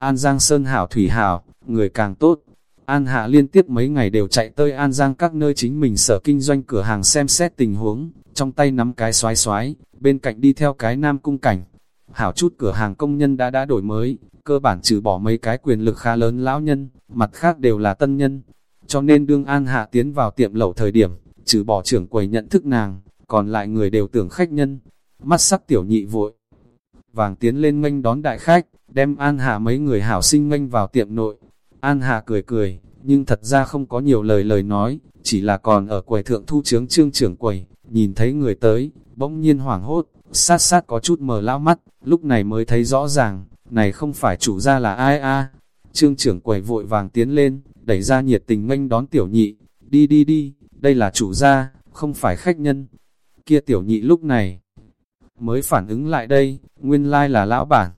An Giang Sơn hảo thủy hảo, người càng tốt. An Hạ liên tiếp mấy ngày đều chạy tới An Giang các nơi chính mình sở kinh doanh cửa hàng xem xét tình huống, trong tay nắm cái xoái xoái, bên cạnh đi theo cái nam cung cảnh. Hảo chút cửa hàng công nhân đã đã đổi mới, cơ bản trừ bỏ mấy cái quyền lực khá lớn lão nhân, mặt khác đều là tân nhân. Cho nên đương An Hạ tiến vào tiệm lẩu thời điểm, trừ bỏ trưởng quầy nhận thức nàng, còn lại người đều tưởng khách nhân. Mắt sắc tiểu nhị vội, vàng tiến lên nghênh đón đại khách, đem An Hạ mấy người hảo sinh nganh vào tiệm nội. An Hạ cười cười, nhưng thật ra không có nhiều lời lời nói, chỉ là còn ở quầy thượng thu trướng trương trưởng quầy, nhìn thấy người tới, bỗng nhiên hoảng hốt, sát sát có chút mờ lão mắt, lúc này mới thấy rõ ràng, này không phải chủ gia là ai a Trương trưởng quầy vội vàng tiến lên, đẩy ra nhiệt tình nganh đón tiểu nhị, đi đi đi, đây là chủ gia, không phải khách nhân. Kia tiểu nhị lúc này, mới phản ứng lại đây, nguyên lai là lão bản.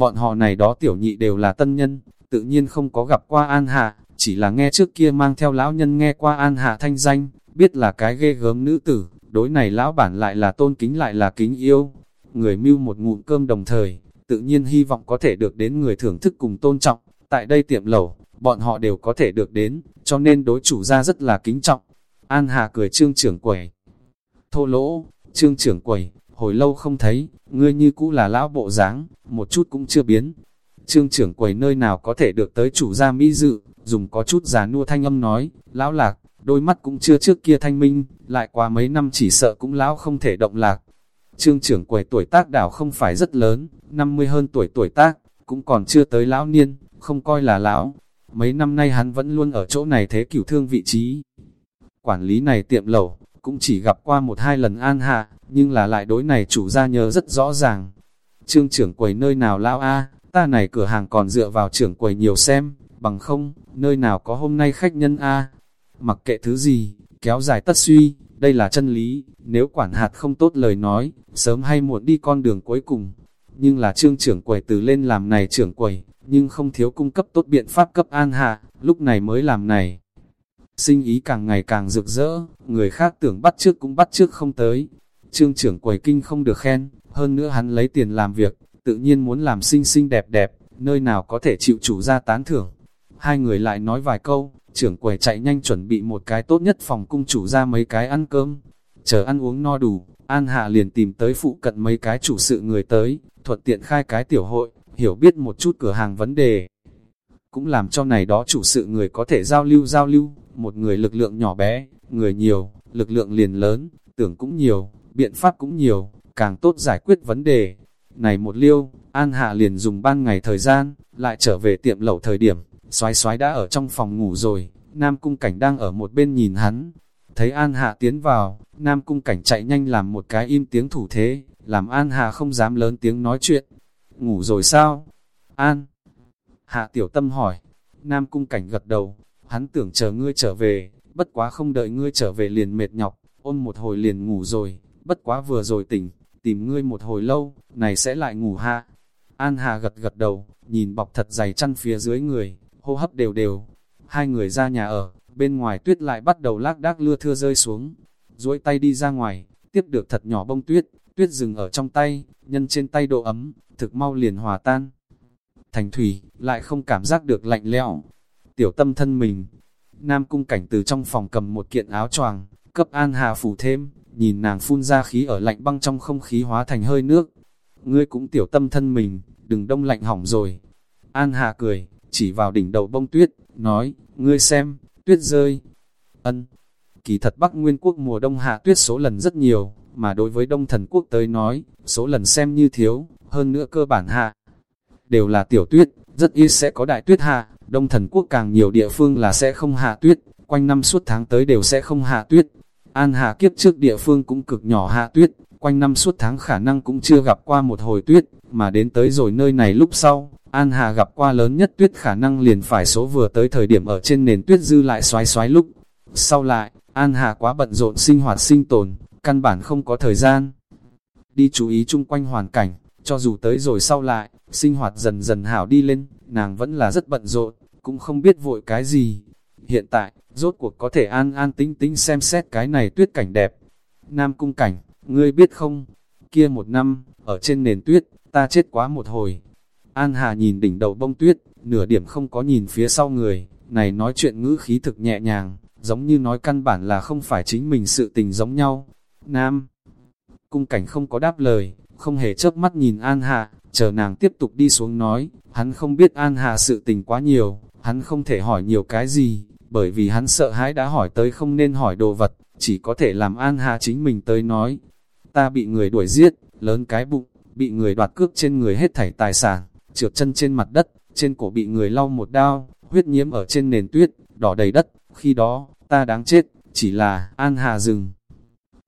Bọn họ này đó tiểu nhị đều là tân nhân, tự nhiên không có gặp qua An Hạ, chỉ là nghe trước kia mang theo lão nhân nghe qua An Hạ thanh danh, biết là cái ghê gớm nữ tử, đối này lão bản lại là tôn kính lại là kính yêu. Người mưu một ngụm cơm đồng thời, tự nhiên hy vọng có thể được đến người thưởng thức cùng tôn trọng, tại đây tiệm lẩu, bọn họ đều có thể được đến, cho nên đối chủ gia rất là kính trọng. An Hà cười trương trưởng quầy. Thô lỗ, trương trưởng quầy, hồi lâu không thấy, ngươi như cũ là lão bộ dáng, một chút cũng chưa biến. Trương trưởng quầy nơi nào có thể được tới chủ gia mỹ dự, dùng có chút già nua thanh âm nói, lão lạc, đôi mắt cũng chưa trước kia thanh minh, lại qua mấy năm chỉ sợ cũng lão không thể động lạc. Trương trưởng quầy tuổi tác đảo không phải rất lớn, 50 hơn tuổi tuổi tác, cũng còn chưa tới lão niên, không coi là lão. Mấy năm nay hắn vẫn luôn ở chỗ này thế cửu thương vị trí. Quản lý này tiệm lẩu, cũng chỉ gặp qua một hai lần an hạ, nhưng là lại đối này chủ gia nhớ rất rõ ràng. Trương trưởng quầy nơi nào lão a ta này cửa hàng còn dựa vào trưởng quầy nhiều xem, bằng không, nơi nào có hôm nay khách nhân a Mặc kệ thứ gì, kéo dài tất suy, đây là chân lý, nếu quản hạt không tốt lời nói, sớm hay muộn đi con đường cuối cùng. Nhưng là trương trưởng quầy từ lên làm này trưởng quầy, nhưng không thiếu cung cấp tốt biện pháp cấp an hạ, lúc này mới làm này. Sinh ý càng ngày càng rực rỡ, người khác tưởng bắt trước cũng bắt trước không tới. Trương trưởng quầy kinh không được khen, hơn nữa hắn lấy tiền làm việc, tự nhiên muốn làm xinh xinh đẹp đẹp, nơi nào có thể chịu chủ ra tán thưởng. Hai người lại nói vài câu, trưởng quầy chạy nhanh chuẩn bị một cái tốt nhất phòng cung chủ ra mấy cái ăn cơm. Chờ ăn uống no đủ, An Hạ liền tìm tới phụ cận mấy cái chủ sự người tới, thuận tiện khai cái tiểu hội, hiểu biết một chút cửa hàng vấn đề. Cũng làm cho này đó chủ sự người có thể giao lưu giao lưu, một người lực lượng nhỏ bé, người nhiều, lực lượng liền lớn, tưởng cũng nhiều, biện pháp cũng nhiều, càng tốt giải quyết vấn đề. Này một liêu, An Hạ liền dùng ban ngày thời gian, lại trở về tiệm lẩu thời điểm, xoái xoái đã ở trong phòng ngủ rồi, Nam Cung Cảnh đang ở một bên nhìn hắn. Thấy An Hạ tiến vào, Nam Cung Cảnh chạy nhanh làm một cái im tiếng thủ thế, làm An Hạ không dám lớn tiếng nói chuyện. Ngủ rồi sao? An. Hạ tiểu tâm hỏi. Nam Cung Cảnh gật đầu, hắn tưởng chờ ngươi trở về, bất quá không đợi ngươi trở về liền mệt nhọc, ôn một hồi liền ngủ rồi, bất quá vừa rồi tỉnh, tìm ngươi một hồi lâu, này sẽ lại ngủ ha. An Hà gật gật đầu, nhìn bọc thật dày chăn phía dưới người, hô hấp đều đều. Hai người ra nhà ở, bên ngoài tuyết lại bắt đầu lác đác lưa thưa rơi xuống. duỗi tay đi ra ngoài, tiếp được thật nhỏ bông tuyết, tuyết dừng ở trong tay, nhân trên tay độ ấm, thực mau liền hòa tan. Thành thủy, lại không cảm giác được lạnh lẽo. Tiểu tâm thân mình, Nam cung cảnh từ trong phòng cầm một kiện áo choàng, cấp An Hà phủ thêm, nhìn nàng phun ra khí ở lạnh băng trong không khí hóa thành hơi nước. Ngươi cũng tiểu tâm thân mình, đừng đông lạnh hỏng rồi. An Hà cười, chỉ vào đỉnh đầu bông tuyết, nói, ngươi xem, tuyết rơi. Ân, kỳ thật Bắc Nguyên quốc mùa đông hạ tuyết số lần rất nhiều, mà đối với Đông Thần quốc tới nói, số lần xem như thiếu, hơn nữa cơ bản hạ. Đều là tiểu tuyết, rất ít sẽ có đại tuyết hạ, Đông Thần quốc càng nhiều địa phương là sẽ không hạ tuyết, quanh năm suốt tháng tới đều sẽ không hạ tuyết. An hà kiếp trước địa phương cũng cực nhỏ hạ tuyết, quanh năm suốt tháng khả năng cũng chưa gặp qua một hồi tuyết, mà đến tới rồi nơi này lúc sau, An Hà gặp qua lớn nhất tuyết khả năng liền phải số vừa tới thời điểm ở trên nền tuyết dư lại xoái xoái lúc. Sau lại, An Hà quá bận rộn sinh hoạt sinh tồn, căn bản không có thời gian. Đi chú ý chung quanh hoàn cảnh, cho dù tới rồi sau lại, sinh hoạt dần dần hảo đi lên, nàng vẫn là rất bận rộn, cũng không biết vội cái gì. Hiện tại, rốt cuộc có thể an an tính tính xem xét cái này tuyết cảnh đẹp. Nam cung cảnh, ngươi biết không, kia một năm, ở trên nền tuyết, ta chết quá một hồi, An Hà nhìn đỉnh đầu bông tuyết, nửa điểm không có nhìn phía sau người, này nói chuyện ngữ khí thực nhẹ nhàng, giống như nói căn bản là không phải chính mình sự tình giống nhau. Nam, cung cảnh không có đáp lời, không hề chớp mắt nhìn An Hà, chờ nàng tiếp tục đi xuống nói, hắn không biết An Hà sự tình quá nhiều, hắn không thể hỏi nhiều cái gì, bởi vì hắn sợ hãi đã hỏi tới không nên hỏi đồ vật, chỉ có thể làm An Hà chính mình tới nói. Ta bị người đuổi giết, lớn cái bụng, bị người đoạt cướp trên người hết thảy tài sản, trượt chân trên mặt đất, trên cổ bị người lau một đao, huyết nhiễm ở trên nền tuyết, đỏ đầy đất, khi đó, ta đáng chết, chỉ là, An Hà dừng.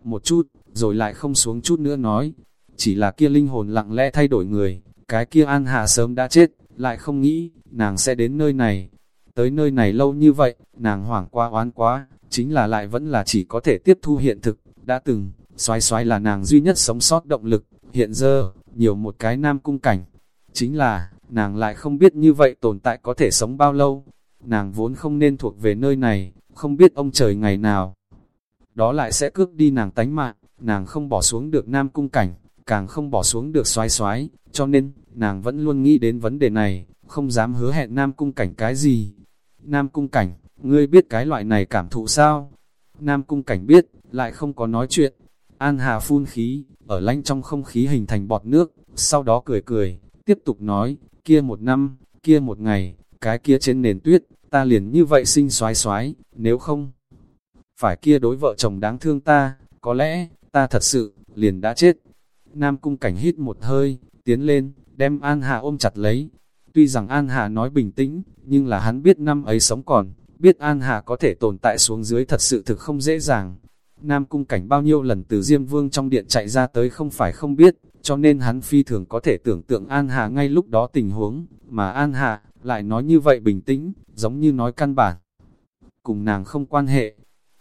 Một chút, rồi lại không xuống chút nữa nói, chỉ là kia linh hồn lặng lẽ thay đổi người, cái kia An Hà sớm đã chết, lại không nghĩ, nàng sẽ đến nơi này. Tới nơi này lâu như vậy, nàng hoảng qua oán quá, chính là lại vẫn là chỉ có thể tiếp thu hiện thực, đã từng, xoái xoái là nàng duy nhất sống sót động lực, hiện giờ, nhiều một cái nam cung cảnh. Chính là, nàng lại không biết như vậy tồn tại có thể sống bao lâu. Nàng vốn không nên thuộc về nơi này, không biết ông trời ngày nào. Đó lại sẽ cướp đi nàng tánh mạng, nàng không bỏ xuống được nam cung cảnh, càng không bỏ xuống được xoái xoái, cho nên, nàng vẫn luôn nghĩ đến vấn đề này, không dám hứa hẹn nam cung cảnh cái gì. Nam cung cảnh, ngươi biết cái loại này cảm thụ sao? Nam cung cảnh biết, lại không có nói chuyện. An Hà phun khí, ở lanh trong không khí hình thành bọt nước, sau đó cười cười, tiếp tục nói, kia một năm, kia một ngày, cái kia trên nền tuyết, ta liền như vậy sinh xoái xoái, nếu không, phải kia đối vợ chồng đáng thương ta, có lẽ, ta thật sự, liền đã chết. Nam cung cảnh hít một hơi, tiến lên, đem An Hà ôm chặt lấy. Tuy rằng An Hà nói bình tĩnh, nhưng là hắn biết năm ấy sống còn, biết An Hà có thể tồn tại xuống dưới thật sự thực không dễ dàng. Nam cung cảnh bao nhiêu lần từ Diêm Vương trong điện chạy ra tới không phải không biết, cho nên hắn phi thường có thể tưởng tượng An Hà ngay lúc đó tình huống, mà An Hà lại nói như vậy bình tĩnh, giống như nói căn bản. Cùng nàng không quan hệ,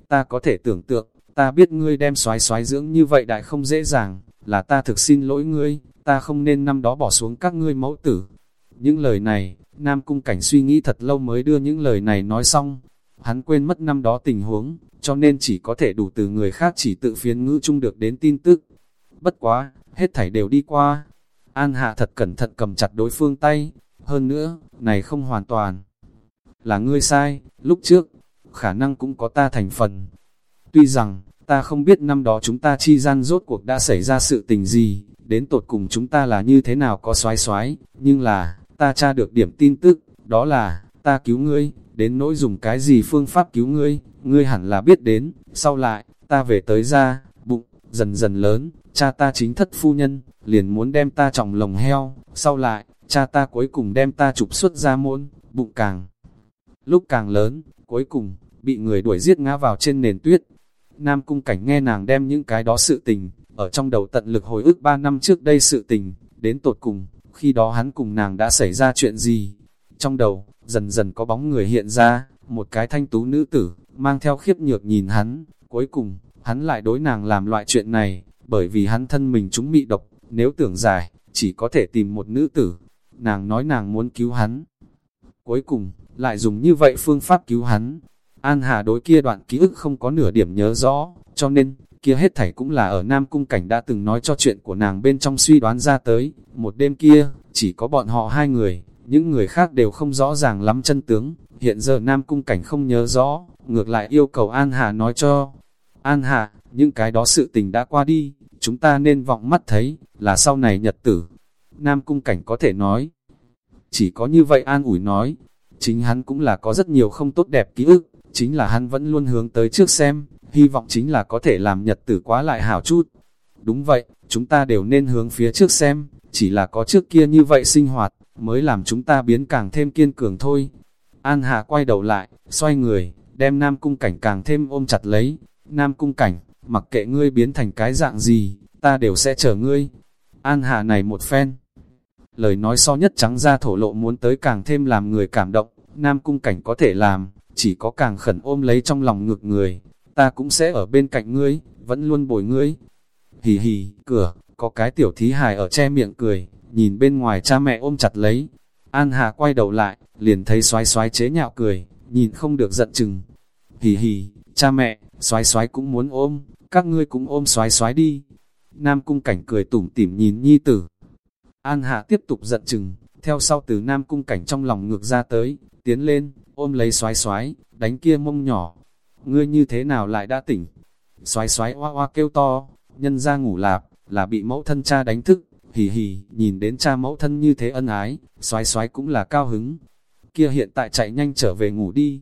ta có thể tưởng tượng, ta biết ngươi đem xoái xoái dưỡng như vậy đại không dễ dàng, là ta thực xin lỗi ngươi, ta không nên năm đó bỏ xuống các ngươi mẫu tử. Những lời này, Nam Cung Cảnh suy nghĩ thật lâu mới đưa những lời này nói xong. Hắn quên mất năm đó tình huống, cho nên chỉ có thể đủ từ người khác chỉ tự phiến ngữ chung được đến tin tức. Bất quá, hết thảy đều đi qua. An Hạ thật cẩn thận cầm chặt đối phương tay. Hơn nữa, này không hoàn toàn. Là ngươi sai, lúc trước, khả năng cũng có ta thành phần. Tuy rằng, ta không biết năm đó chúng ta chi gian rốt cuộc đã xảy ra sự tình gì, đến tột cùng chúng ta là như thế nào có xoái xoái, nhưng là, ta tra được điểm tin tức, đó là, ta cứu ngươi, đến nỗi dùng cái gì phương pháp cứu ngươi, ngươi hẳn là biết đến, sau lại, ta về tới ra, bụng, dần dần lớn, cha ta chính thất phu nhân, liền muốn đem ta trọng lồng heo, sau lại, cha ta cuối cùng đem ta trục xuất ra môn, bụng càng lúc càng lớn, cuối cùng, bị người đuổi giết ngã vào trên nền tuyết. Nam cung cảnh nghe nàng đem những cái đó sự tình, ở trong đầu tận lực hồi ức 3 năm trước đây sự tình, đến tột cùng, khi đó hắn cùng nàng đã xảy ra chuyện gì. Trong đầu, dần dần có bóng người hiện ra, một cái thanh tú nữ tử, mang theo khiếp nhược nhìn hắn, cuối cùng, hắn lại đối nàng làm loại chuyện này, bởi vì hắn thân mình chúng bị độc, nếu tưởng giải, chỉ có thể tìm một nữ tử. Nàng nói nàng muốn cứu hắn. Cuối cùng, lại dùng như vậy phương pháp cứu hắn. An Hà đối kia đoạn ký ức không có nửa điểm nhớ rõ, cho nên, kia hết thảy cũng là ở Nam Cung Cảnh đã từng nói cho chuyện của nàng bên trong suy đoán ra tới. Một đêm kia, chỉ có bọn họ hai người, những người khác đều không rõ ràng lắm chân tướng. Hiện giờ Nam Cung Cảnh không nhớ rõ, ngược lại yêu cầu An Hà nói cho. An Hà, những cái đó sự tình đã qua đi, chúng ta nên vọng mắt thấy, là sau này nhật tử. Nam Cung Cảnh có thể nói. Chỉ có như vậy An ủi nói, chính hắn cũng là có rất nhiều không tốt đẹp ký ức, chính là hắn vẫn luôn hướng tới trước xem, hy vọng chính là có thể làm nhật tử quá lại hảo chút. Đúng vậy, chúng ta đều nên hướng phía trước xem, chỉ là có trước kia như vậy sinh hoạt, mới làm chúng ta biến càng thêm kiên cường thôi. An Hà quay đầu lại, xoay người, đem Nam Cung Cảnh càng thêm ôm chặt lấy. Nam Cung Cảnh, mặc kệ ngươi biến thành cái dạng gì, ta đều sẽ chờ ngươi. An Hà này một phen. Lời nói so nhất trắng ra thổ lộ muốn tới càng thêm làm người cảm động, Nam Cung Cảnh có thể làm, chỉ có càng khẩn ôm lấy trong lòng ngực người, ta cũng sẽ ở bên cạnh ngươi, vẫn luôn bồi ngươi. Hì hì, cửa, có cái tiểu thí hài ở che miệng cười, nhìn bên ngoài cha mẹ ôm chặt lấy. An Hà quay đầu lại, liền thấy xoái xoái chế nhạo cười, nhìn không được giận chừng. Hì hì, cha mẹ, xoái xoái cũng muốn ôm, các ngươi cũng ôm xoái xoái đi. Nam cung cảnh cười tủm tỉm nhìn nhi tử. An Hà tiếp tục giận chừng, theo sau từ Nam Cung Cảnh trong lòng ngược ra tới, tiến lên, ôm lấy xoái xoái, đánh kia mông nhỏ. Ngươi như thế nào lại đã tỉnh? Xoái xoái oa oa kêu to, nhân ra ngủ lạp, là bị mẫu thân cha đánh thức, hì hì, nhìn đến cha mẫu thân như thế ân ái, xoái xoái cũng là cao hứng. Kia hiện tại chạy nhanh trở về ngủ đi.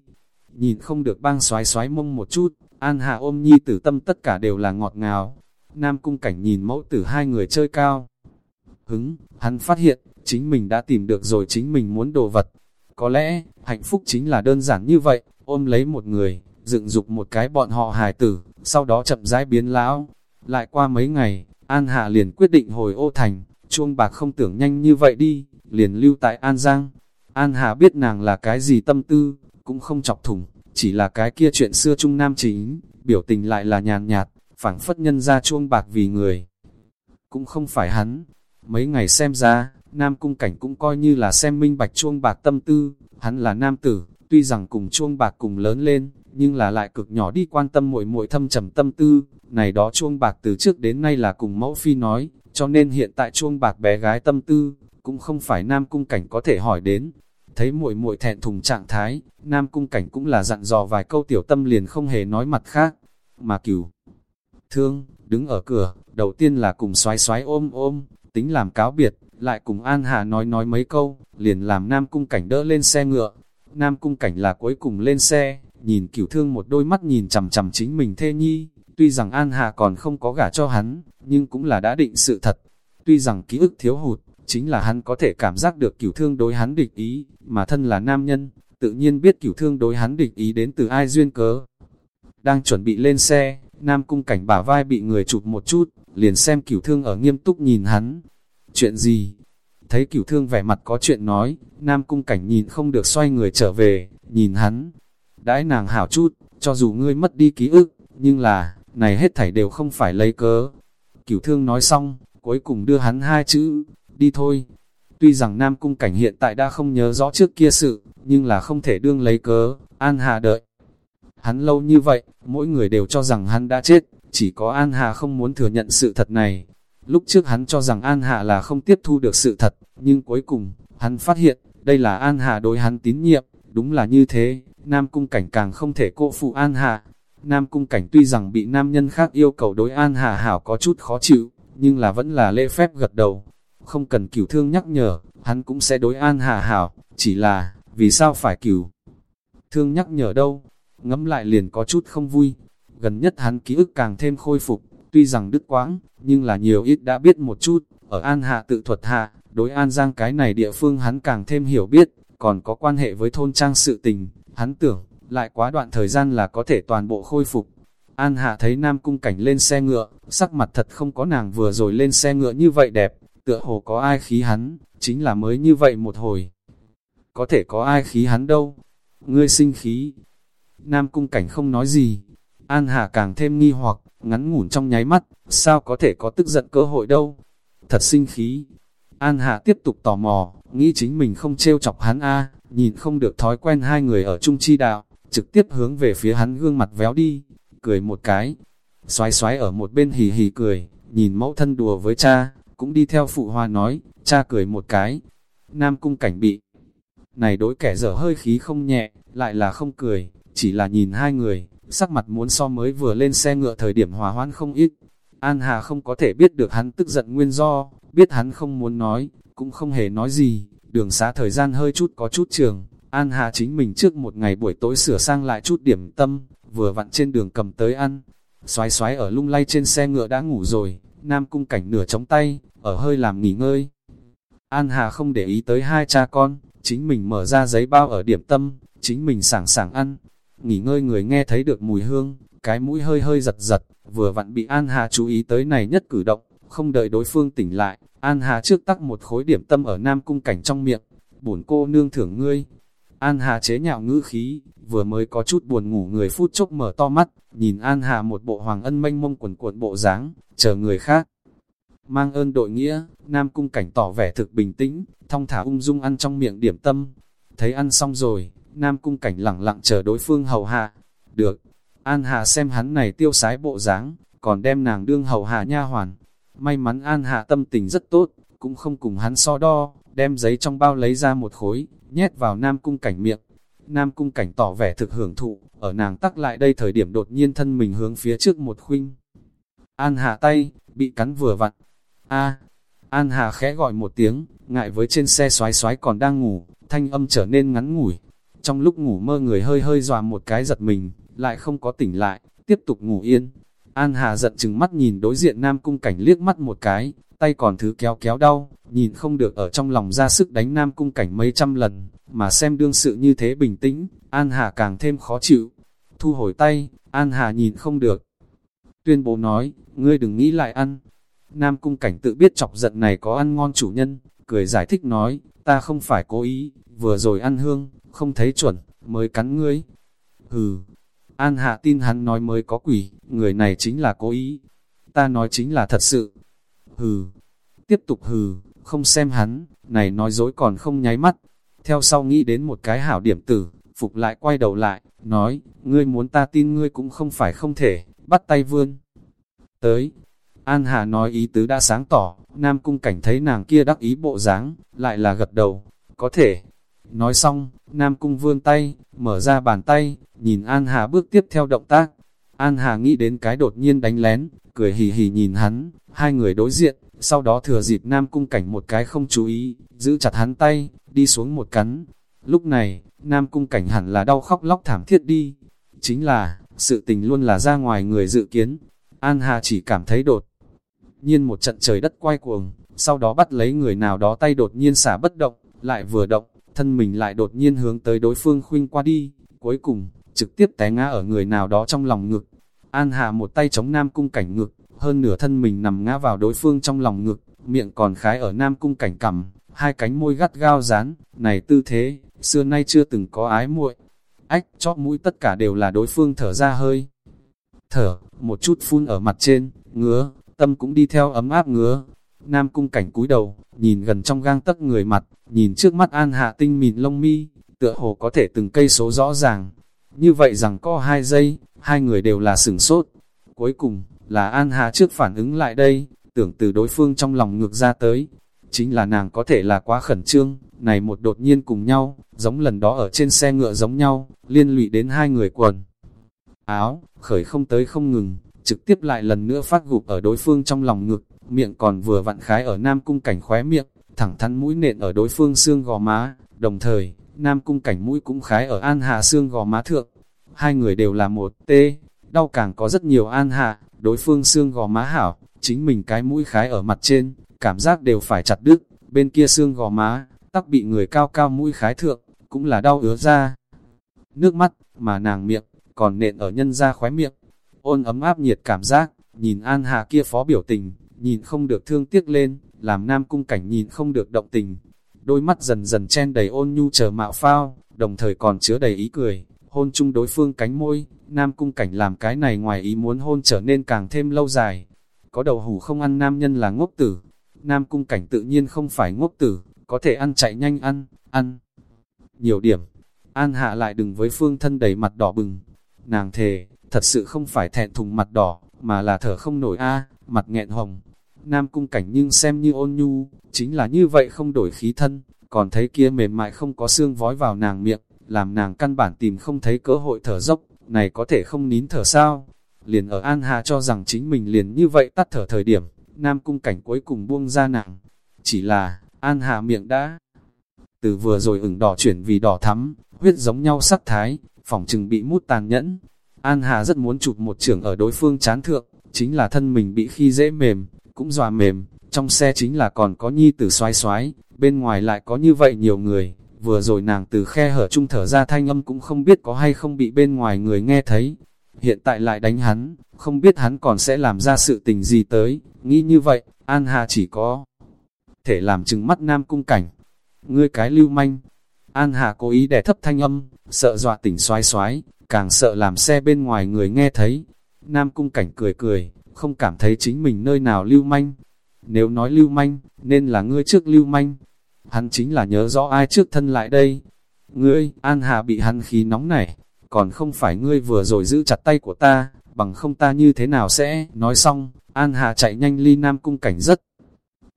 Nhìn không được bang xoái xoái mông một chút, An Hạ ôm nhi tử tâm tất cả đều là ngọt ngào. Nam cung cảnh nhìn mẫu tử hai người chơi cao. Hứng, hắn phát hiện, chính mình đã tìm được rồi chính mình muốn đồ vật. Có lẽ, hạnh phúc chính là đơn giản như vậy, ôm lấy một người, dựng dục một cái bọn họ hài tử, sau đó chậm rãi biến lão. Lại qua mấy ngày, An Hạ liền quyết định hồi ô thành, chuông bạc không tưởng nhanh như vậy đi, liền lưu tại An Giang. An Hạ biết nàng là cái gì tâm tư, cũng không chọc thủng, chỉ là cái kia chuyện xưa trung nam chính, biểu tình lại là nhàn nhạt, phảng phất nhân ra chuông bạc vì người. Cũng không phải hắn, mấy ngày xem ra, nam cung cảnh cũng coi như là xem minh bạch chuông bạc tâm tư, hắn là nam tử, tuy rằng cùng chuông bạc cùng lớn lên, nhưng là lại cực nhỏ đi quan tâm muội muội thâm trầm tâm tư, này đó chuông bạc từ trước đến nay là cùng mẫu phi nói, cho nên hiện tại chuông bạc bé gái tâm tư, cũng không phải nam cung cảnh có thể hỏi đến. Thấy muội muội thẹn thùng trạng thái, nam cung cảnh cũng là dặn dò vài câu tiểu tâm liền không hề nói mặt khác, mà cửu. Thương, đứng ở cửa, đầu tiên là cùng xoái xoái ôm ôm, tính làm cáo biệt, lại cùng An Hà nói nói mấy câu, liền làm Nam Cung Cảnh đỡ lên xe ngựa. Nam Cung Cảnh là cuối cùng lên xe, nhìn cửu thương một đôi mắt nhìn chằm chằm chính mình thê nhi, tuy rằng An Hà còn không có gả cho hắn, nhưng cũng là đã định sự thật. Tuy rằng ký ức thiếu hụt, chính là hắn có thể cảm giác được cửu thương đối hắn địch ý, mà thân là nam nhân, tự nhiên biết cửu thương đối hắn địch ý đến từ ai duyên cớ. Đang chuẩn bị lên xe, Nam Cung Cảnh bả vai bị người chụp một chút, liền xem cửu thương ở nghiêm túc nhìn hắn. Chuyện gì? Thấy cửu thương vẻ mặt có chuyện nói, Nam Cung Cảnh nhìn không được xoay người trở về, nhìn hắn. Đãi nàng hảo chút, cho dù ngươi mất đi ký ức, nhưng là, này hết thảy đều không phải lấy cớ. Cửu thương nói xong, cuối cùng đưa hắn hai chữ, đi thôi. Tuy rằng Nam Cung Cảnh hiện tại đã không nhớ rõ trước kia sự, nhưng là không thể đương lấy cớ, An Hà đợi. Hắn lâu như vậy, mỗi người đều cho rằng hắn đã chết, chỉ có An Hà không muốn thừa nhận sự thật này. Lúc trước hắn cho rằng An hạ là không tiếp thu được sự thật, nhưng cuối cùng, hắn phát hiện, đây là An hạ đối hắn tín nhiệm, đúng là như thế, Nam Cung Cảnh càng không thể cô phụ An hạ Nam Cung Cảnh tuy rằng bị nam nhân khác yêu cầu đối An hạ hảo có chút khó chịu, nhưng là vẫn là lễ phép gật đầu. Không cần cửu thương nhắc nhở, hắn cũng sẽ đối An hạ hảo, chỉ là, vì sao phải cửu thương nhắc nhở đâu, ngẫm lại liền có chút không vui. Gần nhất hắn ký ức càng thêm khôi phục, tuy rằng đứt quãng, nhưng là nhiều ít đã biết một chút, ở An Hạ tự thuật hạ, đối An Giang cái này địa phương hắn càng thêm hiểu biết, còn có quan hệ với thôn trang sự tình, hắn tưởng, lại quá đoạn thời gian là có thể toàn bộ khôi phục. An Hạ thấy Nam Cung Cảnh lên xe ngựa, sắc mặt thật không có nàng vừa rồi lên xe ngựa như vậy đẹp, tựa hồ có ai khí hắn, chính là mới như vậy một hồi. Có thể có ai khí hắn đâu, ngươi sinh khí, Nam cung cảnh không nói gì. An hạ càng thêm nghi hoặc, ngắn ngủn trong nháy mắt, sao có thể có tức giận cơ hội đâu. Thật sinh khí. An Hạ tiếp tục tò mò, nghĩ chính mình không trêu chọc hắn a nhìn không được thói quen hai người ở chung chi đạo, trực tiếp hướng về phía hắn gương mặt véo đi, cười một cái. Xoái xoái ở một bên hì hì cười, nhìn mẫu thân đùa với cha, cũng đi theo phụ hoa nói, cha cười một cái. Nam cung cảnh bị. Này đối kẻ dở hơi khí không nhẹ, lại là không cười, chỉ là nhìn hai người, sắc mặt muốn so mới vừa lên xe ngựa thời điểm hòa hoãn không ít. An Hà không có thể biết được hắn tức giận nguyên do, biết hắn không muốn nói, cũng không hề nói gì, đường xá thời gian hơi chút có chút trường. An Hà chính mình trước một ngày buổi tối sửa sang lại chút điểm tâm, vừa vặn trên đường cầm tới ăn. Xoái xoái ở lung lay trên xe ngựa đã ngủ rồi, Nam cung cảnh nửa chống tay, ở hơi làm nghỉ ngơi. An Hà không để ý tới hai cha con, chính mình mở ra giấy bao ở điểm tâm, chính mình sảng sảng ăn, nghỉ ngơi người nghe thấy được mùi hương, cái mũi hơi hơi giật giật, vừa vặn bị An Hà chú ý tới này nhất cử động, không đợi đối phương tỉnh lại, An Hà trước tắc một khối điểm tâm ở Nam Cung Cảnh trong miệng, bổn cô nương thưởng ngươi. An Hà chế nhạo ngữ khí, vừa mới có chút buồn ngủ người phút chốc mở to mắt, nhìn An Hà một bộ hoàng ân mênh mông quần cuộn bộ dáng, chờ người khác. Mang ơn đội nghĩa, Nam Cung Cảnh tỏ vẻ thực bình tĩnh, thong thả ung dung ăn trong miệng điểm tâm. Thấy ăn xong rồi, Nam cung cảnh lặng lặng chờ đối phương hầu hạ. Được, An Hạ xem hắn này tiêu sái bộ dáng, còn đem nàng đương hầu hạ nha hoàn. May mắn An Hạ tâm tình rất tốt, cũng không cùng hắn so đo, đem giấy trong bao lấy ra một khối, nhét vào Nam Cung Cảnh miệng. Nam Cung Cảnh tỏ vẻ thực hưởng thụ, ở nàng tắc lại đây thời điểm đột nhiên thân mình hướng phía trước một khuynh. An hạ tay, bị cắn vừa vặn. A, An Hà khẽ gọi một tiếng, ngại với trên xe xoái xoái còn đang ngủ, thanh âm trở nên ngắn ngủi. Trong lúc ngủ mơ người hơi hơi dòa một cái giật mình, lại không có tỉnh lại, tiếp tục ngủ yên. An Hà giận chừng mắt nhìn đối diện Nam Cung Cảnh liếc mắt một cái, tay còn thứ kéo kéo đau, nhìn không được ở trong lòng ra sức đánh Nam Cung Cảnh mấy trăm lần, mà xem đương sự như thế bình tĩnh, An Hà càng thêm khó chịu. Thu hồi tay, An Hà nhìn không được. Tuyên bố nói, ngươi đừng nghĩ lại ăn. Nam Cung Cảnh tự biết chọc giận này có ăn ngon chủ nhân, cười giải thích nói, ta không phải cố ý, vừa rồi ăn hương, không thấy chuẩn, mới cắn ngươi. Hừ, An Hạ tin hắn nói mới có quỷ, người này chính là cố ý. Ta nói chính là thật sự. Hừ, tiếp tục hừ, không xem hắn, này nói dối còn không nháy mắt. Theo sau nghĩ đến một cái hảo điểm tử, Phục lại quay đầu lại, nói, ngươi muốn ta tin ngươi cũng không phải không thể, bắt tay vươn. Tới, An hạ nói ý tứ đã sáng tỏ, Nam Cung Cảnh thấy nàng kia đắc ý bộ dáng, lại là gật đầu, có thể. Nói xong, Nam Cung vươn tay, mở ra bàn tay, nhìn An Hà bước tiếp theo động tác. An Hà nghĩ đến cái đột nhiên đánh lén, cười hì hì nhìn hắn, hai người đối diện, sau đó thừa dịp Nam Cung Cảnh một cái không chú ý, giữ chặt hắn tay, đi xuống một cắn. Lúc này, Nam Cung Cảnh hẳn là đau khóc lóc thảm thiết đi. Chính là, sự tình luôn là ra ngoài người dự kiến. An Hà chỉ cảm thấy đột nhiên một trận trời đất quay cuồng, sau đó bắt lấy người nào đó tay đột nhiên xả bất động, lại vừa động, thân mình lại đột nhiên hướng tới đối phương khuynh qua đi, cuối cùng, trực tiếp té ngã ở người nào đó trong lòng ngực. An Hà một tay chống Nam Cung Cảnh ngực, hơn nửa thân mình nằm ngã vào đối phương trong lòng ngực, miệng còn khái ở Nam Cung Cảnh cằm, hai cánh môi gắt gao dán, này tư thế, xưa nay chưa từng có ái muội. Ách, chóp mũi tất cả đều là đối phương thở ra hơi. Thở, một chút phun ở mặt trên, ngứa, tâm cũng đi theo ấm áp ngứa. Nam cung cảnh cúi đầu, nhìn gần trong gang tấc người mặt, nhìn trước mắt an hạ tinh mịn lông mi, tựa hồ có thể từng cây số rõ ràng. Như vậy rằng có hai giây, hai người đều là sửng sốt. Cuối cùng, là an hạ trước phản ứng lại đây, tưởng từ đối phương trong lòng ngược ra tới. Chính là nàng có thể là quá khẩn trương, này một đột nhiên cùng nhau, giống lần đó ở trên xe ngựa giống nhau, liên lụy đến hai người quần. Áo, khởi không tới không ngừng, trực tiếp lại lần nữa phát gục ở đối phương trong lòng ngực, miệng còn vừa vặn khái ở Nam Cung Cảnh khóe miệng, thẳng thắn mũi nện ở đối phương xương gò má, đồng thời, Nam Cung Cảnh mũi cũng khái ở An Hạ xương gò má thượng. Hai người đều là một tê, đau càng có rất nhiều An Hạ, đối phương xương gò má hảo, chính mình cái mũi khái ở mặt trên, cảm giác đều phải chặt đứt, bên kia xương gò má, tắc bị người cao cao mũi khái thượng, cũng là đau ứa ra. Nước mắt, mà nàng miệng, còn nện ở nhân ra khóe miệng, ôn ấm áp nhiệt cảm giác, nhìn An hạ kia phó biểu tình, nhìn không được thương tiếc lên, làm Nam Cung Cảnh nhìn không được động tình. Đôi mắt dần dần chen đầy ôn nhu chờ mạo phao, đồng thời còn chứa đầy ý cười, hôn chung đối phương cánh môi, Nam Cung Cảnh làm cái này ngoài ý muốn hôn trở nên càng thêm lâu dài. Có đầu hủ không ăn nam nhân là ngốc tử, Nam Cung Cảnh tự nhiên không phải ngốc tử, có thể ăn chạy nhanh ăn, ăn. Nhiều điểm, An Hạ lại đừng với phương thân đầy mặt đỏ bừng, nàng thề, thật sự không phải thẹn thùng mặt đỏ, mà là thở không nổi a mặt nghẹn hồng. Nam cung cảnh nhưng xem như ôn nhu, chính là như vậy không đổi khí thân, còn thấy kia mềm mại không có xương vói vào nàng miệng, làm nàng căn bản tìm không thấy cơ hội thở dốc, này có thể không nín thở sao. Liền ở An Hà cho rằng chính mình liền như vậy tắt thở thời điểm, Nam cung cảnh cuối cùng buông ra nàng. Chỉ là, An Hà miệng đã từ vừa rồi ửng đỏ chuyển vì đỏ thắm, huyết giống nhau sắc thái, phỏng chừng bị mút tàn nhẫn, An Hà rất muốn chụp một trưởng ở đối phương chán thượng, chính là thân mình bị khi dễ mềm, cũng dòa mềm, trong xe chính là còn có nhi tử xoái xoái, bên ngoài lại có như vậy nhiều người, vừa rồi nàng từ khe hở trung thở ra thanh âm cũng không biết có hay không bị bên ngoài người nghe thấy. Hiện tại lại đánh hắn, không biết hắn còn sẽ làm ra sự tình gì tới, nghĩ như vậy, An Hà chỉ có thể làm chừng mắt nam cung cảnh. Ngươi cái lưu manh, An Hà cố ý đè thấp thanh âm, sợ dọa tỉnh xoái xoái, càng sợ làm xe bên ngoài người nghe thấy. Nam cung cảnh cười cười, không cảm thấy chính mình nơi nào lưu manh. Nếu nói lưu manh, nên là ngươi trước lưu manh. Hắn chính là nhớ rõ ai trước thân lại đây. Ngươi, An Hà bị hắn khí nóng này, còn không phải ngươi vừa rồi giữ chặt tay của ta, bằng không ta như thế nào sẽ, nói xong, An Hà chạy nhanh ly Nam cung cảnh rất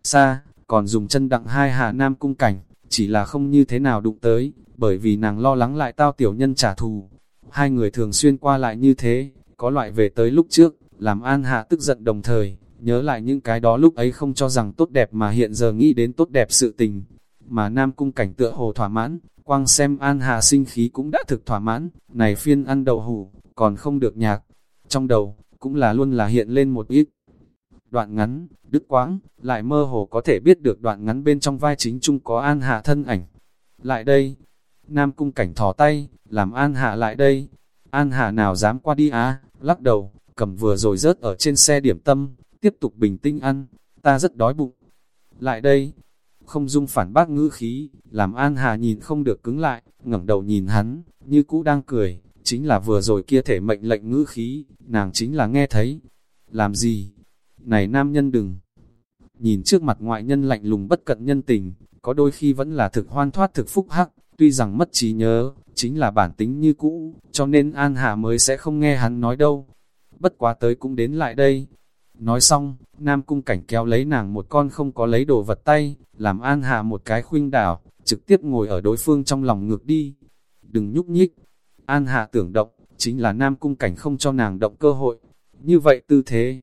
xa, còn dùng chân đặng hai hạ nam cung cảnh, chỉ là không như thế nào đụng tới, bởi vì nàng lo lắng lại tao tiểu nhân trả thù. Hai người thường xuyên qua lại như thế, có loại về tới lúc trước, làm An Hạ tức giận đồng thời, nhớ lại những cái đó lúc ấy không cho rằng tốt đẹp mà hiện giờ nghĩ đến tốt đẹp sự tình. Mà Nam Cung cảnh tựa hồ thỏa mãn, quang xem An Hạ sinh khí cũng đã thực thỏa mãn, này phiên ăn đậu hủ, còn không được nhạc. Trong đầu, cũng là luôn là hiện lên một ít. Đoạn ngắn, đứt quãng, lại mơ hồ có thể biết được đoạn ngắn bên trong vai chính chung có An Hạ thân ảnh. Lại đây, Nam Cung cảnh thò tay, làm An Hạ lại đây. An Hạ nào dám qua đi á, lắc đầu, cầm vừa rồi rớt ở trên xe điểm tâm, tiếp tục bình tĩnh ăn, ta rất đói bụng. Lại đây, không dung phản bác ngữ khí, làm An Hà nhìn không được cứng lại, ngẩng đầu nhìn hắn, như cũ đang cười, chính là vừa rồi kia thể mệnh lệnh ngữ khí, nàng chính là nghe thấy. Làm gì? Này nam nhân đừng! Nhìn trước mặt ngoại nhân lạnh lùng bất cận nhân tình, có đôi khi vẫn là thực hoan thoát thực phúc hắc, tuy rằng mất trí nhớ, chính là bản tính như cũ, cho nên An Hà mới sẽ không nghe hắn nói đâu. Bất quá tới cũng đến lại đây, Nói xong, Nam Cung Cảnh kéo lấy nàng một con không có lấy đồ vật tay, làm An Hà một cái khuynh đảo, trực tiếp ngồi ở đối phương trong lòng ngược đi. Đừng nhúc nhích. An Hà tưởng động, chính là Nam Cung Cảnh không cho nàng động cơ hội. Như vậy tư thế,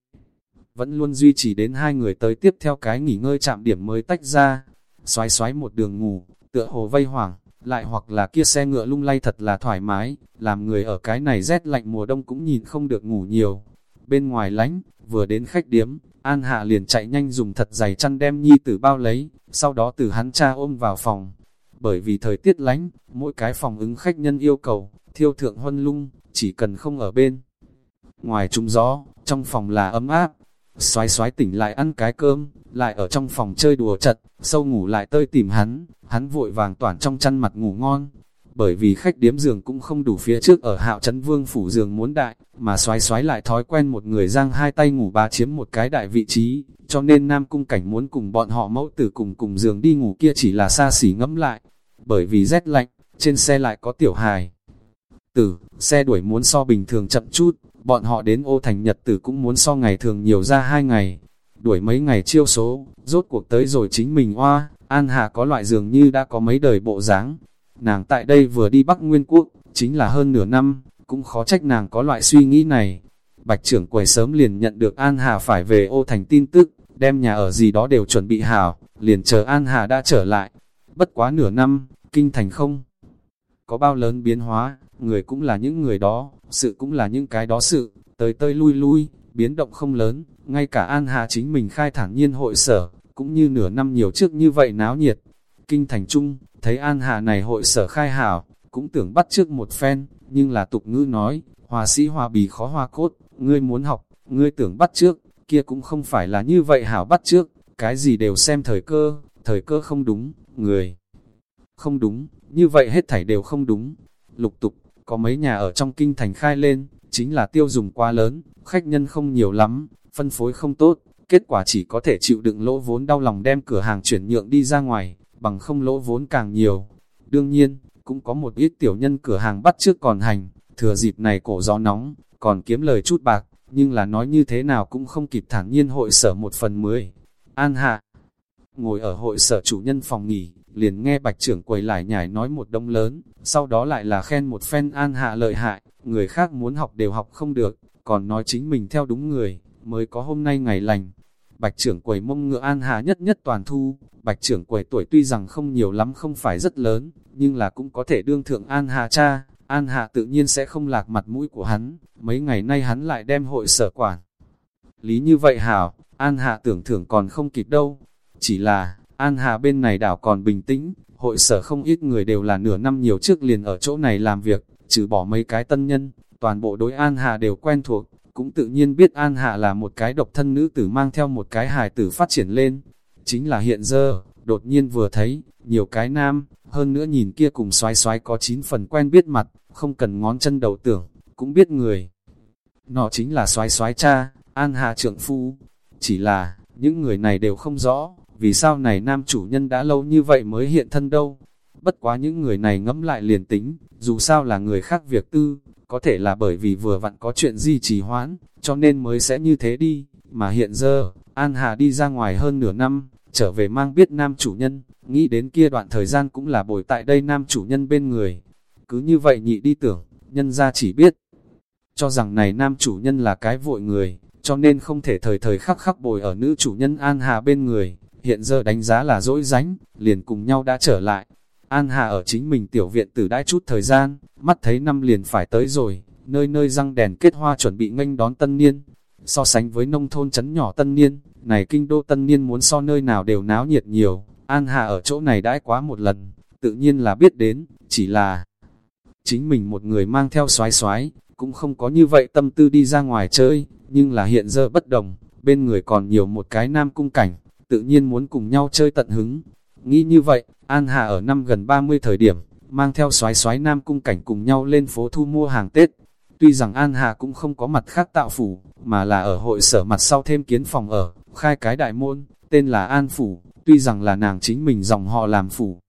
vẫn luôn duy trì đến hai người tới tiếp theo cái nghỉ ngơi chạm điểm mới tách ra. Xoái xoái một đường ngủ, tựa hồ vây hoảng, lại hoặc là kia xe ngựa lung lay thật là thoải mái, làm người ở cái này rét lạnh mùa đông cũng nhìn không được ngủ nhiều. Bên ngoài lánh, vừa đến khách điếm, An Hạ liền chạy nhanh dùng thật dày chăn đem nhi tử bao lấy, sau đó từ hắn cha ôm vào phòng. Bởi vì thời tiết lánh, mỗi cái phòng ứng khách nhân yêu cầu, thiêu thượng huân lung, chỉ cần không ở bên. Ngoài trúng gió, trong phòng là ấm áp, xoái xoái tỉnh lại ăn cái cơm, lại ở trong phòng chơi đùa chật, sâu ngủ lại tơi tìm hắn, hắn vội vàng toàn trong chăn mặt ngủ ngon, bởi vì khách điếm giường cũng không đủ phía trước ở hạo trấn vương phủ giường muốn đại, mà xoái xoái lại thói quen một người giang hai tay ngủ ba chiếm một cái đại vị trí, cho nên Nam Cung Cảnh muốn cùng bọn họ mẫu tử cùng cùng giường đi ngủ kia chỉ là xa xỉ ngẫm lại, bởi vì rét lạnh, trên xe lại có tiểu hài. Tử, xe đuổi muốn so bình thường chậm chút, bọn họ đến ô thành nhật tử cũng muốn so ngày thường nhiều ra hai ngày, đuổi mấy ngày chiêu số, rốt cuộc tới rồi chính mình hoa An Hà có loại giường như đã có mấy đời bộ dáng, Nàng tại đây vừa đi Bắc Nguyên Quốc, chính là hơn nửa năm, cũng khó trách nàng có loại suy nghĩ này. Bạch trưởng quầy sớm liền nhận được An Hà phải về ô thành tin tức, đem nhà ở gì đó đều chuẩn bị hảo, liền chờ An Hà đã trở lại. Bất quá nửa năm, kinh thành không có bao lớn biến hóa, người cũng là những người đó, sự cũng là những cái đó sự, tới tơi lui lui, biến động không lớn, ngay cả An Hà chính mình khai thẳng nhiên hội sở, cũng như nửa năm nhiều trước như vậy náo nhiệt. Kinh thành trung, Thấy An Hà này hội sở khai hảo, cũng tưởng bắt trước một phen, nhưng là tục ngữ nói, hòa sĩ hòa bì khó hoa cốt, ngươi muốn học, ngươi tưởng bắt trước, kia cũng không phải là như vậy hảo bắt trước, cái gì đều xem thời cơ, thời cơ không đúng, người không đúng, như vậy hết thảy đều không đúng. Lục tục, có mấy nhà ở trong kinh thành khai lên, chính là tiêu dùng quá lớn, khách nhân không nhiều lắm, phân phối không tốt, kết quả chỉ có thể chịu đựng lỗ vốn đau lòng đem cửa hàng chuyển nhượng đi ra ngoài, bằng không lỗ vốn càng nhiều. Đương nhiên, cũng có một ít tiểu nhân cửa hàng bắt trước còn hành, thừa dịp này cổ gió nóng, còn kiếm lời chút bạc, nhưng là nói như thế nào cũng không kịp thản nhiên hội sở một phần mười. An hạ, ngồi ở hội sở chủ nhân phòng nghỉ, liền nghe bạch trưởng quầy lại nhảy nói một đông lớn, sau đó lại là khen một phen an hạ lợi hại, người khác muốn học đều học không được, còn nói chính mình theo đúng người, mới có hôm nay ngày lành. Bạch trưởng quầy mông ngựa an hạ nhất nhất toàn thu, Bạch trưởng quầy tuổi tuy rằng không nhiều lắm không phải rất lớn, nhưng là cũng có thể đương thượng An hạ cha, An hạ tự nhiên sẽ không lạc mặt mũi của hắn, mấy ngày nay hắn lại đem hội sở quản. Lý như vậy hảo, An hạ tưởng thưởng còn không kịp đâu, chỉ là, An Hà bên này đảo còn bình tĩnh, hội sở không ít người đều là nửa năm nhiều trước liền ở chỗ này làm việc, trừ bỏ mấy cái tân nhân, toàn bộ đối An Hà đều quen thuộc, cũng tự nhiên biết An Hà là một cái độc thân nữ tử mang theo một cái hài tử phát triển lên, chính là hiện giờ, đột nhiên vừa thấy, nhiều cái nam, hơn nữa nhìn kia cùng xoái xoái có chín phần quen biết mặt, không cần ngón chân đầu tưởng, cũng biết người. Nó chính là xoái xoái cha, an hà trượng phu, chỉ là, những người này đều không rõ, vì sao này nam chủ nhân đã lâu như vậy mới hiện thân đâu. Bất quá những người này ngẫm lại liền tính, dù sao là người khác việc tư, có thể là bởi vì vừa vặn có chuyện gì trì hoãn, cho nên mới sẽ như thế đi, mà hiện giờ, An Hà đi ra ngoài hơn nửa năm, trở về mang biết nam chủ nhân, nghĩ đến kia đoạn thời gian cũng là bồi tại đây nam chủ nhân bên người. Cứ như vậy nhị đi tưởng, nhân ra chỉ biết, cho rằng này nam chủ nhân là cái vội người, cho nên không thể thời thời khắc khắc bồi ở nữ chủ nhân An Hà bên người, hiện giờ đánh giá là dỗi ránh, liền cùng nhau đã trở lại. An Hà ở chính mình tiểu viện từ đãi chút thời gian, mắt thấy năm liền phải tới rồi, nơi nơi răng đèn kết hoa chuẩn bị nghênh đón tân niên. So sánh với nông thôn chấn nhỏ tân niên, này kinh đô tân niên muốn so nơi nào đều náo nhiệt nhiều, An Hà ở chỗ này đãi quá một lần, tự nhiên là biết đến, chỉ là chính mình một người mang theo xoái xoái, cũng không có như vậy tâm tư đi ra ngoài chơi, nhưng là hiện giờ bất đồng, bên người còn nhiều một cái nam cung cảnh, tự nhiên muốn cùng nhau chơi tận hứng. Nghĩ như vậy, An Hà ở năm gần 30 thời điểm, mang theo soái soái nam cung cảnh cùng nhau lên phố thu mua hàng Tết. Tuy rằng An Hà cũng không có mặt khác tạo phủ, mà là ở hội sở mặt sau thêm kiến phòng ở, khai cái đại môn, tên là An Phủ, tuy rằng là nàng chính mình dòng họ làm phủ.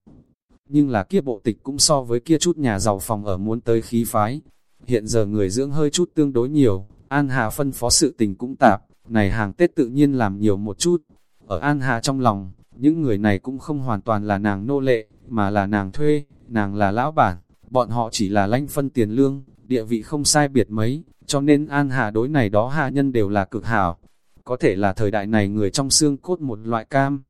Nhưng là kia bộ tịch cũng so với kia chút nhà giàu phòng ở muốn tới khí phái. Hiện giờ người dưỡng hơi chút tương đối nhiều, An Hà phân phó sự tình cũng tạp, này hàng Tết tự nhiên làm nhiều một chút. Ở An Hà trong lòng, những người này cũng không hoàn toàn là nàng nô lệ, mà là nàng thuê, nàng là lão bản, bọn họ chỉ là lanh phân tiền lương, địa vị không sai biệt mấy, cho nên An Hà đối này đó hạ nhân đều là cực hảo. Có thể là thời đại này người trong xương cốt một loại cam.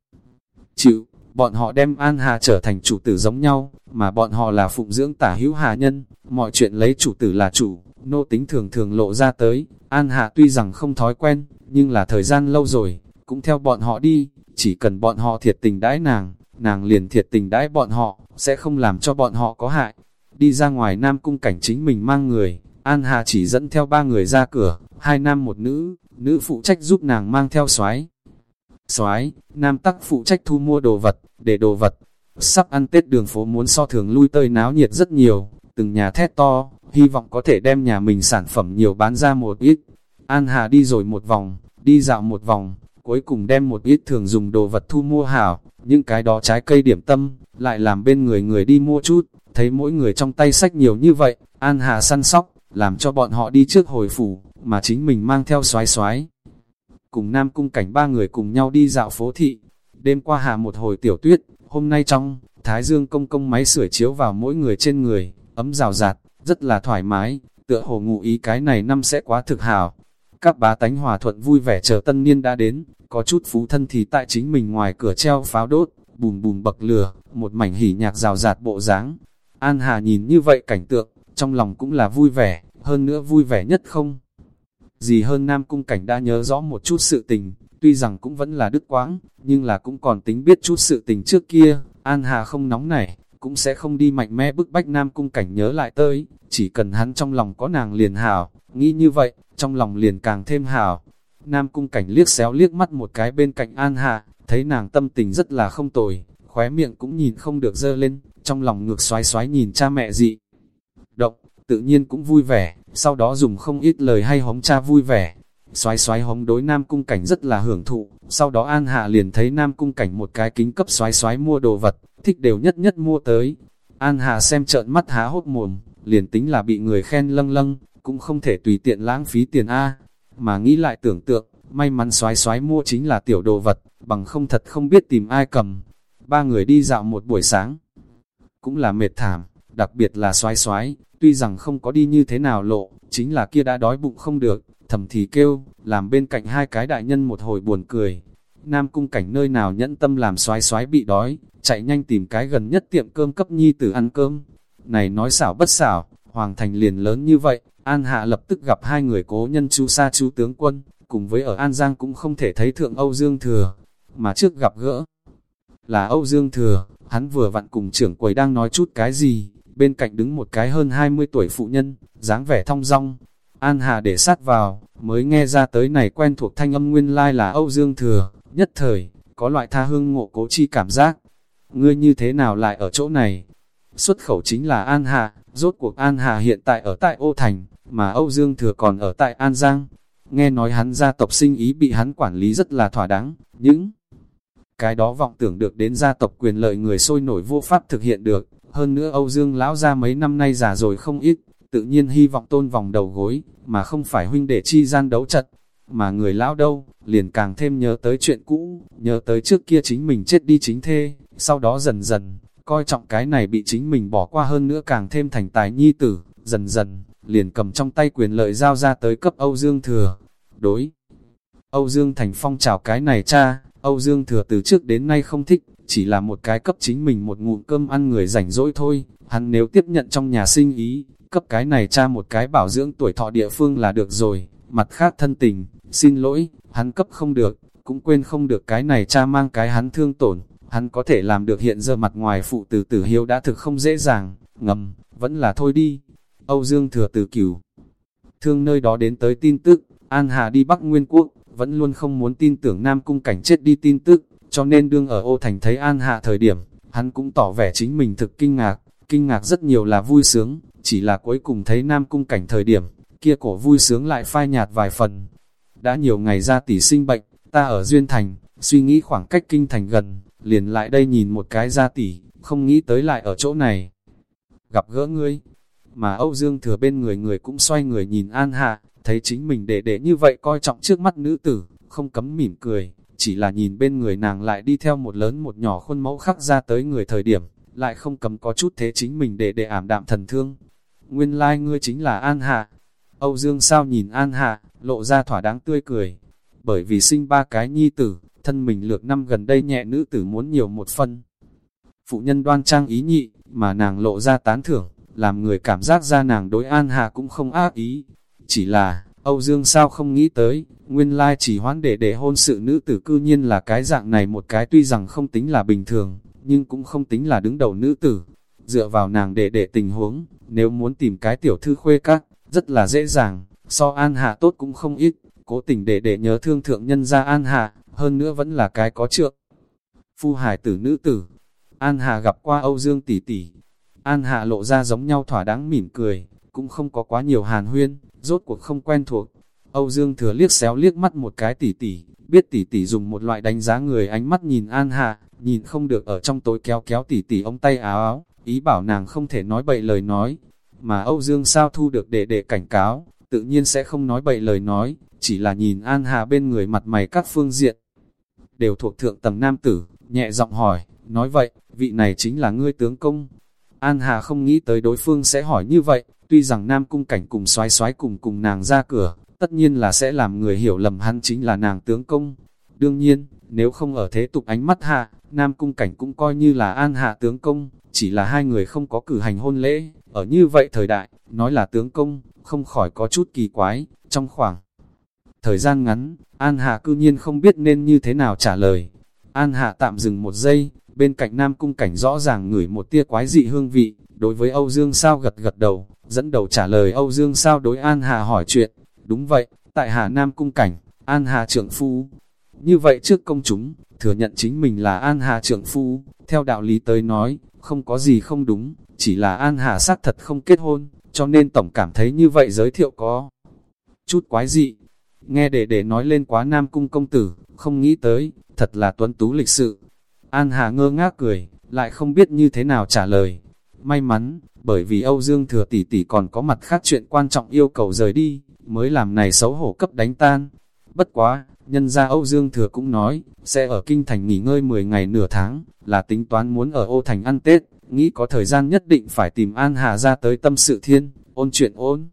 Chịu, bọn họ đem An Hà trở thành chủ tử giống nhau, mà bọn họ là phụng dưỡng tả hữu hạ nhân, mọi chuyện lấy chủ tử là chủ, nô tính thường thường lộ ra tới, An Hà tuy rằng không thói quen, nhưng là thời gian lâu rồi, cũng theo bọn họ đi, chỉ cần bọn họ thiệt tình đãi nàng, nàng liền thiệt tình đãi bọn họ, sẽ không làm cho bọn họ có hại. Đi ra ngoài Nam Cung cảnh chính mình mang người, An Hà chỉ dẫn theo ba người ra cửa, hai nam một nữ, nữ phụ trách giúp nàng mang theo soái soái nam tắc phụ trách thu mua đồ vật, để đồ vật. Sắp ăn Tết đường phố muốn so thường lui tơi náo nhiệt rất nhiều, từng nhà thét to, hy vọng có thể đem nhà mình sản phẩm nhiều bán ra một ít. An Hà đi rồi một vòng, đi dạo một vòng, cuối cùng đem một ít thường dùng đồ vật thu mua hảo, những cái đó trái cây điểm tâm, lại làm bên người người đi mua chút, thấy mỗi người trong tay sách nhiều như vậy, An Hà săn sóc, làm cho bọn họ đi trước hồi phủ, mà chính mình mang theo xoái xoái. Cùng Nam Cung cảnh ba người cùng nhau đi dạo phố thị, đêm qua hạ một hồi tiểu tuyết, hôm nay trong, Thái Dương công công máy sửa chiếu vào mỗi người trên người, ấm rào rạt, rất là thoải mái, tựa hồ ngụ ý cái này năm sẽ quá thực hảo. Các bá tánh hòa thuận vui vẻ chờ tân niên đã đến, có chút phú thân thì tại chính mình ngoài cửa treo pháo đốt, bùm bùm bậc lửa, một mảnh hỉ nhạc rào rạt bộ dáng. An Hà nhìn như vậy cảnh tượng, trong lòng cũng là vui vẻ, hơn nữa vui vẻ nhất không. Gì hơn Nam Cung Cảnh đã nhớ rõ một chút sự tình, tuy rằng cũng vẫn là đứt quãng, nhưng là cũng còn tính biết chút sự tình trước kia, An Hà không nóng nảy, cũng sẽ không đi mạnh mẽ bức bách Nam Cung Cảnh nhớ lại tới, chỉ cần hắn trong lòng có nàng liền hảo, nghĩ như vậy, trong lòng liền càng thêm hảo. Nam Cung Cảnh liếc xéo liếc mắt một cái bên cạnh An hạ thấy nàng tâm tình rất là không tồi, khóe miệng cũng nhìn không được dơ lên, trong lòng ngược xoái xoái nhìn cha mẹ dị. Động, tự nhiên cũng vui vẻ, sau đó dùng không ít lời hay hống cha vui vẻ. Xoái xoái hống đối Nam Cung Cảnh rất là hưởng thụ, sau đó An Hạ liền thấy Nam Cung Cảnh một cái kính cấp xoái xoái mua đồ vật, thích đều nhất nhất mua tới. An hà xem trợn mắt há hốt mồm, liền tính là bị người khen lâng lâng, cũng không thể tùy tiện lãng phí tiền A. Mà nghĩ lại tưởng tượng, may mắn xoái xoái mua chính là tiểu đồ vật, bằng không thật không biết tìm ai cầm. Ba người đi dạo một buổi sáng, cũng là mệt thảm, đặc biệt là xoái xoái, tuy rằng không có đi như thế nào lộ, chính là kia đã đói bụng không được, thầm thì kêu, làm bên cạnh hai cái đại nhân một hồi buồn cười. Nam cung cảnh nơi nào nhẫn tâm làm xoái xoái bị đói, chạy nhanh tìm cái gần nhất tiệm cơm cấp nhi tử ăn cơm. Này nói xảo bất xảo, hoàng thành liền lớn như vậy, An Hạ lập tức gặp hai người cố nhân chú sa chú tướng quân, cùng với ở An Giang cũng không thể thấy thượng Âu Dương Thừa, mà trước gặp gỡ là Âu Dương Thừa, hắn vừa vặn cùng trưởng quầy đang nói chút cái gì, bên cạnh đứng một cái hơn 20 tuổi phụ nhân, dáng vẻ thong dong. An Hà để sát vào, mới nghe ra tới này quen thuộc thanh âm nguyên lai là Âu Dương Thừa, nhất thời, có loại tha hương ngộ cố chi cảm giác. Ngươi như thế nào lại ở chỗ này? Xuất khẩu chính là An Hà, rốt cuộc An Hà hiện tại ở tại Ô Thành, mà Âu Dương Thừa còn ở tại An Giang. Nghe nói hắn gia tộc sinh ý bị hắn quản lý rất là thỏa đáng, những cái đó vọng tưởng được đến gia tộc quyền lợi người sôi nổi vô pháp thực hiện được, hơn nữa Âu Dương lão ra mấy năm nay già rồi không ít, tự nhiên hy vọng tôn vòng đầu gối, mà không phải huynh đệ chi gian đấu trận. mà người lão đâu, liền càng thêm nhớ tới chuyện cũ, nhớ tới trước kia chính mình chết đi chính thê, sau đó dần dần, coi trọng cái này bị chính mình bỏ qua hơn nữa càng thêm thành tài nhi tử, dần dần, liền cầm trong tay quyền lợi giao ra tới cấp Âu Dương Thừa. Đối, Âu Dương Thành Phong chào cái này cha, Âu Dương Thừa từ trước đến nay không thích, chỉ là một cái cấp chính mình một ngụm cơm ăn người rảnh rỗi thôi, hắn nếu tiếp nhận trong nhà sinh ý, cấp cái này cha một cái bảo dưỡng tuổi thọ địa phương là được rồi, mặt khác thân tình, xin lỗi, hắn cấp không được, cũng quên không được cái này cha mang cái hắn thương tổn, hắn có thể làm được hiện giờ mặt ngoài phụ tử tử hiếu đã thực không dễ dàng, ngầm, vẫn là thôi đi. Âu Dương thừa từ cửu. Thương nơi đó đến tới tin tức, An Hà đi Bắc Nguyên Quốc, vẫn luôn không muốn tin tưởng Nam Cung cảnh chết đi tin tức, cho nên đương ở ô thành thấy An Hạ thời điểm, hắn cũng tỏ vẻ chính mình thực kinh ngạc, kinh ngạc rất nhiều là vui sướng, chỉ là cuối cùng thấy Nam Cung cảnh thời điểm, kia cổ vui sướng lại phai nhạt vài phần. Đã nhiều ngày ra tỷ sinh bệnh, ta ở Duyên Thành, suy nghĩ khoảng cách kinh thành gần, liền lại đây nhìn một cái ra tỷ, không nghĩ tới lại ở chỗ này. Gặp gỡ ngươi, mà Âu Dương thừa bên người người cũng xoay người nhìn An Hạ, thấy chính mình để để như vậy coi trọng trước mắt nữ tử, không cấm mỉm cười, chỉ là nhìn bên người nàng lại đi theo một lớn một nhỏ khuôn mẫu khắc ra tới người thời điểm, lại không cấm có chút thế chính mình để để ảm đạm thần thương. Nguyên lai like ngươi chính là An Hạ. Âu Dương sao nhìn An Hạ, lộ ra thỏa đáng tươi cười. Bởi vì sinh ba cái nhi tử, thân mình lược năm gần đây nhẹ nữ tử muốn nhiều một phân. Phụ nhân đoan trang ý nhị, mà nàng lộ ra tán thưởng, làm người cảm giác ra nàng đối An Hạ cũng không ác ý. Chỉ là, Âu Dương sao không nghĩ tới, nguyên lai chỉ hoãn để để hôn sự nữ tử cư nhiên là cái dạng này một cái tuy rằng không tính là bình thường, nhưng cũng không tính là đứng đầu nữ tử. Dựa vào nàng để để tình huống, nếu muốn tìm cái tiểu thư khuê các, rất là dễ dàng, so an hạ tốt cũng không ít, cố tình để để nhớ thương thượng nhân ra an hạ, hơn nữa vẫn là cái có trượng. Phu hải tử nữ tử, an hạ gặp qua Âu Dương tỷ tỷ, an hạ lộ ra giống nhau thỏa đáng mỉm cười, cũng không có quá nhiều hàn huyên, rốt cuộc không quen thuộc. Âu Dương thừa liếc xéo liếc mắt một cái tỷ tỷ, biết tỷ tỷ dùng một loại đánh giá người ánh mắt nhìn An Hạ, nhìn không được ở trong tối kéo kéo tỷ tỷ ông tay áo áo, ý bảo nàng không thể nói bậy lời nói. Mà Âu Dương sao thu được để để cảnh cáo, tự nhiên sẽ không nói bậy lời nói, chỉ là nhìn An Hạ bên người mặt mày các phương diện. Đều thuộc thượng tầng nam tử, nhẹ giọng hỏi, nói vậy, vị này chính là ngươi tướng công. An Hà không nghĩ tới đối phương sẽ hỏi như vậy, Tuy rằng Nam Cung Cảnh cùng xoái xoái cùng cùng nàng ra cửa, tất nhiên là sẽ làm người hiểu lầm hắn chính là nàng tướng công. Đương nhiên, nếu không ở thế tục ánh mắt hạ, Nam Cung Cảnh cũng coi như là an hạ tướng công, chỉ là hai người không có cử hành hôn lễ. Ở như vậy thời đại, nói là tướng công, không khỏi có chút kỳ quái, trong khoảng thời gian ngắn, An Hạ cư nhiên không biết nên như thế nào trả lời. An Hạ tạm dừng một giây, bên cạnh Nam Cung Cảnh rõ ràng ngửi một tia quái dị hương vị, đối với Âu Dương sao gật gật đầu, dẫn đầu trả lời Âu Dương sao đối An hạ hỏi chuyện. Đúng vậy, tại Hà Nam Cung Cảnh, An Hà trưởng phu. Như vậy trước công chúng, thừa nhận chính mình là An Hà trưởng phu, theo đạo lý tới nói, không có gì không đúng, chỉ là An Hà xác thật không kết hôn, cho nên tổng cảm thấy như vậy giới thiệu có chút quái dị. Nghe để để nói lên quá Nam Cung công tử, không nghĩ tới, thật là tuấn tú lịch sự. An Hà ngơ ngác cười, lại không biết như thế nào trả lời. May mắn, bởi vì Âu Dương thừa tỷ tỷ còn có mặt khác chuyện quan trọng yêu cầu rời đi, mới làm này xấu hổ cấp đánh tan. Bất quá, nhân gia Âu Dương thừa cũng nói, sẽ ở Kinh Thành nghỉ ngơi 10 ngày nửa tháng, là tính toán muốn ở ô thành ăn Tết, nghĩ có thời gian nhất định phải tìm An Hà ra tới tâm sự thiên, ôn chuyện ôn.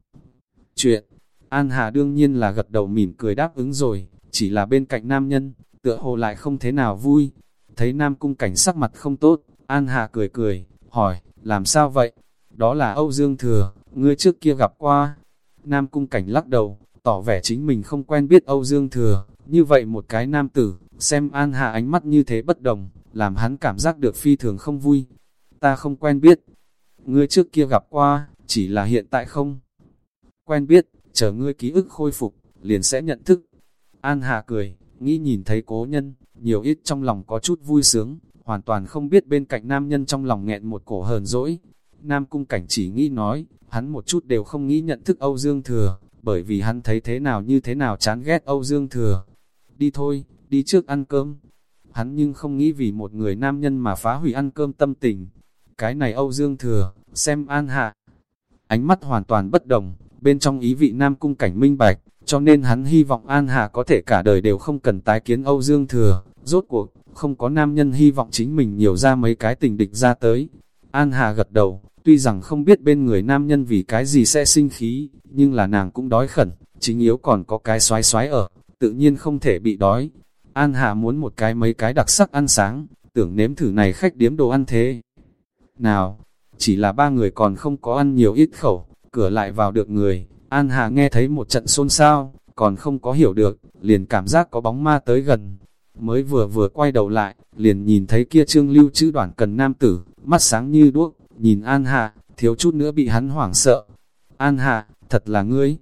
Chuyện, An Hà đương nhiên là gật đầu mỉm cười đáp ứng rồi, chỉ là bên cạnh nam nhân, tựa hồ lại không thế nào vui. Thấy nam cung cảnh sắc mặt không tốt, An Hà cười cười, hỏi, làm sao vậy? đó là Âu Dương Thừa, ngươi trước kia gặp qua. Nam Cung Cảnh lắc đầu, tỏ vẻ chính mình không quen biết Âu Dương Thừa, như vậy một cái nam tử, xem An Hà ánh mắt như thế bất đồng, làm hắn cảm giác được phi thường không vui. Ta không quen biết, ngươi trước kia gặp qua, chỉ là hiện tại không. Quen biết, chờ ngươi ký ức khôi phục, liền sẽ nhận thức. An Hà cười, nghĩ nhìn thấy cố nhân, nhiều ít trong lòng có chút vui sướng, hoàn toàn không biết bên cạnh nam nhân trong lòng nghẹn một cổ hờn dỗi, Nam Cung Cảnh chỉ nghĩ nói, hắn một chút đều không nghĩ nhận thức Âu Dương Thừa, bởi vì hắn thấy thế nào như thế nào chán ghét Âu Dương Thừa. Đi thôi, đi trước ăn cơm. Hắn nhưng không nghĩ vì một người nam nhân mà phá hủy ăn cơm tâm tình. Cái này Âu Dương Thừa, xem an hạ. Ánh mắt hoàn toàn bất đồng, bên trong ý vị Nam Cung Cảnh minh bạch, cho nên hắn hy vọng An Hà có thể cả đời đều không cần tái kiến Âu Dương Thừa, rốt cuộc, không có nam nhân hy vọng chính mình nhiều ra mấy cái tình địch ra tới. An Hà gật đầu, tuy rằng không biết bên người nam nhân vì cái gì sẽ sinh khí, nhưng là nàng cũng đói khẩn, chính yếu còn có cái xoái xoái ở, tự nhiên không thể bị đói. An Hà muốn một cái mấy cái đặc sắc ăn sáng, tưởng nếm thử này khách điếm đồ ăn thế. Nào, chỉ là ba người còn không có ăn nhiều ít khẩu, cửa lại vào được người, An Hà nghe thấy một trận xôn xao, còn không có hiểu được, liền cảm giác có bóng ma tới gần. Mới vừa vừa quay đầu lại, liền nhìn thấy kia trương lưu chữ đoạn cần nam tử, mắt sáng như đuốc, nhìn An Hà, thiếu chút nữa bị hắn hoảng sợ. An Hà, thật là ngươi.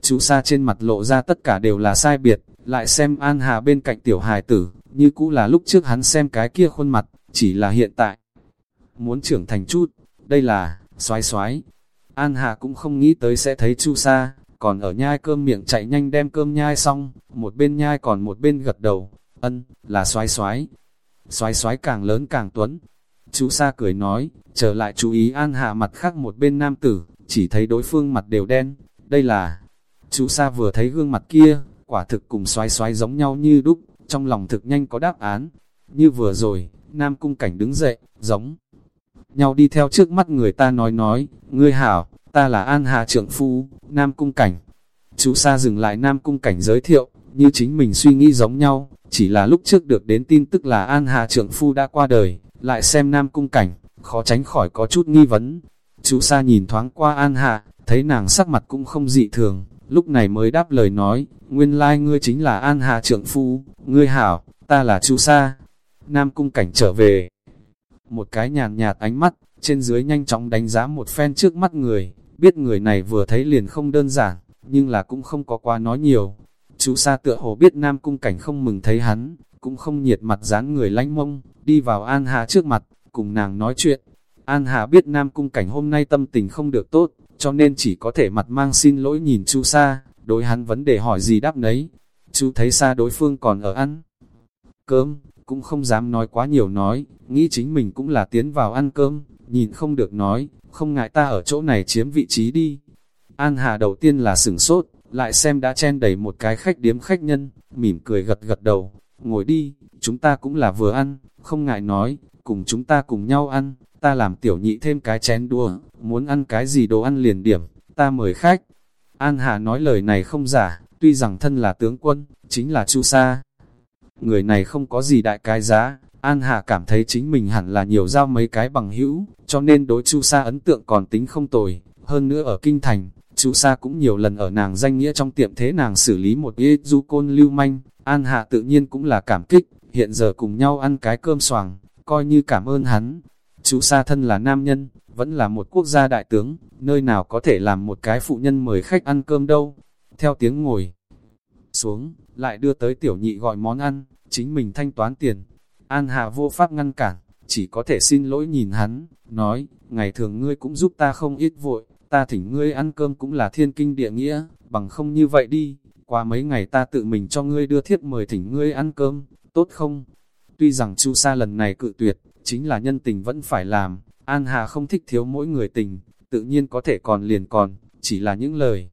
Chú xa trên mặt lộ ra tất cả đều là sai biệt, lại xem An Hà bên cạnh tiểu hài tử, như cũ là lúc trước hắn xem cái kia khuôn mặt, chỉ là hiện tại. Muốn trưởng thành chút, đây là, xoái xoái. An Hà cũng không nghĩ tới sẽ thấy Chu Sa, còn ở nhai cơm miệng chạy nhanh đem cơm nhai xong, một bên nhai còn một bên gật đầu, ân, là xoái xoái. Xoái xoái càng lớn càng tuấn. Chu Sa cười nói, trở lại chú ý An Hà mặt khác một bên nam tử, chỉ thấy đối phương mặt đều đen, đây là chú Sa vừa thấy gương mặt kia, quả thực cùng xoái xoái giống nhau như đúc, trong lòng thực nhanh có đáp án. Như vừa rồi, Nam Cung Cảnh đứng dậy, giống nhau đi theo trước mắt người ta nói nói, ngươi hảo, ta là An Hà Trượng Phu, Nam Cung Cảnh. Chú Sa dừng lại Nam Cung Cảnh giới thiệu, như chính mình suy nghĩ giống nhau, chỉ là lúc trước được đến tin tức là An Hà Trượng Phu đã qua đời, lại xem Nam Cung Cảnh, khó tránh khỏi có chút nghi vấn. Chú Sa nhìn thoáng qua An Hà, thấy nàng sắc mặt cũng không dị thường, lúc này mới đáp lời nói, nguyên lai ngươi chính là An Hà Trượng Phu, ngươi hảo, ta là Chú Sa. Nam Cung Cảnh trở về, một cái nhàn nhạt ánh mắt, trên dưới nhanh chóng đánh giá một phen trước mắt người, biết người này vừa thấy liền không đơn giản, nhưng là cũng không có quá nói nhiều. Chú Sa tựa hồ biết Nam Cung Cảnh không mừng thấy hắn, cũng không nhiệt mặt dáng người lánh mông, đi vào An Hà trước mặt, cùng nàng nói chuyện. An Hà biết Nam Cung Cảnh hôm nay tâm tình không được tốt, cho nên chỉ có thể mặt mang xin lỗi nhìn chú Sa, đối hắn vấn đề hỏi gì đáp nấy. Chú thấy xa đối phương còn ở ăn cơm, cũng không dám nói quá nhiều nói, nghĩ chính mình cũng là tiến vào ăn cơm, nhìn không được nói, không ngại ta ở chỗ này chiếm vị trí đi. An Hà đầu tiên là sửng sốt, lại xem đã chen đầy một cái khách điếm khách nhân, mỉm cười gật gật đầu, ngồi đi, chúng ta cũng là vừa ăn, không ngại nói, cùng chúng ta cùng nhau ăn, ta làm tiểu nhị thêm cái chén đua, muốn ăn cái gì đồ ăn liền điểm, ta mời khách. An Hà nói lời này không giả, tuy rằng thân là tướng quân, chính là Chu Sa, người này không có gì đại cái giá, An Hà cảm thấy chính mình hẳn là nhiều giao mấy cái bằng hữu, cho nên đối Chu Sa ấn tượng còn tính không tồi, hơn nữa ở Kinh Thành, Chu Sa cũng nhiều lần ở nàng danh nghĩa trong tiệm thế nàng xử lý một ít du côn lưu manh, An Hà tự nhiên cũng là cảm kích, hiện giờ cùng nhau ăn cái cơm xoàng, coi như cảm ơn hắn chú Sa thân là nam nhân, vẫn là một quốc gia đại tướng, nơi nào có thể làm một cái phụ nhân mời khách ăn cơm đâu. Theo tiếng ngồi xuống, lại đưa tới tiểu nhị gọi món ăn, chính mình thanh toán tiền. An Hà vô pháp ngăn cản, chỉ có thể xin lỗi nhìn hắn, nói, ngày thường ngươi cũng giúp ta không ít vội, ta thỉnh ngươi ăn cơm cũng là thiên kinh địa nghĩa, bằng không như vậy đi, qua mấy ngày ta tự mình cho ngươi đưa thiết mời thỉnh ngươi ăn cơm, tốt không? Tuy rằng Chu Sa lần này cự tuyệt, chính là nhân tình vẫn phải làm, An Hà không thích thiếu mỗi người tình, tự nhiên có thể còn liền còn, chỉ là những lời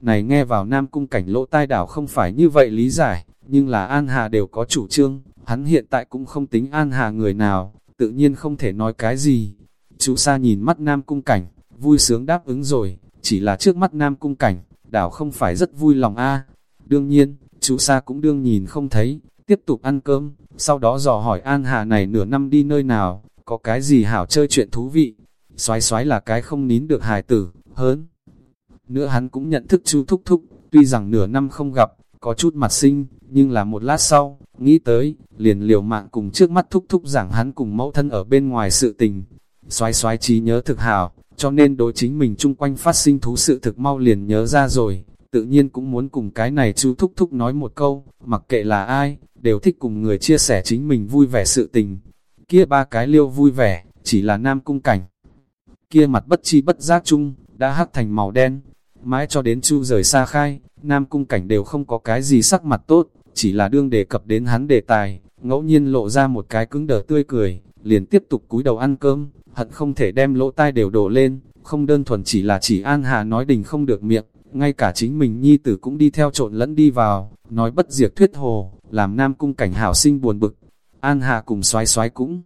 này nghe vào Nam Cung cảnh lỗ tai đảo không phải như vậy lý giải, nhưng là An Hà đều có chủ trương, hắn hiện tại cũng không tính An Hà người nào, tự nhiên không thể nói cái gì. Chú Sa nhìn mắt Nam Cung cảnh, vui sướng đáp ứng rồi, chỉ là trước mắt Nam Cung cảnh, đảo không phải rất vui lòng a. Đương nhiên, chú Sa cũng đương nhìn không thấy, tiếp tục ăn cơm, sau đó dò hỏi An Hà này nửa năm đi nơi nào, có cái gì hảo chơi chuyện thú vị. Xoái xoái là cái không nín được hài tử, hớn nữa hắn cũng nhận thức chú Thúc Thúc, tuy rằng nửa năm không gặp, có chút mặt sinh, nhưng là một lát sau, nghĩ tới, liền liều mạng cùng trước mắt Thúc Thúc giảng hắn cùng mẫu thân ở bên ngoài sự tình. Xoái xoái trí nhớ thực hảo, cho nên đối chính mình chung quanh phát sinh thú sự thực mau liền nhớ ra rồi, tự nhiên cũng muốn cùng cái này chú Thúc Thúc nói một câu, mặc kệ là ai, đều thích cùng người chia sẻ chính mình vui vẻ sự tình. Kia ba cái liêu vui vẻ, chỉ là nam cung cảnh. Kia mặt bất chi bất giác chung, đã hắc thành màu đen, Mãi cho đến chu rời xa khai, Nam Cung Cảnh đều không có cái gì sắc mặt tốt, chỉ là đương đề cập đến hắn đề tài, ngẫu nhiên lộ ra một cái cứng đờ tươi cười, liền tiếp tục cúi đầu ăn cơm, hận không thể đem lỗ tai đều đổ lên, không đơn thuần chỉ là chỉ An Hà nói đình không được miệng, ngay cả chính mình nhi tử cũng đi theo trộn lẫn đi vào, nói bất diệt thuyết hồ, làm nam cung cảnh hảo sinh buồn bực. An Hà cùng xoái xoái cũng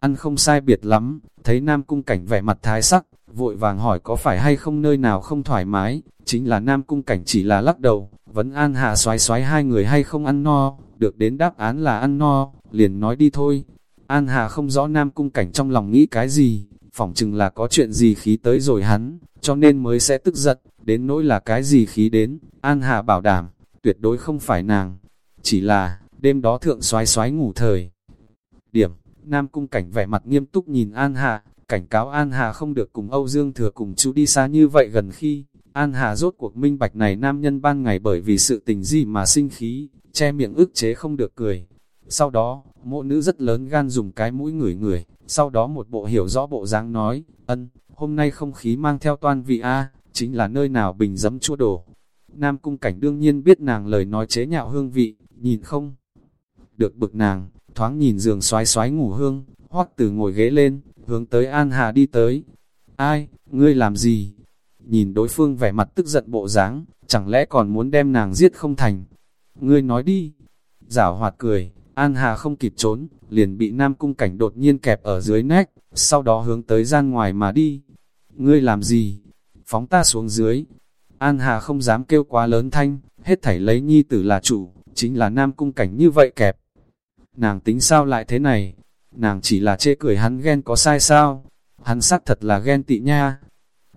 ăn không sai biệt lắm, thấy nam cung cảnh vẻ mặt thái sắc, vội vàng hỏi có phải hay không nơi nào không thoải mái, chính là nam cung cảnh chỉ là lắc đầu, vẫn An Hà xoái xoái hai người hay không ăn no, được đến đáp án là ăn no, liền nói đi thôi. An Hà không rõ nam cung cảnh trong lòng nghĩ cái gì, phỏng chừng là có chuyện gì khí tới rồi hắn, cho nên mới sẽ tức giận, đến nỗi là cái gì khí đến, An Hà bảo đảm, tuyệt đối không phải nàng, chỉ là, đêm đó thượng xoái xoái ngủ thời. Điểm, Nam Cung Cảnh vẻ mặt nghiêm túc nhìn An Hà, cảnh cáo An Hà không được cùng Âu Dương Thừa cùng chú đi xa như vậy gần khi, An Hà rốt cuộc minh bạch này nam nhân ban ngày bởi vì sự tình gì mà sinh khí, che miệng ức chế không được cười. Sau đó, mộ nữ rất lớn gan dùng cái mũi ngửi người, sau đó một bộ hiểu rõ bộ dáng nói, ân, hôm nay không khí mang theo toan vị A, chính là nơi nào bình dấm chua đổ. Nam cung cảnh đương nhiên biết nàng lời nói chế nhạo hương vị, nhìn không? Được bực nàng, thoáng nhìn giường xoái xoái ngủ hương, hoắc từ ngồi ghế lên, hướng tới An Hà đi tới. Ai, ngươi làm gì? Nhìn đối phương vẻ mặt tức giận bộ dáng, chẳng lẽ còn muốn đem nàng giết không thành? Ngươi nói đi. Giảo hoạt cười, An Hà không kịp trốn, liền bị Nam Cung Cảnh đột nhiên kẹp ở dưới nách, sau đó hướng tới gian ngoài mà đi. Ngươi làm gì? Phóng ta xuống dưới. An Hà không dám kêu quá lớn thanh, hết thảy lấy nhi tử là chủ, chính là Nam Cung Cảnh như vậy kẹp. Nàng tính sao lại thế này? Nàng chỉ là chê cười hắn ghen có sai sao? Hắn xác thật là ghen tị nha.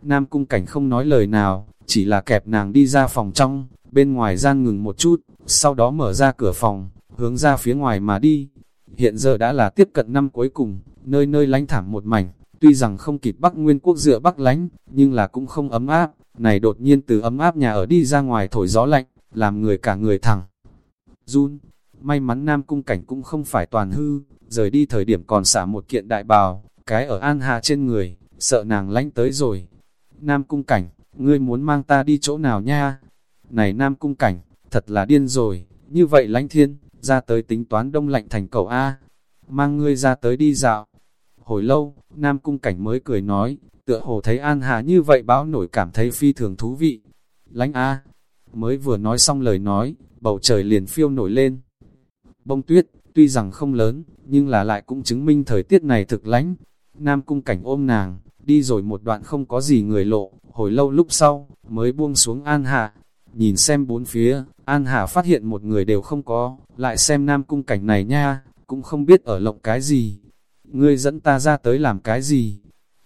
Nam Cung Cảnh không nói lời nào, chỉ là kẹp nàng đi ra phòng trong, bên ngoài gian ngừng một chút, sau đó mở ra cửa phòng, hướng ra phía ngoài mà đi. Hiện giờ đã là tiếp cận năm cuối cùng, nơi nơi lánh thảm một mảnh, tuy rằng không kịp Bắc Nguyên quốc dựa Bắc lánh, nhưng là cũng không ấm áp, này đột nhiên từ ấm áp nhà ở đi ra ngoài thổi gió lạnh, làm người cả người thẳng. Run, may mắn Nam Cung Cảnh cũng không phải toàn hư, rời đi thời điểm còn xả một kiện đại bào, cái ở An Hà trên người, sợ nàng lánh tới rồi. Nam Cung Cảnh, ngươi muốn mang ta đi chỗ nào nha? Này Nam Cung Cảnh, thật là điên rồi, như vậy lánh thiên, ra tới tính toán đông lạnh thành cầu A, mang ngươi ra tới đi dạo. Hồi lâu, Nam Cung Cảnh mới cười nói, tựa hồ thấy An Hà như vậy báo nổi cảm thấy phi thường thú vị. Lánh A, mới vừa nói xong lời nói, bầu trời liền phiêu nổi lên. Bông tuyết, tuy rằng không lớn, nhưng là lại cũng chứng minh thời tiết này thực lánh. Nam Cung Cảnh ôm nàng, đi rồi một đoạn không có gì người lộ, hồi lâu lúc sau, mới buông xuống An Hà. Nhìn xem bốn phía, An Hà phát hiện một người đều không có, lại xem nam cung cảnh này nha, cũng không biết ở lộng cái gì. Ngươi dẫn ta ra tới làm cái gì?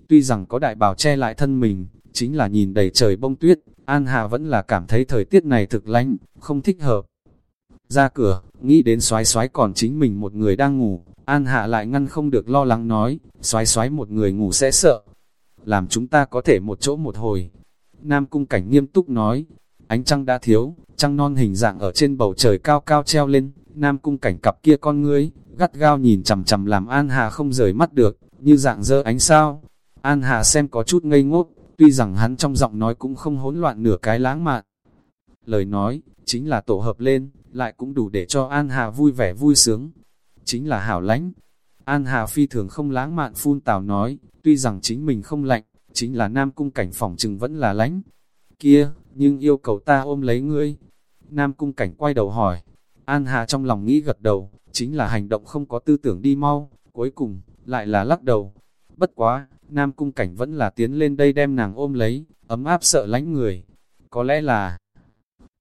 Tuy rằng có đại bào che lại thân mình, chính là nhìn đầy trời bông tuyết, An Hà vẫn là cảm thấy thời tiết này thực lạnh, không thích hợp. Ra cửa, nghĩ đến xoái xoái còn chính mình một người đang ngủ, An Hạ lại ngăn không được lo lắng nói, xoái xoái một người ngủ sẽ sợ. Làm chúng ta có thể một chỗ một hồi. Nam cung cảnh nghiêm túc nói, ánh trăng đã thiếu, trăng non hình dạng ở trên bầu trời cao cao treo lên, nam cung cảnh cặp kia con ngươi, gắt gao nhìn chằm chằm làm An Hà không rời mắt được, như dạng dơ ánh sao. An Hà xem có chút ngây ngốc, tuy rằng hắn trong giọng nói cũng không hỗn loạn nửa cái lãng mạn. Lời nói, chính là tổ hợp lên, lại cũng đủ để cho An Hà vui vẻ vui sướng. Chính là hảo lánh. An Hà phi thường không lãng mạn phun tào nói, tuy rằng chính mình không lạnh, chính là nam cung cảnh phòng trừng vẫn là lánh. Kia, nhưng yêu cầu ta ôm lấy ngươi. Nam cung cảnh quay đầu hỏi, An Hà trong lòng nghĩ gật đầu, chính là hành động không có tư tưởng đi mau, cuối cùng, lại là lắc đầu. Bất quá, Nam cung cảnh vẫn là tiến lên đây đem nàng ôm lấy, ấm áp sợ lánh người. Có lẽ là,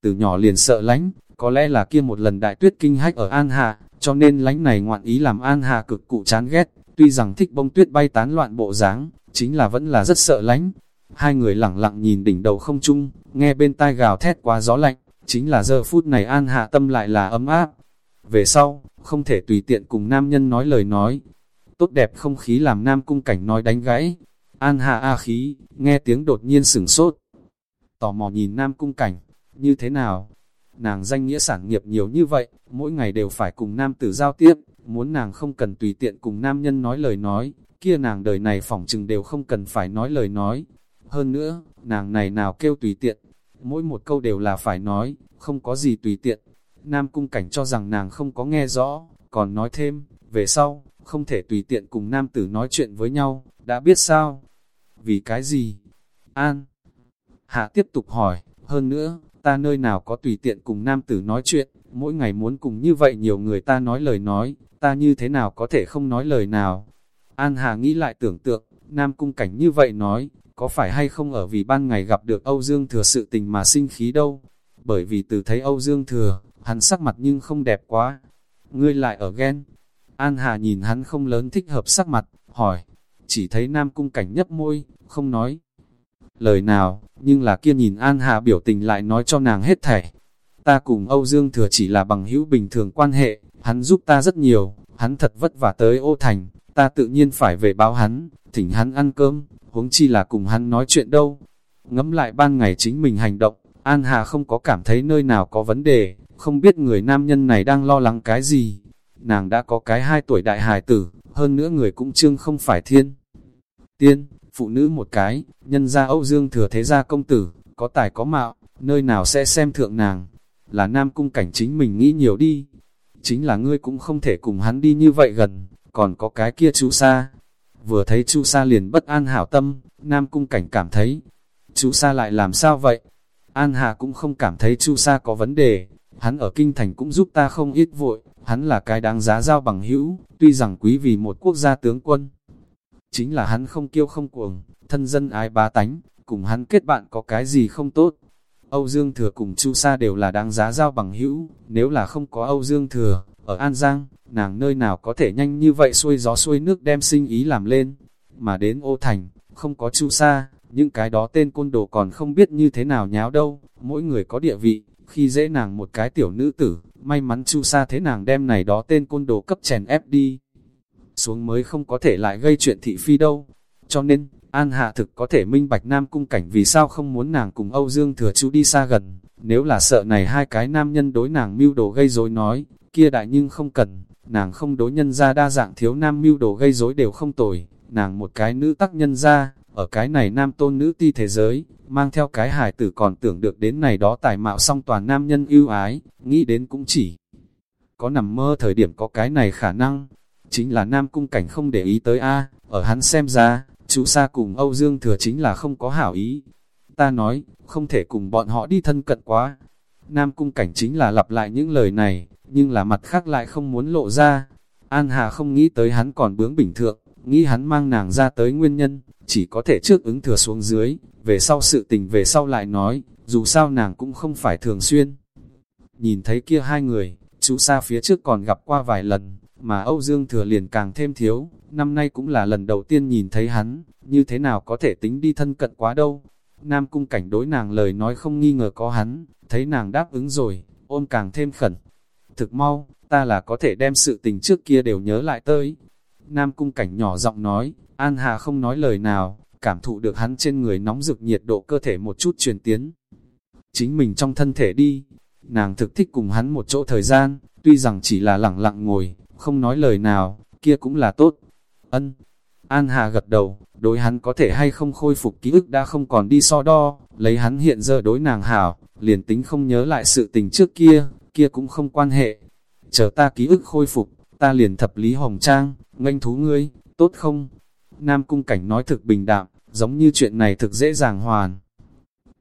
từ nhỏ liền sợ lánh, có lẽ là kia một lần đại tuyết kinh hách ở An Hà, cho nên lánh này ngoạn ý làm An Hà cực cụ chán ghét, tuy rằng thích bông tuyết bay tán loạn bộ dáng, chính là vẫn là rất sợ lánh. Hai người lặng lặng nhìn đỉnh đầu không chung, nghe bên tai gào thét quá gió lạnh, chính là giờ phút này an hạ tâm lại là ấm áp. Về sau, không thể tùy tiện cùng nam nhân nói lời nói. Tốt đẹp không khí làm nam cung cảnh nói đánh gãy. An hạ a khí, nghe tiếng đột nhiên sửng sốt. Tò mò nhìn nam cung cảnh, như thế nào? Nàng danh nghĩa sản nghiệp nhiều như vậy, mỗi ngày đều phải cùng nam tử giao tiếp, muốn nàng không cần tùy tiện cùng nam nhân nói lời nói, kia nàng đời này phỏng chừng đều không cần phải nói lời nói. Hơn nữa, nàng này nào kêu tùy tiện, mỗi một câu đều là phải nói, không có gì tùy tiện. Nam cung cảnh cho rằng nàng không có nghe rõ, còn nói thêm, về sau, không thể tùy tiện cùng nam tử nói chuyện với nhau, đã biết sao? Vì cái gì? An Hạ tiếp tục hỏi, Hơn nữa, ta nơi nào có tùy tiện cùng nam tử nói chuyện, mỗi ngày muốn cùng như vậy nhiều người ta nói lời nói, ta như thế nào có thể không nói lời nào. An Hà nghĩ lại tưởng tượng, nam cung cảnh như vậy nói, có phải hay không ở vì ban ngày gặp được Âu Dương Thừa sự tình mà sinh khí đâu. Bởi vì từ thấy Âu Dương Thừa, hắn sắc mặt nhưng không đẹp quá. Ngươi lại ở ghen. An Hà nhìn hắn không lớn thích hợp sắc mặt, hỏi. Chỉ thấy Nam Cung Cảnh nhấp môi, không nói. Lời nào, nhưng là kia nhìn An Hà biểu tình lại nói cho nàng hết thảy. Ta cùng Âu Dương Thừa chỉ là bằng hữu bình thường quan hệ, hắn giúp ta rất nhiều, hắn thật vất vả tới ô thành, ta tự nhiên phải về báo hắn, thỉnh hắn ăn cơm, huống chi là cùng hắn nói chuyện đâu. Ngẫm lại ban ngày chính mình hành động, An Hà không có cảm thấy nơi nào có vấn đề, không biết người nam nhân này đang lo lắng cái gì. Nàng đã có cái hai tuổi đại hài tử, hơn nữa người cũng trương không phải thiên. Tiên, phụ nữ một cái, nhân gia Âu Dương thừa thế gia công tử, có tài có mạo, nơi nào sẽ xem thượng nàng. Là nam cung cảnh chính mình nghĩ nhiều đi. Chính là ngươi cũng không thể cùng hắn đi như vậy gần, còn có cái kia chú xa. Vừa thấy chu sa liền bất an hảo tâm, nam cung cảnh cảm thấy. chu sa lại làm sao vậy? An Hà cũng không cảm thấy Chu Sa có vấn đề, hắn ở kinh thành cũng giúp ta không ít vội, hắn là cái đáng giá giao bằng hữu, tuy rằng quý vì một quốc gia tướng quân. Chính là hắn không kiêu không cuồng, thân dân ái bá tánh, cùng hắn kết bạn có cái gì không tốt. Âu Dương Thừa cùng Chu Sa đều là đáng giá giao bằng hữu, nếu là không có Âu Dương Thừa, ở An Giang, nàng nơi nào có thể nhanh như vậy xuôi gió xuôi nước đem sinh ý làm lên. Mà đến ô thành, không có Chu Sa, những cái đó tên côn đồ còn không biết như thế nào nháo đâu, mỗi người có địa vị, khi dễ nàng một cái tiểu nữ tử, may mắn chu sa thế nàng đem này đó tên côn đồ cấp chèn ép đi. Xuống mới không có thể lại gây chuyện thị phi đâu. Cho nên, An Hạ thực có thể minh bạch nam cung cảnh vì sao không muốn nàng cùng Âu Dương thừa chú đi xa gần. Nếu là sợ này hai cái nam nhân đối nàng mưu đồ gây rối nói, kia đại nhưng không cần, nàng không đối nhân ra đa dạng thiếu nam mưu đồ gây rối đều không tồi, nàng một cái nữ tác nhân ra, ở cái này nam tôn nữ ti thế giới, mang theo cái hài tử còn tưởng được đến này đó tài mạo song toàn nam nhân ưu ái, nghĩ đến cũng chỉ có nằm mơ thời điểm có cái này khả năng, chính là nam cung cảnh không để ý tới A, ở hắn xem ra, chú Sa cùng Âu Dương Thừa chính là không có hảo ý. Ta nói, không thể cùng bọn họ đi thân cận quá. Nam cung cảnh chính là lặp lại những lời này, nhưng là mặt khác lại không muốn lộ ra. An Hà không nghĩ tới hắn còn bướng bình thượng, nghĩ hắn mang nàng ra tới nguyên nhân, chỉ có thể trước ứng thừa xuống dưới, về sau sự tình về sau lại nói, dù sao nàng cũng không phải thường xuyên. Nhìn thấy kia hai người, chú xa phía trước còn gặp qua vài lần, mà Âu Dương thừa liền càng thêm thiếu, năm nay cũng là lần đầu tiên nhìn thấy hắn, như thế nào có thể tính đi thân cận quá đâu. Nam cung cảnh đối nàng lời nói không nghi ngờ có hắn, thấy nàng đáp ứng rồi, ôm càng thêm khẩn. Thực mau, ta là có thể đem sự tình trước kia đều nhớ lại tới. Nam cung cảnh nhỏ giọng nói, An Hà không nói lời nào, cảm thụ được hắn trên người nóng rực nhiệt độ cơ thể một chút truyền tiến. Chính mình trong thân thể đi, nàng thực thích cùng hắn một chỗ thời gian, tuy rằng chỉ là lặng lặng ngồi, không nói lời nào, kia cũng là tốt. Ân, An Hà gật đầu, đối hắn có thể hay không khôi phục ký ức đã không còn đi so đo, lấy hắn hiện giờ đối nàng hảo, liền tính không nhớ lại sự tình trước kia, kia cũng không quan hệ. Chờ ta ký ức khôi phục, ta liền thập lý hồng trang, nganh thú ngươi, tốt không? Nam Cung Cảnh nói thực bình đạm, giống như chuyện này thực dễ dàng hoàn.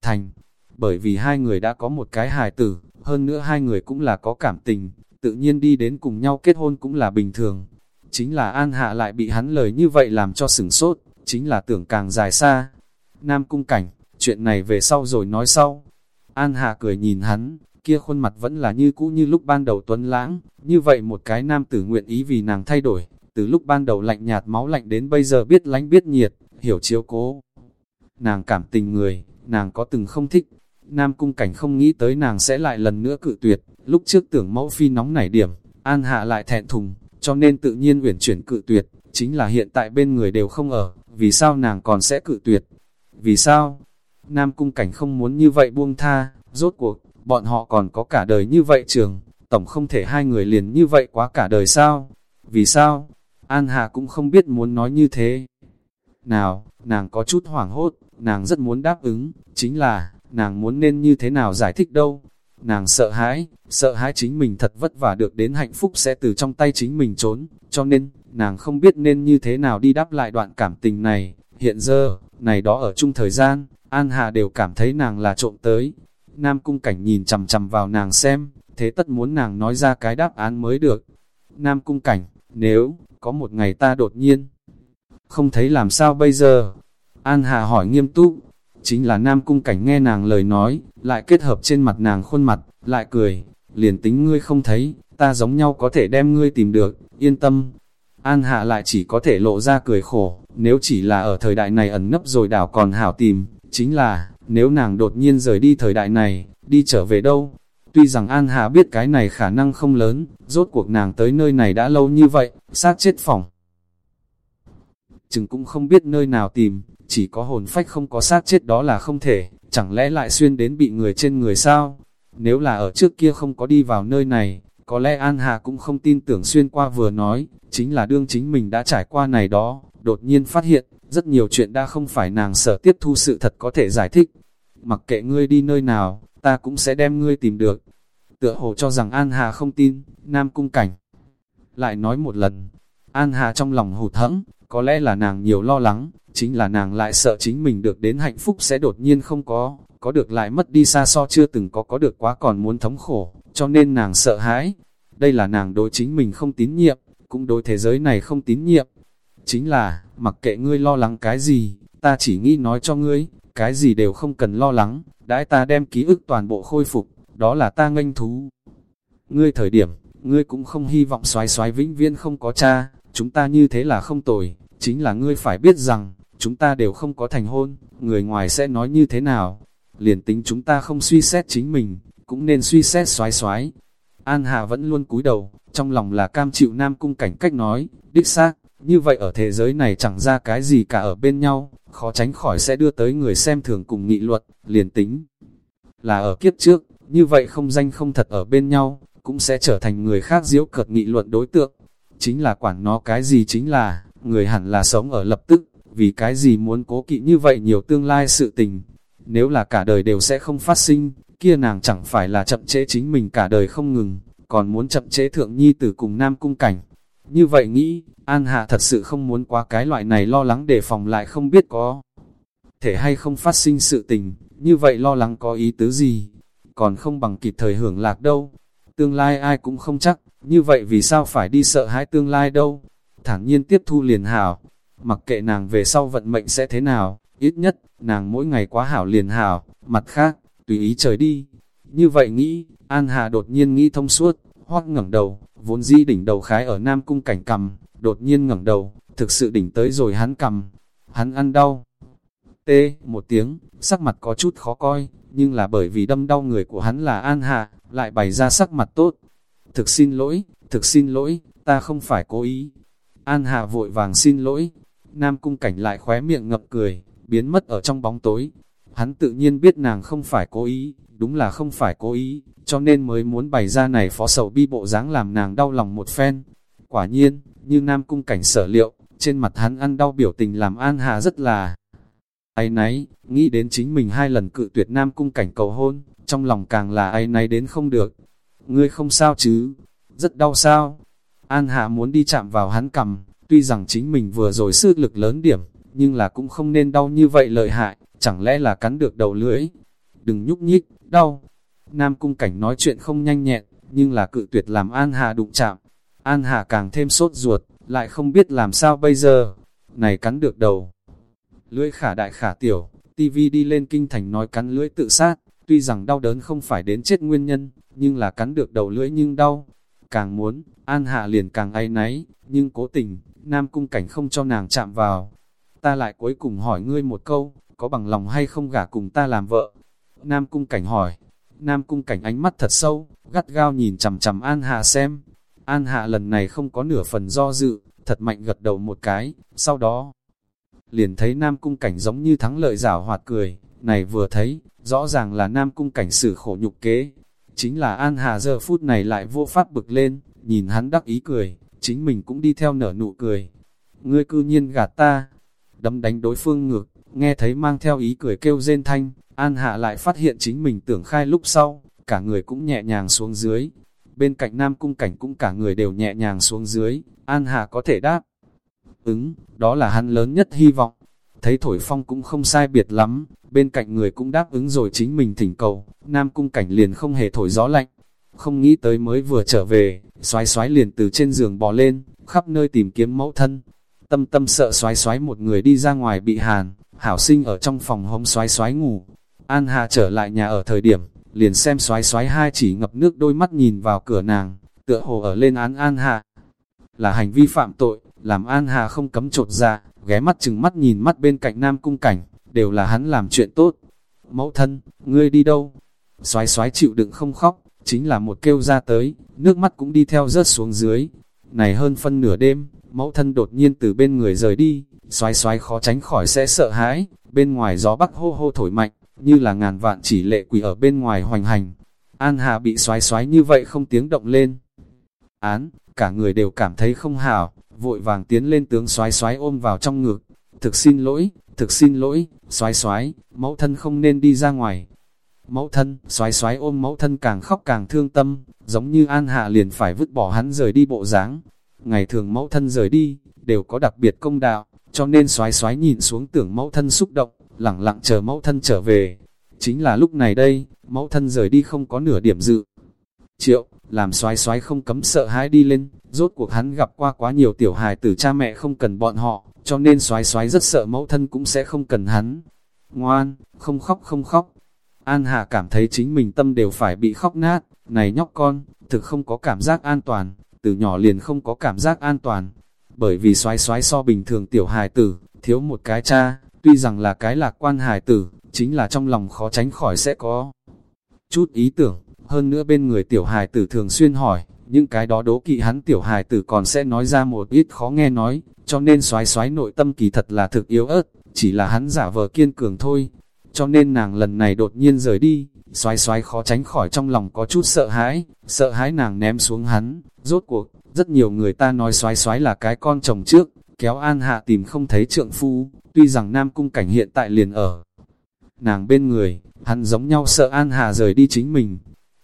Thành, bởi vì hai người đã có một cái hài tử, hơn nữa hai người cũng là có cảm tình, tự nhiên đi đến cùng nhau kết hôn cũng là bình thường. Chính là An Hạ lại bị hắn lời như vậy làm cho sửng sốt, chính là tưởng càng dài xa. Nam Cung Cảnh, chuyện này về sau rồi nói sau. An Hạ cười nhìn hắn, kia khuôn mặt vẫn là như cũ như lúc ban đầu tuấn lãng, như vậy một cái nam tử nguyện ý vì nàng thay đổi, từ lúc ban đầu lạnh nhạt máu lạnh đến bây giờ biết lánh biết nhiệt, hiểu chiếu cố. Nàng cảm tình người, nàng có từng không thích, Nam Cung Cảnh không nghĩ tới nàng sẽ lại lần nữa cự tuyệt, lúc trước tưởng mẫu phi nóng nảy điểm, An Hạ lại thẹn thùng, cho nên tự nhiên uyển chuyển cự tuyệt, chính là hiện tại bên người đều không ở, vì sao nàng còn sẽ cự tuyệt? Vì sao? Nam Cung Cảnh không muốn như vậy buông tha, rốt cuộc, bọn họ còn có cả đời như vậy trường, tổng không thể hai người liền như vậy quá cả đời sao? Vì sao? An Hà cũng không biết muốn nói như thế. Nào, nàng có chút hoảng hốt, nàng rất muốn đáp ứng, chính là, nàng muốn nên như thế nào giải thích đâu. Nàng sợ hãi, sợ hãi chính mình thật vất vả được đến hạnh phúc sẽ từ trong tay chính mình trốn, cho nên, nàng không biết nên như thế nào đi đáp lại đoạn cảm tình này. Hiện giờ, này đó ở chung thời gian, An Hà đều cảm thấy nàng là trộm tới. Nam cung cảnh nhìn chằm chằm vào nàng xem, thế tất muốn nàng nói ra cái đáp án mới được. Nam cung cảnh, nếu, có một ngày ta đột nhiên, không thấy làm sao bây giờ? An Hà hỏi nghiêm túc, chính là Nam cung cảnh nghe nàng lời nói, lại kết hợp trên mặt nàng khuôn mặt, lại cười, liền tính ngươi không thấy, ta giống nhau có thể đem ngươi tìm được, yên tâm. An Hạ lại chỉ có thể lộ ra cười khổ, nếu chỉ là ở thời đại này ẩn nấp rồi đảo còn hảo tìm, chính là, nếu nàng đột nhiên rời đi thời đại này, đi trở về đâu? Tuy rằng An hà biết cái này khả năng không lớn, rốt cuộc nàng tới nơi này đã lâu như vậy, sát chết phòng. Chừng cũng không biết nơi nào tìm, chỉ có hồn phách không có sát chết đó là không thể, chẳng lẽ lại xuyên đến bị người trên người sao? Nếu là ở trước kia không có đi vào nơi này, có lẽ An Hà cũng không tin tưởng xuyên qua vừa nói, chính là đương chính mình đã trải qua này đó, đột nhiên phát hiện, rất nhiều chuyện đã không phải nàng sở tiếp thu sự thật có thể giải thích. Mặc kệ ngươi đi nơi nào, ta cũng sẽ đem ngươi tìm được. Tựa hồ cho rằng An Hà không tin, Nam Cung Cảnh. Lại nói một lần, An Hà trong lòng hụt hẫng, có lẽ là nàng nhiều lo lắng, chính là nàng lại sợ chính mình được đến hạnh phúc sẽ đột nhiên không có, có được lại mất đi xa so chưa từng có có được quá còn muốn thống khổ, cho nên nàng sợ hãi. Đây là nàng đối chính mình không tín nhiệm, cũng đối thế giới này không tín nhiệm. Chính là, mặc kệ ngươi lo lắng cái gì, ta chỉ nghĩ nói cho ngươi, cái gì đều không cần lo lắng, đãi ta đem ký ức toàn bộ khôi phục, đó là ta nganh thú. Ngươi thời điểm, ngươi cũng không hy vọng xoái xoái vĩnh viên không có cha, chúng ta như thế là không tồi, chính là ngươi phải biết rằng, chúng ta đều không có thành hôn, người ngoài sẽ nói như thế nào, liền tính chúng ta không suy xét chính mình, cũng nên suy xét xoái xoái. An Hà vẫn luôn cúi đầu, trong lòng là cam chịu nam cung cảnh cách nói, đích xác, như vậy ở thế giới này chẳng ra cái gì cả ở bên nhau, khó tránh khỏi sẽ đưa tới người xem thường cùng nghị luật, liền tính. Là ở kiếp trước, như vậy không danh không thật ở bên nhau, cũng sẽ trở thành người khác diễu cợt nghị luận đối tượng. Chính là quản nó cái gì chính là, người hẳn là sống ở lập tức, vì cái gì muốn cố kỵ như vậy nhiều tương lai sự tình. Nếu là cả đời đều sẽ không phát sinh, kia nàng chẳng phải là chậm chế chính mình cả đời không ngừng, còn muốn chậm chế thượng nhi tử cùng nam cung cảnh. Như vậy nghĩ, An Hạ thật sự không muốn quá cái loại này lo lắng để phòng lại không biết có thể hay không phát sinh sự tình, như vậy lo lắng có ý tứ gì, còn không bằng kịp thời hưởng lạc đâu. Tương lai ai cũng không chắc, như vậy vì sao phải đi sợ hãi tương lai đâu. Thẳng nhiên tiếp thu liền hảo, mặc kệ nàng về sau vận mệnh sẽ thế nào, ít nhất, nàng mỗi ngày quá hảo liền hảo, mặt khác, tùy ý trời đi. Như vậy nghĩ, An Hà đột nhiên nghĩ thông suốt, hoác ngẩng đầu, vốn di đỉnh đầu khái ở Nam Cung cảnh cầm, đột nhiên ngẩng đầu, thực sự đỉnh tới rồi hắn cầm, hắn ăn đau. Tê, một tiếng, sắc mặt có chút khó coi, nhưng là bởi vì đâm đau người của hắn là An Hà, lại bày ra sắc mặt tốt. Thực xin lỗi, thực xin lỗi, ta không phải cố ý. An Hà vội vàng xin lỗi, Nam Cung cảnh lại khóe miệng ngập cười, biến mất ở trong bóng tối. Hắn tự nhiên biết nàng không phải cố ý, đúng là không phải cố ý, cho nên mới muốn bày ra này phó sầu bi bộ dáng làm nàng đau lòng một phen. Quả nhiên, như Nam Cung cảnh sở liệu, trên mặt hắn ăn đau biểu tình làm An Hà rất là ai nấy, nghĩ đến chính mình hai lần cự tuyệt Nam Cung cảnh cầu hôn, trong lòng càng là ai nấy đến không được. Ngươi không sao chứ? Rất đau sao? An Hạ muốn đi chạm vào hắn cầm, tuy rằng chính mình vừa rồi sức lực lớn điểm, nhưng là cũng không nên đau như vậy lợi hại, chẳng lẽ là cắn được đầu lưỡi. Đừng nhúc nhích, đau. Nam cung cảnh nói chuyện không nhanh nhẹn, nhưng là cự tuyệt làm An Hà đụng chạm. An Hà càng thêm sốt ruột, lại không biết làm sao bây giờ. Này cắn được đầu. Lưỡi khả đại khả tiểu, TV đi lên kinh thành nói cắn lưỡi tự sát, tuy rằng đau đớn không phải đến chết nguyên nhân, nhưng là cắn được đầu lưỡi nhưng đau. Càng muốn, An Hạ liền càng ai náy, nhưng cố tình, Nam cung cảnh không cho nàng chạm vào, ta lại cuối cùng hỏi ngươi một câu, có bằng lòng hay không gả cùng ta làm vợ? Nam cung cảnh hỏi, Nam cung cảnh ánh mắt thật sâu, gắt gao nhìn chằm chằm An Hạ xem. An Hạ lần này không có nửa phần do dự, thật mạnh gật đầu một cái, sau đó liền thấy Nam cung cảnh giống như thắng lợi giảo hoạt cười, này vừa thấy, rõ ràng là Nam cung cảnh xử khổ nhục kế. Chính là An Hà giờ phút này lại vô pháp bực lên, nhìn hắn đắc ý cười, chính mình cũng đi theo nở nụ cười. Ngươi cư nhiên gạt ta, đấm đánh đối phương ngược, nghe thấy mang theo ý cười kêu rên thanh, An Hạ lại phát hiện chính mình tưởng khai lúc sau, cả người cũng nhẹ nhàng xuống dưới. Bên cạnh Nam Cung Cảnh cũng cả người đều nhẹ nhàng xuống dưới, An Hạ có thể đáp. Ứng, đó là hắn lớn nhất hy vọng. thấy thổi phong cũng không sai biệt lắm, bên cạnh người cũng đáp ứng rồi chính mình thỉnh cầu, Nam Cung Cảnh liền không hề thổi gió lạnh. Không nghĩ tới mới vừa trở về, xoái xoái liền từ trên giường bò lên, khắp nơi tìm kiếm mẫu thân. Tâm tâm sợ xoái xoái một người đi ra ngoài bị hàn, hảo sinh ở trong phòng hông xoái xoái ngủ. An Hà trở lại nhà ở thời điểm, liền xem xoái xoái hai chỉ ngập nước đôi mắt nhìn vào cửa nàng, tựa hồ ở lên án An Hà. Là hành vi phạm tội, làm An Hà không cấm trột ra, ghé mắt chừng mắt nhìn mắt bên cạnh Nam Cung Cảnh, đều là hắn làm chuyện tốt. Mẫu thân, ngươi đi đâu? Xoái xoái chịu đựng không khóc, chính là một kêu ra tới, nước mắt cũng đi theo rớt xuống dưới. Này hơn phân nửa đêm, mẫu thân đột nhiên từ bên người rời đi, xoái xoái khó tránh khỏi sẽ sợ hãi, bên ngoài gió bắc hô hô thổi mạnh, như là ngàn vạn chỉ lệ quỷ ở bên ngoài hoành hành. An Hà bị xoái xoái như vậy không tiếng động lên. Án, cả người đều cảm thấy không hảo, vội vàng tiến lên tướng xoái xoái ôm vào trong ngực. Thực xin lỗi, thực xin lỗi, xoái xoái, mẫu thân không nên đi ra ngoài. Mẫu thân, xoái xoái ôm mẫu thân càng khóc càng thương tâm, giống như An Hạ liền phải vứt bỏ hắn rời đi bộ dáng. Ngày thường mẫu thân rời đi, đều có đặc biệt công đạo, cho nên xoái xoái nhìn xuống tưởng mẫu thân xúc động, lặng lặng chờ mẫu thân trở về. Chính là lúc này đây, mẫu thân rời đi không có nửa điểm dự. Triệu, làm xoái xoái không cấm sợ hãi đi lên, rốt cuộc hắn gặp qua quá nhiều tiểu hài tử cha mẹ không cần bọn họ, cho nên xoái xoái rất sợ mẫu thân cũng sẽ không cần hắn. Ngoan, không khóc không khóc. An Hà cảm thấy chính mình tâm đều phải bị khóc nát, này nhóc con, thực không có cảm giác an toàn, từ nhỏ liền không có cảm giác an toàn. Bởi vì xoái xoái so bình thường tiểu hài tử, thiếu một cái cha, tuy rằng là cái lạc quan hài tử, chính là trong lòng khó tránh khỏi sẽ có chút ý tưởng, hơn nữa bên người tiểu hài tử thường xuyên hỏi, những cái đó đố kỵ hắn tiểu hài tử còn sẽ nói ra một ít khó nghe nói, cho nên xoái xoái nội tâm kỳ thật là thực yếu ớt, chỉ là hắn giả vờ kiên cường thôi. Cho nên nàng lần này đột nhiên rời đi, xoái xoái khó tránh khỏi trong lòng có chút sợ hãi, sợ hãi nàng ném xuống hắn, rốt cuộc, rất nhiều người ta nói xoái xoái là cái con chồng trước, kéo an hạ tìm không thấy trượng phu, tuy rằng nam cung cảnh hiện tại liền ở. Nàng bên người, hắn giống nhau sợ an hạ rời đi chính mình,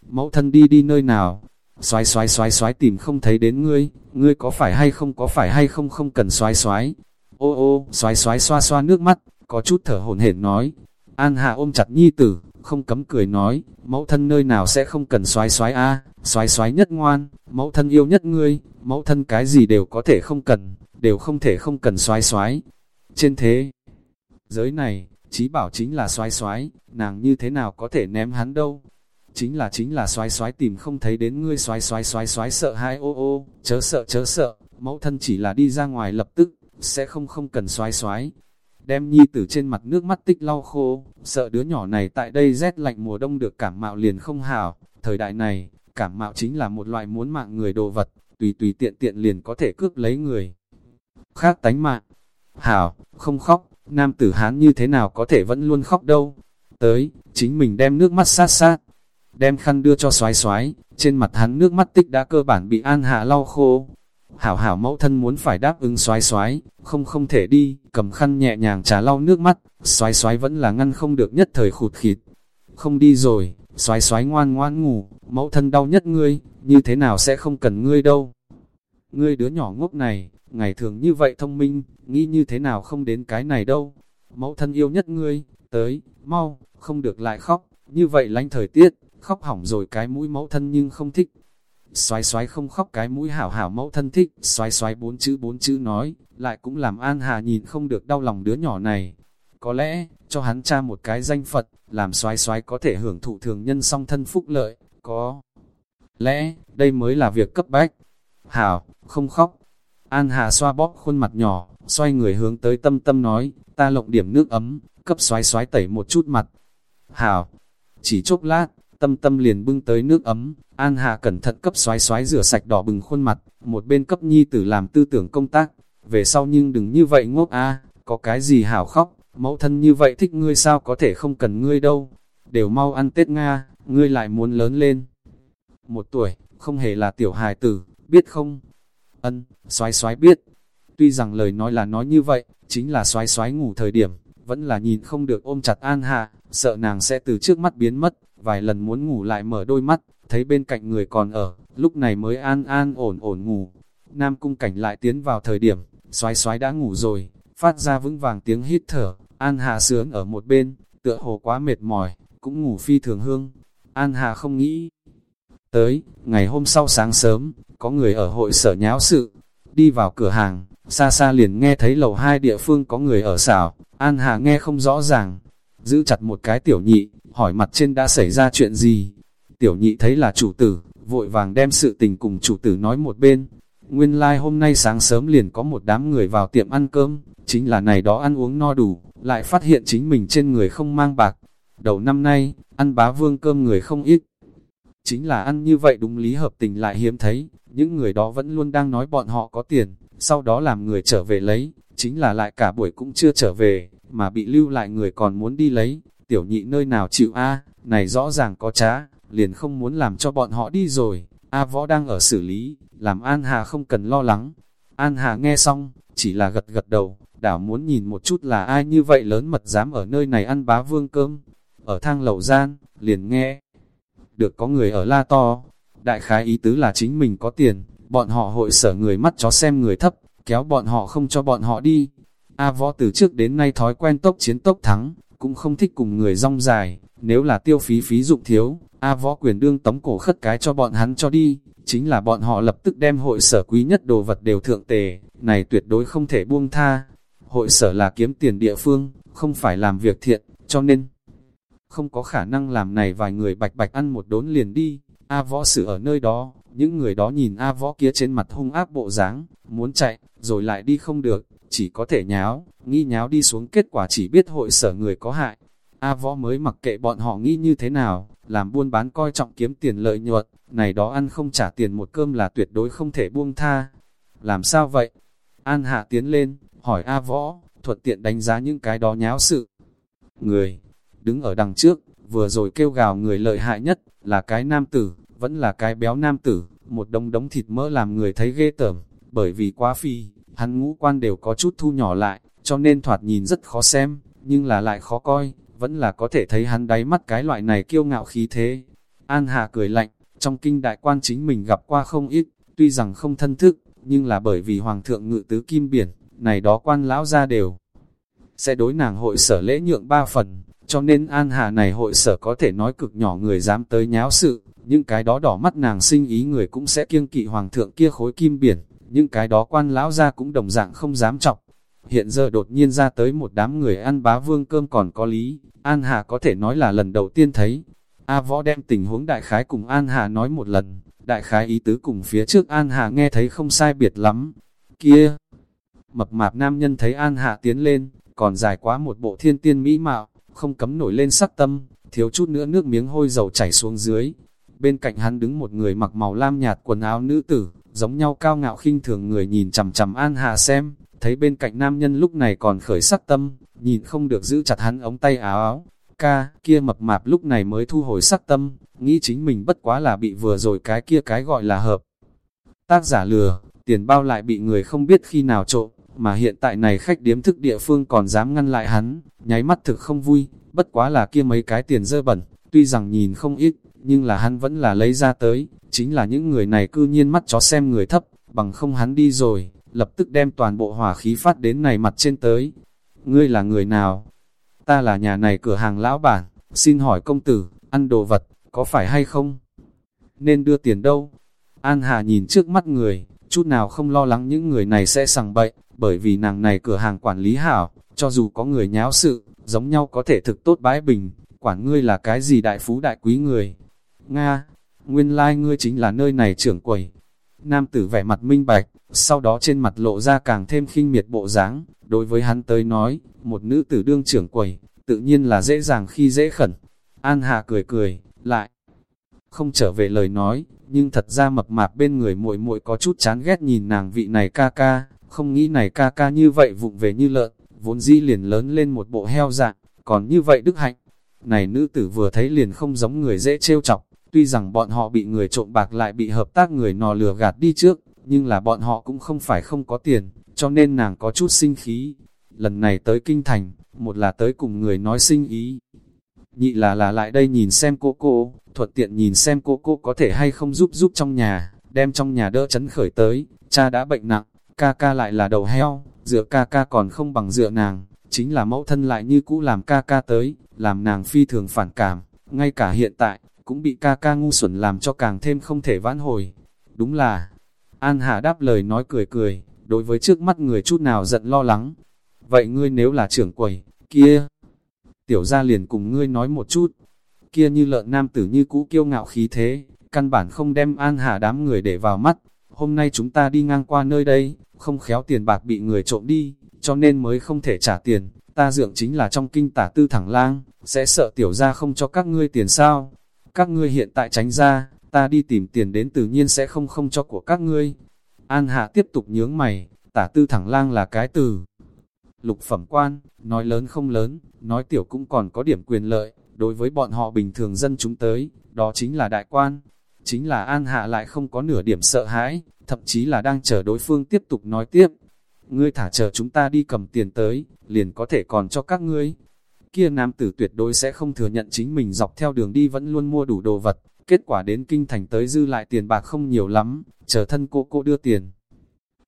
mẫu thân đi đi nơi nào, xoái xoái xoái xoái tìm không thấy đến ngươi, ngươi có phải hay không có phải hay không không cần xoái xoái. Ô ô, xoái xoái xoa xoa nước mắt, có chút thở hổn hển nói. An Hạ ôm chặt nhi tử, không cấm cười nói, mẫu thân nơi nào sẽ không cần xoái xoái a xoái xoái nhất ngoan, mẫu thân yêu nhất ngươi, mẫu thân cái gì đều có thể không cần, đều không thể không cần xoái xoái. Trên thế giới này, trí bảo chính là xoái xoái, nàng như thế nào có thể ném hắn đâu chính là chính là xoái xoái tìm không thấy đến ngươi xoái xoái xoái xoái sợ hai ô ô, chớ sợ chớ sợ, mẫu thân chỉ là đi ra ngoài lập tức, sẽ không không cần xoái xoái. Đem nhi tử trên mặt nước mắt tích lau khô, sợ đứa nhỏ này tại đây rét lạnh mùa đông được cảm mạo liền không hảo, thời đại này, cảm mạo chính là một loại muốn mạng người đồ vật, tùy tùy tiện tiện liền có thể cướp lấy người. Khác tánh mạng, hảo, không khóc, nam tử hán như thế nào có thể vẫn luôn khóc đâu. Tới, chính mình đem nước mắt sát sát, đem khăn đưa cho xoái xoái, trên mặt hắn nước mắt tích đã cơ bản bị an hạ lau khô. Hảo hảo mẫu thân muốn phải đáp ứng xoái xoái, không không thể đi, cầm khăn nhẹ nhàng trà lau nước mắt, xoái xoái vẫn là ngăn không được nhất thời khụt khịt. Không đi rồi, xoái xoái ngoan ngoan ngủ, mẫu thân đau nhất ngươi, như thế nào sẽ không cần ngươi đâu. Ngươi đứa nhỏ ngốc này, ngày thường như vậy thông minh, nghĩ như thế nào không đến cái này đâu. Mẫu thân yêu nhất ngươi, tới, mau, không được lại khóc, như vậy lánh thời tiết, khóc hỏng rồi cái mũi mẫu thân nhưng không thích. Xoái xoái không khóc cái mũi hảo hảo mẫu thân thích, xoái xoái bốn chữ bốn chữ nói, lại cũng làm An Hà nhìn không được đau lòng đứa nhỏ này. Có lẽ, cho hắn cha một cái danh Phật, làm xoái xoái có thể hưởng thụ thường nhân song thân phúc lợi, có lẽ, đây mới là việc cấp bách. Hảo, không khóc. An Hà xoa bóp khuôn mặt nhỏ, xoay người hướng tới tâm tâm nói, ta lộng điểm nước ấm, cấp xoái xoái tẩy một chút mặt. Hảo, chỉ chốc lát, tâm tâm liền bưng tới nước ấm, An Hà cẩn thận cấp xoái xoái rửa sạch đỏ bừng khuôn mặt, một bên cấp nhi tử làm tư tưởng công tác, về sau nhưng đừng như vậy ngốc a có cái gì hảo khóc, mẫu thân như vậy thích ngươi sao có thể không cần ngươi đâu, đều mau ăn Tết Nga, ngươi lại muốn lớn lên. Một tuổi, không hề là tiểu hài tử, biết không? Ân, xoái xoái biết. Tuy rằng lời nói là nói như vậy, chính là xoái xoái ngủ thời điểm, vẫn là nhìn không được ôm chặt An Hà, sợ nàng sẽ từ trước mắt biến mất, vài lần muốn ngủ lại mở đôi mắt, thấy bên cạnh người còn ở, lúc này mới an an ổn ổn ngủ. Nam cung cảnh lại tiến vào thời điểm, xoái xoái đã ngủ rồi, phát ra vững vàng tiếng hít thở, An Hà sướng ở một bên, tựa hồ quá mệt mỏi, cũng ngủ phi thường hương. An Hà không nghĩ. Tới, ngày hôm sau sáng sớm, có người ở hội sở nháo sự, đi vào cửa hàng, xa xa liền nghe thấy lầu hai địa phương có người ở xảo, An Hà nghe không rõ ràng, giữ chặt một cái tiểu nhị, hỏi mặt trên đã xảy ra chuyện gì. Tiểu nhị thấy là chủ tử, vội vàng đem sự tình cùng chủ tử nói một bên. Nguyên lai like hôm nay sáng sớm liền có một đám người vào tiệm ăn cơm, chính là này đó ăn uống no đủ, lại phát hiện chính mình trên người không mang bạc. Đầu năm nay, ăn bá vương cơm người không ít. Chính là ăn như vậy đúng lý hợp tình lại hiếm thấy, những người đó vẫn luôn đang nói bọn họ có tiền, sau đó làm người trở về lấy, chính là lại cả buổi cũng chưa trở về, mà bị lưu lại người còn muốn đi lấy, tiểu nhị nơi nào chịu a này rõ ràng có trá, liền không muốn làm cho bọn họ đi rồi, A võ đang ở xử lý, làm An Hà không cần lo lắng. An Hà nghe xong, chỉ là gật gật đầu, đảo muốn nhìn một chút là ai như vậy lớn mật dám ở nơi này ăn bá vương cơm. Ở thang lầu gian, liền nghe, được có người ở la to, đại khái ý tứ là chính mình có tiền, bọn họ hội sở người mắt chó xem người thấp, kéo bọn họ không cho bọn họ đi. A võ từ trước đến nay thói quen tốc chiến tốc thắng, cũng không thích cùng người rong dài, nếu là tiêu phí phí dụng thiếu, A võ quyền đương tống cổ khất cái cho bọn hắn cho đi, chính là bọn họ lập tức đem hội sở quý nhất đồ vật đều thượng tề, này tuyệt đối không thể buông tha. Hội sở là kiếm tiền địa phương, không phải làm việc thiện, cho nên không có khả năng làm này vài người bạch bạch ăn một đốn liền đi. A võ sự ở nơi đó, những người đó nhìn A võ kia trên mặt hung ác bộ dáng, muốn chạy, rồi lại đi không được, chỉ có thể nháo, nghi nháo đi xuống kết quả chỉ biết hội sở người có hại. A võ mới mặc kệ bọn họ nghĩ như thế nào, làm buôn bán coi trọng kiếm tiền lợi nhuận, này đó ăn không trả tiền một cơm là tuyệt đối không thể buông tha. Làm sao vậy? An hạ tiến lên, hỏi A võ, thuận tiện đánh giá những cái đó nháo sự. Người, đứng ở đằng trước, vừa rồi kêu gào người lợi hại nhất, là cái nam tử, vẫn là cái béo nam tử, một đống đống thịt mỡ làm người thấy ghê tởm, bởi vì quá phi, hắn ngũ quan đều có chút thu nhỏ lại, cho nên thoạt nhìn rất khó xem, nhưng là lại khó coi, vẫn là có thể thấy hắn đáy mắt cái loại này kiêu ngạo khí thế. An Hà cười lạnh, trong kinh đại quan chính mình gặp qua không ít, tuy rằng không thân thức, nhưng là bởi vì Hoàng thượng ngự tứ kim biển, này đó quan lão ra đều sẽ đối nàng hội sở lễ nhượng ba phần, cho nên An Hà này hội sở có thể nói cực nhỏ người dám tới nháo sự, những cái đó đỏ mắt nàng sinh ý người cũng sẽ kiêng kỵ Hoàng thượng kia khối kim biển, những cái đó quan lão ra cũng đồng dạng không dám chọc. Hiện giờ đột nhiên ra tới một đám người ăn bá vương cơm còn có lý, An Hà có thể nói là lần đầu tiên thấy. A Võ đem tình huống đại khái cùng An Hà nói một lần, đại khái ý tứ cùng phía trước An Hà nghe thấy không sai biệt lắm. Kia! Mập mạp nam nhân thấy An Hà tiến lên, còn dài quá một bộ thiên tiên mỹ mạo, không cấm nổi lên sắc tâm, thiếu chút nữa nước miếng hôi dầu chảy xuống dưới. Bên cạnh hắn đứng một người mặc màu lam nhạt quần áo nữ tử, giống nhau cao ngạo khinh thường người nhìn chằm chằm An Hà xem, thấy bên cạnh nam nhân lúc này còn khởi sắc tâm, nhìn không được giữ chặt hắn ống tay áo áo. Ca, kia mập mạp lúc này mới thu hồi sắc tâm, nghĩ chính mình bất quá là bị vừa rồi cái kia cái gọi là hợp. Tác giả lừa, tiền bao lại bị người không biết khi nào trộm, mà hiện tại này khách điếm thức địa phương còn dám ngăn lại hắn, nháy mắt thực không vui, bất quá là kia mấy cái tiền dơ bẩn, tuy rằng nhìn không ít, nhưng là hắn vẫn là lấy ra tới, chính là những người này cư nhiên mắt chó xem người thấp, bằng không hắn đi rồi, lập tức đem toàn bộ hỏa khí phát đến này mặt trên tới. Ngươi là người nào? Ta là nhà này cửa hàng lão bản, xin hỏi công tử, ăn đồ vật, có phải hay không? Nên đưa tiền đâu? An Hà nhìn trước mắt người, chút nào không lo lắng những người này sẽ sằng bậy, bởi vì nàng này cửa hàng quản lý hảo, cho dù có người nháo sự, giống nhau có thể thực tốt bãi bình, quản ngươi là cái gì đại phú đại quý người. Nga, nguyên lai like ngươi chính là nơi này trưởng quầy. Nam tử vẻ mặt minh bạch, sau đó trên mặt lộ ra càng thêm khinh miệt bộ dáng. Đối với hắn tới nói, một nữ tử đương trưởng quầy, tự nhiên là dễ dàng khi dễ khẩn. An Hà cười cười, lại không trở về lời nói, nhưng thật ra mập mạp bên người muội muội có chút chán ghét nhìn nàng vị này ca ca, không nghĩ này ca ca như vậy vụng về như lợn, vốn dĩ liền lớn lên một bộ heo dạng, còn như vậy đức hạnh. Này nữ tử vừa thấy liền không giống người dễ trêu chọc, tuy rằng bọn họ bị người trộm bạc lại bị hợp tác người nò lừa gạt đi trước, nhưng là bọn họ cũng không phải không có tiền, cho nên nàng có chút sinh khí. Lần này tới kinh thành, một là tới cùng người nói sinh ý, nhị là là lại đây nhìn xem cô cô, thuận tiện nhìn xem cô cô có thể hay không giúp giúp trong nhà, đem trong nhà đỡ chấn khởi tới, cha đã bệnh nặng, ca ca lại là đầu heo, dựa ca ca còn không bằng dựa nàng, chính là mẫu thân lại như cũ làm ca ca tới, làm nàng phi thường phản cảm, ngay cả hiện tại, cũng bị ca ca ngu xuẩn làm cho càng thêm không thể vãn hồi. Đúng là, An Hạ đáp lời nói cười cười, đối với trước mắt người chút nào giận lo lắng. Vậy ngươi nếu là trưởng quầy, kia, tiểu gia liền cùng ngươi nói một chút, kia như lợn nam tử như cũ kiêu ngạo khí thế, căn bản không đem An Hạ đám người để vào mắt. Hôm nay chúng ta đi ngang qua nơi đây, không khéo tiền bạc bị người trộm đi, cho nên mới không thể trả tiền. Ta dượng chính là trong kinh tả tư thẳng lang, sẽ sợ tiểu gia không cho các ngươi tiền sao. Các ngươi hiện tại tránh ra, ta đi tìm tiền đến tự nhiên sẽ không không cho của các ngươi. An Hạ tiếp tục nhướng mày, tả tư thẳng lang là cái từ. Lục phẩm quan, nói lớn không lớn, nói tiểu cũng còn có điểm quyền lợi, đối với bọn họ bình thường dân chúng tới, đó chính là đại quan. Chính là An Hạ lại không có nửa điểm sợ hãi, thậm chí là đang chờ đối phương tiếp tục nói tiếp. Ngươi thả chờ chúng ta đi cầm tiền tới, liền có thể còn cho các ngươi. Kia nam tử tuyệt đối sẽ không thừa nhận chính mình dọc theo đường đi vẫn luôn mua đủ đồ vật, kết quả đến kinh thành tới dư lại tiền bạc không nhiều lắm, chờ thân cô cô đưa tiền.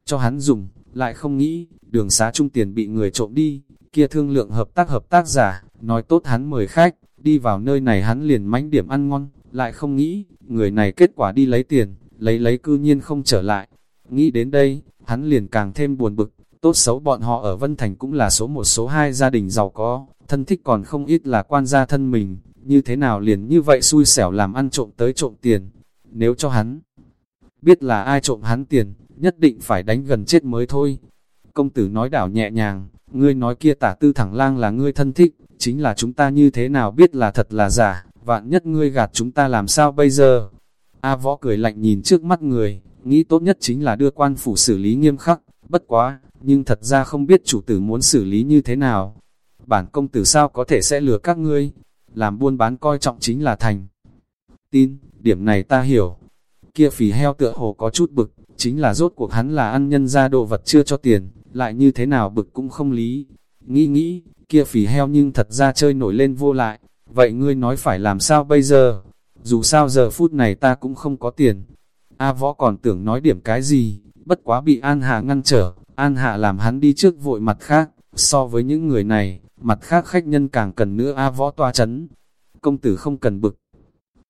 Cho hắn dùng, lại không nghĩ, đường xá trung tiền bị người trộm đi, kia thương lượng hợp tác hợp tác giả, nói tốt hắn mời khách, đi vào nơi này hắn liền mánh điểm ăn ngon, lại không nghĩ, người này kết quả đi lấy tiền, lấy lấy cư nhiên không trở lại. Nghĩ đến đây, hắn liền càng thêm buồn bực, tốt xấu bọn họ ở Vân Thành cũng là số một số hai gia đình giàu có, thân thích còn không ít là quan gia thân mình, như thế nào liền như vậy xui xẻo làm ăn trộm tới trộm tiền, nếu cho hắn biết là ai trộm hắn tiền, nhất định phải đánh gần chết mới thôi. Công tử nói đảo nhẹ nhàng, ngươi nói kia tả tư thẳng lang là ngươi thân thích, chính là chúng ta như thế nào biết là thật là giả, vạn nhất ngươi gạt chúng ta làm sao bây giờ? A võ cười lạnh nhìn trước mắt người, nghĩ tốt nhất chính là đưa quan phủ xử lý nghiêm khắc, bất quá, nhưng thật ra không biết chủ tử muốn xử lý như thế nào. Bản công tử sao có thể sẽ lừa các ngươi, làm buôn bán coi trọng chính là thành. Tin, điểm này ta hiểu. Kia phì heo tựa hồ có chút bực, chính là rốt cuộc hắn là ăn nhân ra đồ vật chưa cho tiền, lại như thế nào bực cũng không lý. Nghĩ nghĩ, kia phì heo nhưng thật ra chơi nổi lên vô lại, vậy ngươi nói phải làm sao bây giờ? Dù sao giờ phút này ta cũng không có tiền. A võ còn tưởng nói điểm cái gì, bất quá bị An Hạ ngăn trở, An Hạ làm hắn đi trước vội mặt khác, so với những người này, mặt khác khách nhân càng cần nữa A võ toa chấn. Công tử không cần bực.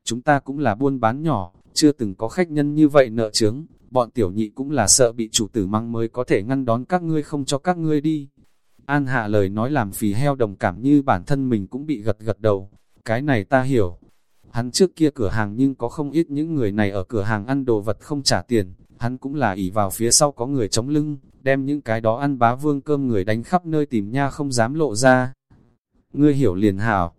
Chúng ta cũng là buôn bán nhỏ, chưa từng có khách nhân như vậy nợ chướng, bọn tiểu nhị cũng là sợ bị chủ tử mang mới có thể ngăn đón các ngươi không cho các ngươi đi. An hạ lời nói làm phì heo đồng cảm như bản thân mình cũng bị gật gật đầu, cái này ta hiểu. Hắn trước kia cửa hàng nhưng có không ít những người này ở cửa hàng ăn đồ vật không trả tiền, hắn cũng là ỉ vào phía sau có người chống lưng, đem những cái đó ăn bá vương cơm người đánh khắp nơi tìm nha không dám lộ ra. Ngươi hiểu liền hảo.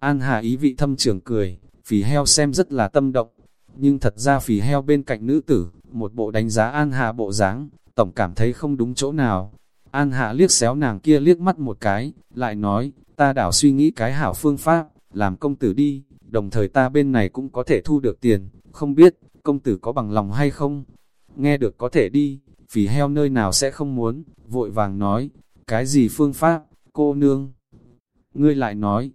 An Hạ ý vị thâm trường cười, phì heo xem rất là tâm động, nhưng thật ra phì heo bên cạnh nữ tử, một bộ đánh giá An Hạ bộ dáng, tổng cảm thấy không đúng chỗ nào. An Hạ liếc xéo nàng kia liếc mắt một cái, lại nói, ta đảo suy nghĩ cái hảo phương pháp, làm công tử đi, đồng thời ta bên này cũng có thể thu được tiền, không biết, công tử có bằng lòng hay không? Nghe được có thể đi, vì heo nơi nào sẽ không muốn, vội vàng nói, cái gì phương pháp, cô nương? Ngươi lại nói,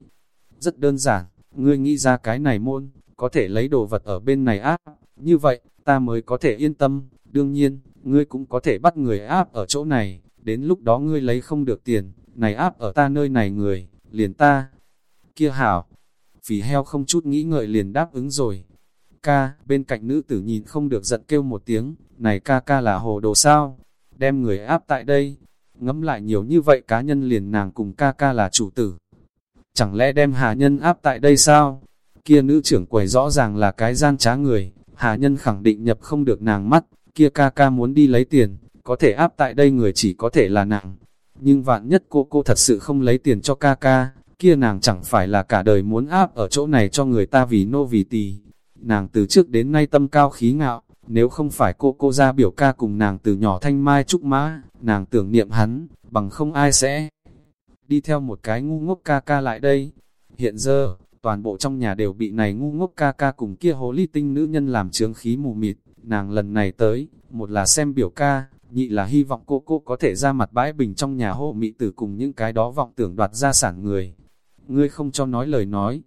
rất đơn giản, ngươi nghĩ ra cái này môn, có thể lấy đồ vật ở bên này áp, như vậy, ta mới có thể yên tâm, đương nhiên, ngươi cũng có thể bắt người áp ở chỗ này, đến lúc đó ngươi lấy không được tiền, này áp ở ta nơi này người, liền ta. Kia hảo, phì heo không chút nghĩ ngợi liền đáp ứng rồi. Ca, bên cạnh nữ tử nhìn không được giận kêu một tiếng, này ca ca là hồ đồ sao, đem người áp tại đây. Ngẫm lại nhiều như vậy cá nhân liền nàng cùng ca ca là chủ tử. Chẳng lẽ đem hà nhân áp tại đây sao? Kia nữ trưởng quầy rõ ràng là cái gian trá người, hà nhân khẳng định nhập không được nàng mắt, kia ca ca muốn đi lấy tiền, có thể áp tại đây người chỉ có thể là nàng. Nhưng vạn nhất cô cô thật sự không lấy tiền cho ca ca, kia nàng chẳng phải là cả đời muốn áp ở chỗ này cho người ta vì nô vì tì. Nàng từ trước đến nay tâm cao khí ngạo, nếu không phải cô cô ra biểu ca cùng nàng từ nhỏ thanh mai trúc mã, nàng tưởng niệm hắn, bằng không ai sẽ đi theo một cái ngu ngốc ca ca lại đây. Hiện giờ, toàn bộ trong nhà đều bị này ngu ngốc ca ca cùng kia hồ ly tinh nữ nhân làm trướng khí mù mịt, nàng lần này tới, một là xem biểu ca, nhị là hy vọng cô cô có thể ra mặt bãi bình trong nhà hộ mị tử cùng những cái đó vọng tưởng đoạt gia sản người. Ngươi không cho nói lời nói,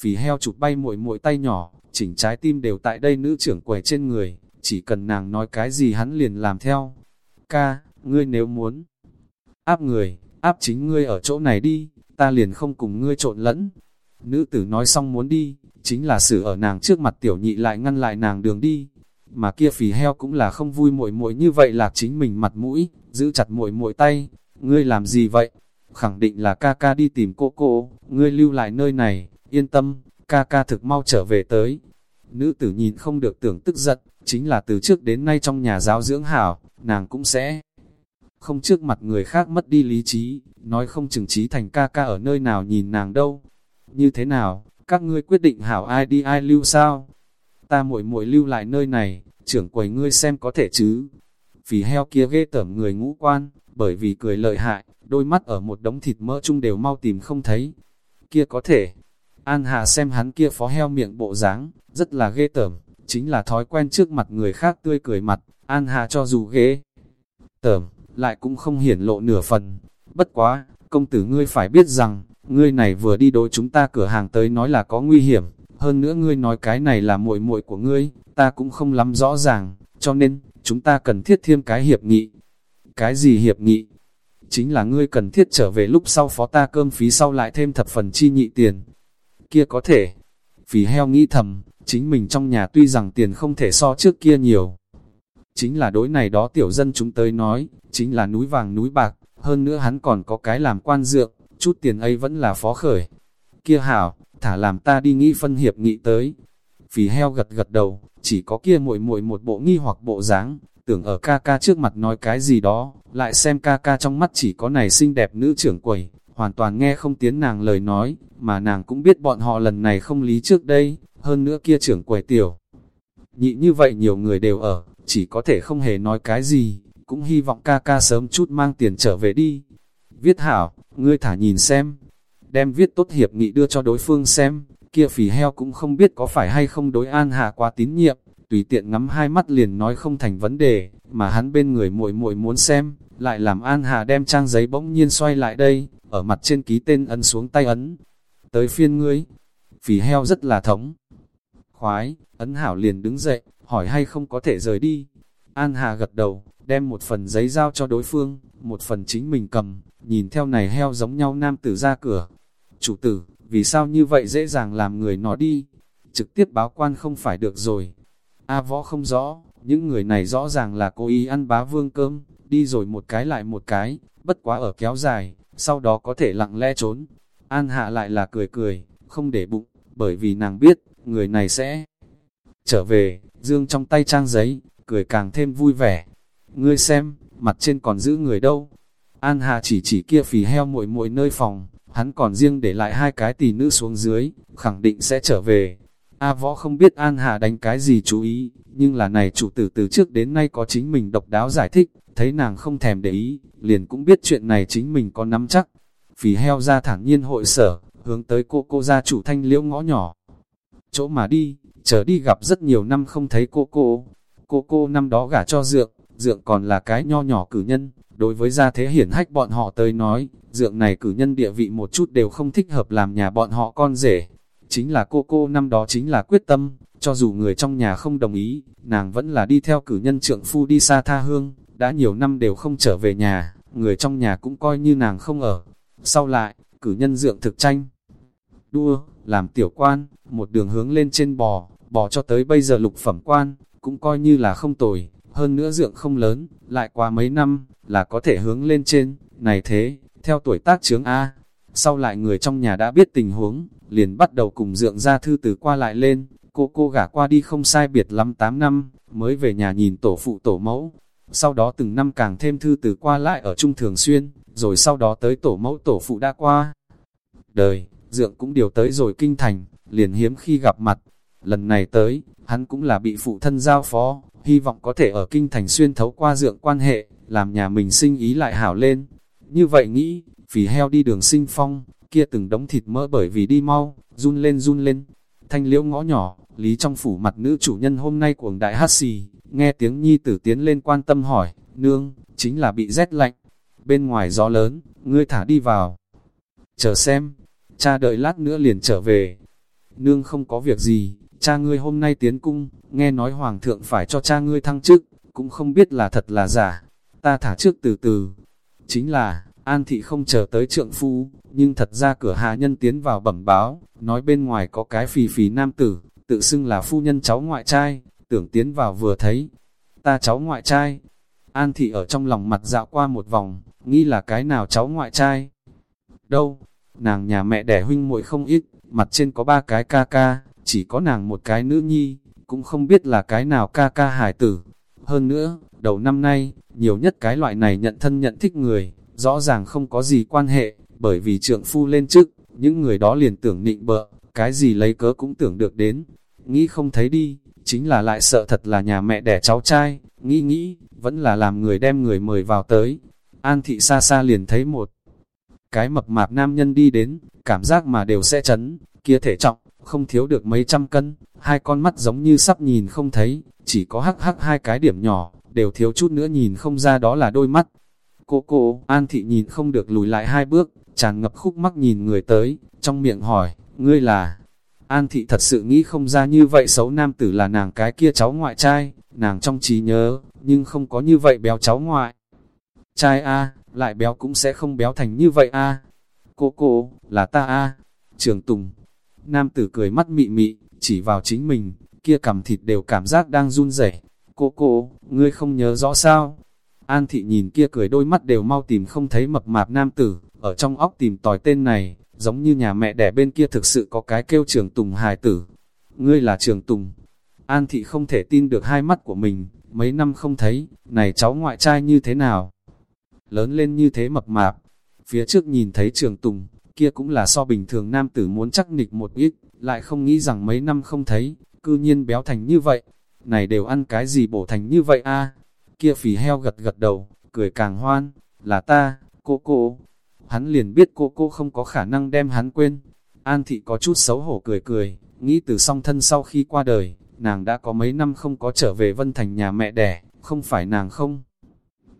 phì heo chụp bay muội muội tay nhỏ, chỉnh trái tim đều tại đây nữ trưởng quầy trên người, chỉ cần nàng nói cái gì hắn liền làm theo. Ca, ngươi nếu muốn áp người, áp chính ngươi ở chỗ này đi, ta liền không cùng ngươi trộn lẫn. Nữ tử nói xong muốn đi, chính là sự ở nàng trước mặt tiểu nhị lại ngăn lại nàng đường đi. Mà kia phì heo cũng là không vui muội muội như vậy lạc chính mình mặt mũi, giữ chặt muội muội tay, ngươi làm gì vậy? Khẳng định là ca ca đi tìm cô cô, ngươi lưu lại nơi này, yên tâm, ca ca thực mau trở về tới. Nữ tử nhìn không được tưởng tức giận, chính là từ trước đến nay trong nhà giáo dưỡng hảo, nàng cũng sẽ không trước mặt người khác mất đi lý trí, nói không chừng trí thành ca ca ở nơi nào nhìn nàng đâu. Như thế nào, các ngươi quyết định hảo ai đi ai lưu sao? Ta muội muội lưu lại nơi này, trưởng quầy ngươi xem có thể chứ. Vì heo kia ghê tởm người ngũ quan, bởi vì cười lợi hại, đôi mắt ở một đống thịt mỡ chung đều mau tìm không thấy. Kia có thể. An Hà xem hắn kia phó heo miệng bộ dáng, rất là ghê tởm, chính là thói quen trước mặt người khác tươi cười mặt, An Hà cho dù ghê tởm, lại cũng không hiển lộ nửa phần. Bất quá, công tử ngươi phải biết rằng, ngươi này vừa đi đối chúng ta cửa hàng tới nói là có nguy hiểm, hơn nữa ngươi nói cái này là muội muội của ngươi, ta cũng không lắm rõ ràng, cho nên, chúng ta cần thiết thêm cái hiệp nghị. Cái gì hiệp nghị? Chính là ngươi cần thiết trở về lúc sau phó ta cơm phí sau lại thêm thập phần chi nhị tiền. Kia có thể, vì heo nghĩ thầm, chính mình trong nhà tuy rằng tiền không thể so trước kia nhiều. Chính là đối này đó tiểu dân chúng tới nói, chính là núi vàng núi bạc, hơn nữa hắn còn có cái làm quan dược, chút tiền ấy vẫn là phó khởi. Kia hảo, thả làm ta đi nghĩ phân hiệp nghị tới. Vì heo gật gật đầu, chỉ có kia muội muội một bộ nghi hoặc bộ dáng, tưởng ở ca ca trước mặt nói cái gì đó, lại xem ca ca trong mắt chỉ có này xinh đẹp nữ trưởng quầy, hoàn toàn nghe không tiếng nàng lời nói, mà nàng cũng biết bọn họ lần này không lý trước đây, hơn nữa kia trưởng quầy tiểu. Nhị như vậy nhiều người đều ở, chỉ có thể không hề nói cái gì, cũng hy vọng ca ca sớm chút mang tiền trở về đi. Viết hảo, ngươi thả nhìn xem, đem viết tốt hiệp nghị đưa cho đối phương xem, kia phì heo cũng không biết có phải hay không đối an hạ quá tín nhiệm, tùy tiện ngắm hai mắt liền nói không thành vấn đề, mà hắn bên người muội muội muốn xem, lại làm an hạ đem trang giấy bỗng nhiên xoay lại đây, ở mặt trên ký tên ấn xuống tay ấn. Tới phiên ngươi, phì heo rất là thống. Khoái, ấn hảo liền đứng dậy, hỏi hay không có thể rời đi. An Hà gật đầu, đem một phần giấy giao cho đối phương, một phần chính mình cầm, nhìn theo này heo giống nhau nam tử ra cửa. Chủ tử, vì sao như vậy dễ dàng làm người nó đi? Trực tiếp báo quan không phải được rồi. A à, võ không rõ, những người này rõ ràng là cố ý ăn bá vương cơm, đi rồi một cái lại một cái, bất quá ở kéo dài, sau đó có thể lặng lẽ trốn. An hạ lại là cười cười, không để bụng, bởi vì nàng biết, người này sẽ trở về, dương trong tay trang giấy, cười càng thêm vui vẻ. Ngươi xem, mặt trên còn giữ người đâu. An Hà chỉ chỉ kia phì heo muội muội nơi phòng, hắn còn riêng để lại hai cái tỷ nữ xuống dưới, khẳng định sẽ trở về. A võ không biết An Hà đánh cái gì chú ý, nhưng là này chủ tử từ trước đến nay có chính mình độc đáo giải thích, thấy nàng không thèm để ý, liền cũng biết chuyện này chính mình có nắm chắc. Phì heo ra thẳng nhiên hội sở, hướng tới cô cô gia chủ thanh liễu ngõ nhỏ. Chỗ mà đi, chờ đi gặp rất nhiều năm không thấy cô cô. Cô cô năm đó gả cho dượng, dượng còn là cái nho nhỏ cử nhân. Đối với gia thế hiển hách bọn họ tới nói, dượng này cử nhân địa vị một chút đều không thích hợp làm nhà bọn họ con rể. Chính là cô cô năm đó chính là quyết tâm, cho dù người trong nhà không đồng ý, nàng vẫn là đi theo cử nhân trượng phu đi xa tha hương, đã nhiều năm đều không trở về nhà, người trong nhà cũng coi như nàng không ở. Sau lại, cử nhân dượng thực tranh, đua, làm tiểu quan, một đường hướng lên trên bò, bò cho tới bây giờ lục phẩm quan, cũng coi như là không tồi, hơn nữa dượng không lớn, lại qua mấy năm, là có thể hướng lên trên, này thế, theo tuổi tác chướng A. Sau lại người trong nhà đã biết tình huống, liền bắt đầu cùng dượng ra thư từ qua lại lên, cô cô gả qua đi không sai biệt lắm 8 năm, mới về nhà nhìn tổ phụ tổ mẫu. Sau đó từng năm càng thêm thư từ qua lại ở trung thường xuyên, rồi sau đó tới tổ mẫu tổ phụ đã qua. Đời, dượng cũng điều tới rồi kinh thành, liền hiếm khi gặp mặt, Lần này tới, hắn cũng là bị phụ thân giao phó, hy vọng có thể ở kinh thành xuyên thấu qua dượng quan hệ, làm nhà mình sinh ý lại hảo lên. Như vậy nghĩ, vì heo đi đường sinh phong, kia từng đống thịt mỡ bởi vì đi mau, run lên run lên. Thanh liễu ngõ nhỏ, lý trong phủ mặt nữ chủ nhân hôm nay cuồng đại hát xì, nghe tiếng nhi tử tiến lên quan tâm hỏi, nương, chính là bị rét lạnh. Bên ngoài gió lớn, ngươi thả đi vào. Chờ xem, cha đợi lát nữa liền trở về. Nương không có việc gì, cha ngươi hôm nay tiến cung, nghe nói hoàng thượng phải cho cha ngươi thăng chức, cũng không biết là thật là giả, ta thả trước từ từ. Chính là, An thị không chờ tới trượng phu, nhưng thật ra cửa hạ nhân tiến vào bẩm báo, nói bên ngoài có cái phì phì nam tử, tự xưng là phu nhân cháu ngoại trai, tưởng tiến vào vừa thấy, ta cháu ngoại trai. An thị ở trong lòng mặt dạo qua một vòng, nghĩ là cái nào cháu ngoại trai. Đâu, nàng nhà mẹ đẻ huynh muội không ít, mặt trên có ba cái ca ca, chỉ có nàng một cái nữ nhi, cũng không biết là cái nào ca ca hải tử. Hơn nữa, đầu năm nay, nhiều nhất cái loại này nhận thân nhận thích người, rõ ràng không có gì quan hệ, bởi vì trượng phu lên chức, những người đó liền tưởng nịnh bợ, cái gì lấy cớ cũng tưởng được đến. Nghĩ không thấy đi, chính là lại sợ thật là nhà mẹ đẻ cháu trai, nghĩ nghĩ, vẫn là làm người đem người mời vào tới. An thị xa xa liền thấy một cái mập mạp nam nhân đi đến, cảm giác mà đều sẽ chấn, kia thể trọng, không thiếu được mấy trăm cân, hai con mắt giống như sắp nhìn không thấy, chỉ có hắc hắc hai cái điểm nhỏ, đều thiếu chút nữa nhìn không ra đó là đôi mắt. Cô cô, An Thị nhìn không được lùi lại hai bước, tràn ngập khúc mắc nhìn người tới, trong miệng hỏi, ngươi là... An Thị thật sự nghĩ không ra như vậy xấu nam tử là nàng cái kia cháu ngoại trai, nàng trong trí nhớ, nhưng không có như vậy béo cháu ngoại. Trai A, lại béo cũng sẽ không béo thành như vậy A. Cô cô, là ta A. Trường Tùng. Nam tử cười mắt mị mị, chỉ vào chính mình, kia cầm thịt đều cảm giác đang run rẩy. Cô cô, ngươi không nhớ rõ sao? An thị nhìn kia cười đôi mắt đều mau tìm không thấy mập mạp nam tử, ở trong óc tìm tòi tên này, giống như nhà mẹ đẻ bên kia thực sự có cái kêu trường Tùng hài tử. Ngươi là trường Tùng. An thị không thể tin được hai mắt của mình, mấy năm không thấy, này cháu ngoại trai như thế nào? Lớn lên như thế mập mạp, phía trước nhìn thấy trường Tùng, kia cũng là so bình thường nam tử muốn chắc nịch một ít, lại không nghĩ rằng mấy năm không thấy, cư nhiên béo thành như vậy. Này đều ăn cái gì bổ thành như vậy a Kia phì heo gật gật đầu, cười càng hoan, là ta, cô cô. Hắn liền biết cô cô không có khả năng đem hắn quên. An thị có chút xấu hổ cười cười, nghĩ từ song thân sau khi qua đời, nàng đã có mấy năm không có trở về Vân Thành nhà mẹ đẻ, không phải nàng không.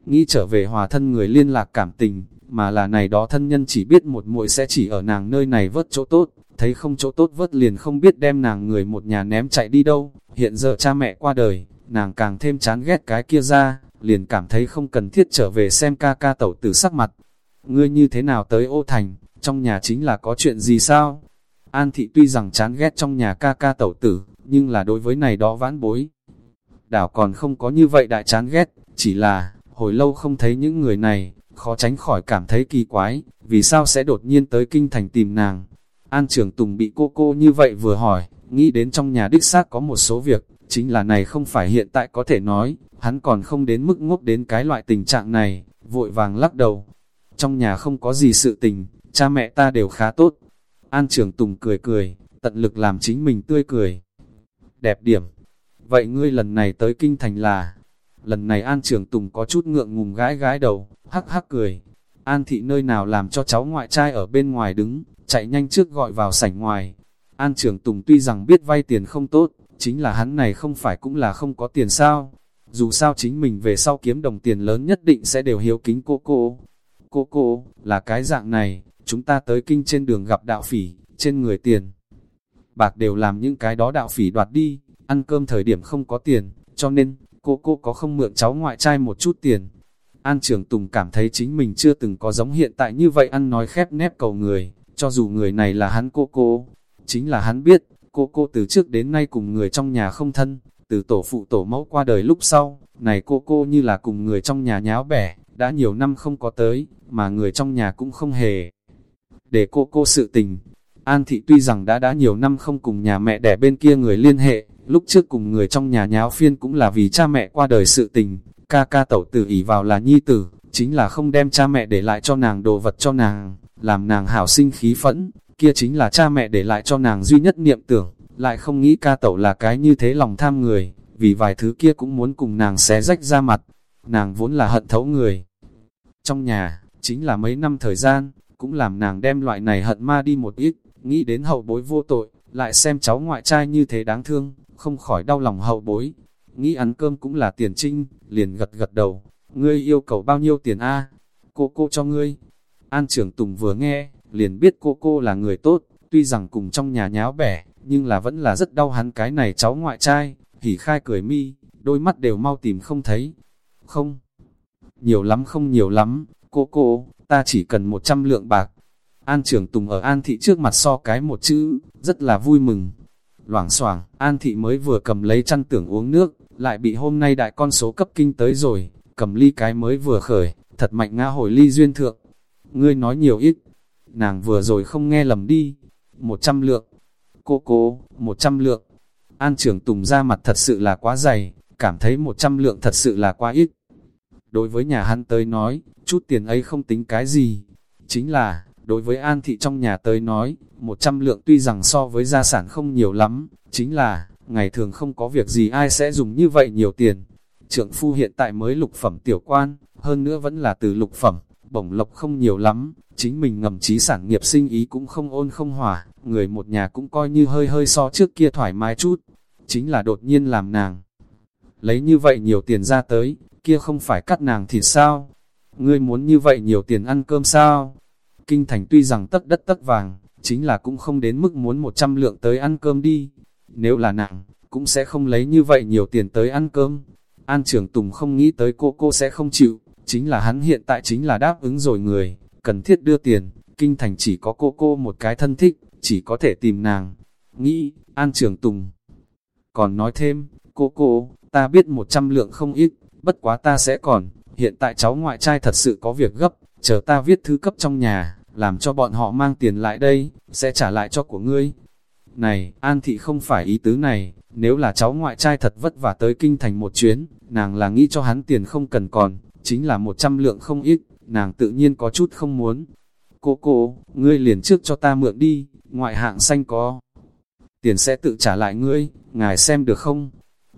Nghĩ trở về hòa thân người liên lạc cảm tình, mà là này đó thân nhân chỉ biết một muội sẽ chỉ ở nàng nơi này vớt chỗ tốt, thấy không chỗ tốt vớt liền không biết đem nàng người một nhà ném chạy đi đâu, hiện giờ cha mẹ qua đời, nàng càng thêm chán ghét cái kia ra, liền cảm thấy không cần thiết trở về xem ca ca tẩu tử sắc mặt. Ngươi như thế nào tới ô thành, trong nhà chính là có chuyện gì sao? An thị tuy rằng chán ghét trong nhà ca ca tẩu tử, nhưng là đối với này đó vãn bối. Đảo còn không có như vậy đại chán ghét, chỉ là, hồi lâu không thấy những người này, khó tránh khỏi cảm thấy kỳ quái, vì sao sẽ đột nhiên tới kinh thành tìm nàng. An trưởng Tùng bị cô cô như vậy vừa hỏi, nghĩ đến trong nhà đích xác có một số việc, chính là này không phải hiện tại có thể nói, hắn còn không đến mức ngốc đến cái loại tình trạng này, vội vàng lắc đầu. Trong nhà không có gì sự tình, cha mẹ ta đều khá tốt. An trưởng Tùng cười cười, tận lực làm chính mình tươi cười. Đẹp điểm. Vậy ngươi lần này tới kinh thành là... Lần này An trưởng Tùng có chút ngượng ngùng gái gái đầu, hắc hắc cười. An thị nơi nào làm cho cháu ngoại trai ở bên ngoài đứng, chạy nhanh trước gọi vào sảnh ngoài. An trưởng Tùng tuy rằng biết vay tiền không tốt, chính là hắn này không phải cũng là không có tiền sao. Dù sao chính mình về sau kiếm đồng tiền lớn nhất định sẽ đều hiếu kính cô cô. Cô cô, là cái dạng này, chúng ta tới kinh trên đường gặp đạo phỉ, trên người tiền. Bạc đều làm những cái đó đạo phỉ đoạt đi, ăn cơm thời điểm không có tiền, cho nên, cô cô có không mượn cháu ngoại trai một chút tiền. An trưởng Tùng cảm thấy chính mình chưa từng có giống hiện tại như vậy ăn nói khép nép cầu người, cho dù người này là hắn cô cô. Chính là hắn biết, cô cô từ trước đến nay cùng người trong nhà không thân, từ tổ phụ tổ mẫu qua đời lúc sau, này cô cô như là cùng người trong nhà nháo bẻ, đã nhiều năm không có tới, mà người trong nhà cũng không hề. Để cô cô sự tình, An Thị tuy rằng đã đã nhiều năm không cùng nhà mẹ đẻ bên kia người liên hệ, lúc trước cùng người trong nhà nháo phiên cũng là vì cha mẹ qua đời sự tình, ca ca tẩu tử ỷ vào là nhi tử, chính là không đem cha mẹ để lại cho nàng đồ vật cho nàng, làm nàng hảo sinh khí phẫn, kia chính là cha mẹ để lại cho nàng duy nhất niệm tưởng, lại không nghĩ ca tẩu là cái như thế lòng tham người, vì vài thứ kia cũng muốn cùng nàng xé rách ra mặt, nàng vốn là hận thấu người. Trong nhà, chính là mấy năm thời gian, cũng làm nàng đem loại này hận ma đi một ít, nghĩ đến hậu bối vô tội, lại xem cháu ngoại trai như thế đáng thương, không khỏi đau lòng hậu bối. Nghĩ ăn cơm cũng là tiền trinh, liền gật gật đầu, ngươi yêu cầu bao nhiêu tiền a Cô cô cho ngươi. An trưởng Tùng vừa nghe, liền biết cô cô là người tốt, tuy rằng cùng trong nhà nháo bẻ, nhưng là vẫn là rất đau hắn cái này cháu ngoại trai, hỉ khai cười mi, đôi mắt đều mau tìm không thấy. Không, nhiều lắm không nhiều lắm, Cô cô, ta chỉ cần 100 lượng bạc. An trưởng Tùng ở An Thị trước mặt so cái một chữ, rất là vui mừng. Loảng xoảng An Thị mới vừa cầm lấy chăn tưởng uống nước, lại bị hôm nay đại con số cấp kinh tới rồi, cầm ly cái mới vừa khởi, thật mạnh ngã hồi ly duyên thượng. Ngươi nói nhiều ít, nàng vừa rồi không nghe lầm đi, 100 lượng. Cô cố một trăm lượng. An trưởng Tùng ra mặt thật sự là quá dày, cảm thấy 100 lượng thật sự là quá ít. Đối với nhà hắn tới nói, chút tiền ấy không tính cái gì. Chính là, đối với An Thị trong nhà tới nói, 100 lượng tuy rằng so với gia sản không nhiều lắm, chính là, ngày thường không có việc gì ai sẽ dùng như vậy nhiều tiền. Trượng phu hiện tại mới lục phẩm tiểu quan, hơn nữa vẫn là từ lục phẩm, bổng lộc không nhiều lắm, chính mình ngầm trí sản nghiệp sinh ý cũng không ôn không hỏa, người một nhà cũng coi như hơi hơi so trước kia thoải mái chút. Chính là đột nhiên làm nàng. Lấy như vậy nhiều tiền ra tới, kia không phải cắt nàng thì sao? Ngươi muốn như vậy nhiều tiền ăn cơm sao? Kinh thành tuy rằng tất đất tất vàng, chính là cũng không đến mức muốn 100 lượng tới ăn cơm đi. Nếu là nàng, cũng sẽ không lấy như vậy nhiều tiền tới ăn cơm. An trưởng Tùng không nghĩ tới cô cô sẽ không chịu, chính là hắn hiện tại chính là đáp ứng rồi người, cần thiết đưa tiền, kinh thành chỉ có cô cô một cái thân thích, chỉ có thể tìm nàng. Nghĩ, An trưởng Tùng. Còn nói thêm, cô cô, ta biết 100 lượng không ít, bất quá ta sẽ còn, hiện tại cháu ngoại trai thật sự có việc gấp, chờ ta viết thư cấp trong nhà, làm cho bọn họ mang tiền lại đây, sẽ trả lại cho của ngươi. Này, An Thị không phải ý tứ này, nếu là cháu ngoại trai thật vất vả tới kinh thành một chuyến, nàng là nghĩ cho hắn tiền không cần còn, chính là một trăm lượng không ít, nàng tự nhiên có chút không muốn. Cô cô, ngươi liền trước cho ta mượn đi, ngoại hạng xanh có. Tiền sẽ tự trả lại ngươi, ngài xem được không?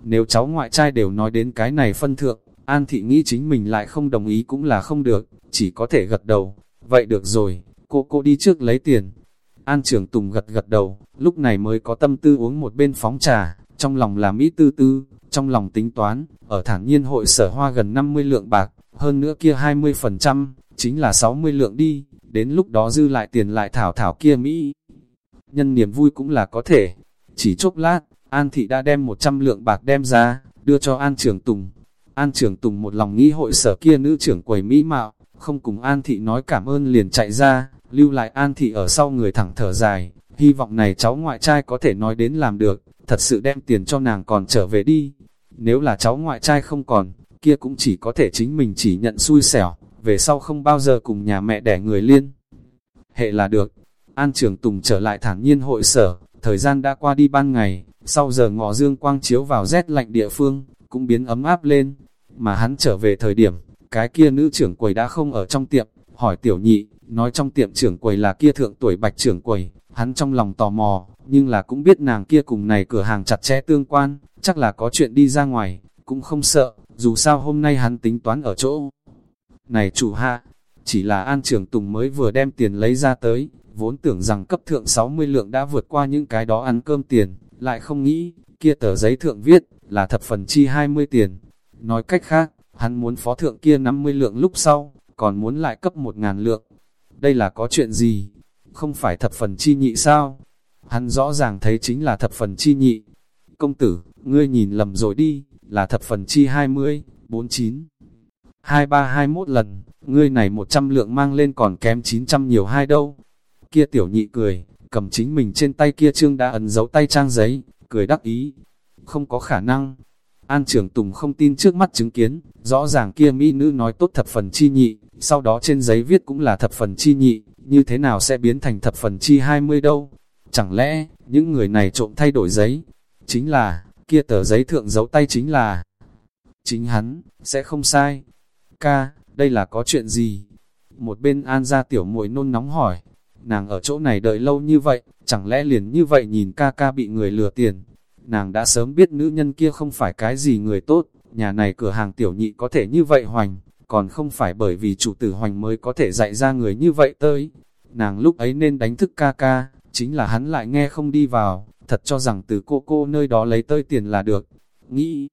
Nếu cháu ngoại trai đều nói đến cái này phân thượng, An Thị nghĩ chính mình lại không đồng ý cũng là không được, chỉ có thể gật đầu. Vậy được rồi, cô cô đi trước lấy tiền. An trưởng Tùng gật gật đầu, lúc này mới có tâm tư uống một bên phóng trà, trong lòng là Mỹ tư tư, trong lòng tính toán, ở thản nhiên hội sở hoa gần 50 lượng bạc, hơn nữa kia 20%, chính là 60 lượng đi, đến lúc đó dư lại tiền lại thảo thảo kia Mỹ. Nhân niềm vui cũng là có thể, chỉ chốc lát, An Thị đã đem 100 lượng bạc đem ra, đưa cho An Trường Tùng. An Trường Tùng một lòng nghĩ hội sở kia nữ trưởng quầy Mỹ Mạo, không cùng An Thị nói cảm ơn liền chạy ra, lưu lại An Thị ở sau người thẳng thở dài, hy vọng này cháu ngoại trai có thể nói đến làm được, thật sự đem tiền cho nàng còn trở về đi. Nếu là cháu ngoại trai không còn, kia cũng chỉ có thể chính mình chỉ nhận xui xẻo, về sau không bao giờ cùng nhà mẹ đẻ người liên. Hệ là được, An Trường Tùng trở lại thản nhiên hội sở, thời gian đã qua đi ban ngày, sau giờ ngọ dương quang chiếu vào rét lạnh địa phương, cũng biến ấm áp lên, mà hắn trở về thời điểm, cái kia nữ trưởng quầy đã không ở trong tiệm, hỏi tiểu nhị, nói trong tiệm trưởng quầy là kia thượng tuổi bạch trưởng quầy, hắn trong lòng tò mò, nhưng là cũng biết nàng kia cùng này cửa hàng chặt chẽ tương quan, chắc là có chuyện đi ra ngoài, cũng không sợ, dù sao hôm nay hắn tính toán ở chỗ. Này chủ hạ, chỉ là An trưởng Tùng mới vừa đem tiền lấy ra tới, vốn tưởng rằng cấp thượng 60 lượng đã vượt qua những cái đó ăn cơm tiền, lại không nghĩ, kia tờ giấy thượng viết, là thập phần chi 20 tiền. Nói cách khác, hắn muốn phó thượng kia 50 lượng lúc sau, còn muốn lại cấp 1.000 lượng. Đây là có chuyện gì? Không phải thập phần chi nhị sao? Hắn rõ ràng thấy chính là thập phần chi nhị. Công tử, ngươi nhìn lầm rồi đi, là thập phần chi 20, 49. 2321 lần, ngươi này 100 lượng mang lên còn kém 900 nhiều hai đâu. Kia tiểu nhị cười, cầm chính mình trên tay kia trương đã ấn dấu tay trang giấy, cười đắc ý. Không có khả năng. An trưởng Tùng không tin trước mắt chứng kiến, rõ ràng kia mỹ nữ nói tốt thập phần chi nhị, sau đó trên giấy viết cũng là thập phần chi nhị, như thế nào sẽ biến thành thập phần chi 20 đâu? Chẳng lẽ, những người này trộm thay đổi giấy? Chính là, kia tờ giấy thượng giấu tay chính là chính hắn, sẽ không sai. Ca, đây là có chuyện gì? Một bên an ra tiểu muội nôn nóng hỏi, nàng ở chỗ này đợi lâu như vậy, chẳng lẽ liền như vậy nhìn ca ca bị người lừa tiền? Nàng đã sớm biết nữ nhân kia không phải cái gì người tốt, nhà này cửa hàng tiểu nhị có thể như vậy hoành, còn không phải bởi vì chủ tử hoành mới có thể dạy ra người như vậy tới. Nàng lúc ấy nên đánh thức ca ca, chính là hắn lại nghe không đi vào, thật cho rằng từ cô cô nơi đó lấy tơi tiền là được. Nghĩ,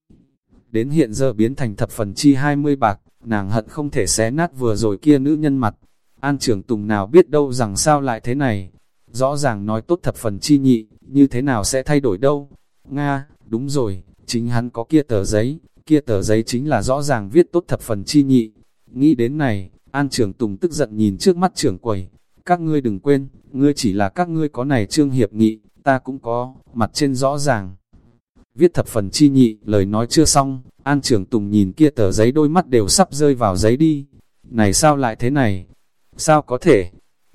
đến hiện giờ biến thành thập phần chi 20 bạc, nàng hận không thể xé nát vừa rồi kia nữ nhân mặt. An trưởng Tùng nào biết đâu rằng sao lại thế này. Rõ ràng nói tốt thập phần chi nhị, như thế nào sẽ thay đổi đâu. Nga, đúng rồi, chính hắn có kia tờ giấy, kia tờ giấy chính là rõ ràng viết tốt thập phần chi nhị. Nghĩ đến này, An trưởng Tùng tức giận nhìn trước mắt trưởng quầy, các ngươi đừng quên, ngươi chỉ là các ngươi có này trương hiệp nghị, ta cũng có, mặt trên rõ ràng. Viết thập phần chi nhị, lời nói chưa xong, An trưởng Tùng nhìn kia tờ giấy đôi mắt đều sắp rơi vào giấy đi. Này sao lại thế này? Sao có thể?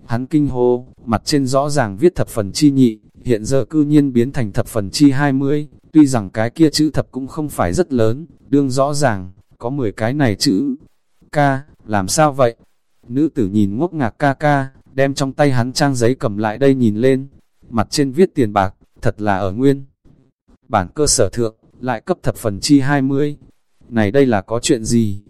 Hắn kinh hô, mặt trên rõ ràng viết thập phần chi nhị, hiện giờ cư nhiên biến thành thập phần chi 20, tuy rằng cái kia chữ thập cũng không phải rất lớn, đương rõ ràng, có 10 cái này chữ. Ca, làm sao vậy? Nữ tử nhìn ngốc ngạc ca ca, đem trong tay hắn trang giấy cầm lại đây nhìn lên, mặt trên viết tiền bạc, thật là ở nguyên. Bản cơ sở thượng, lại cấp thập phần chi 20. Này đây là có chuyện gì?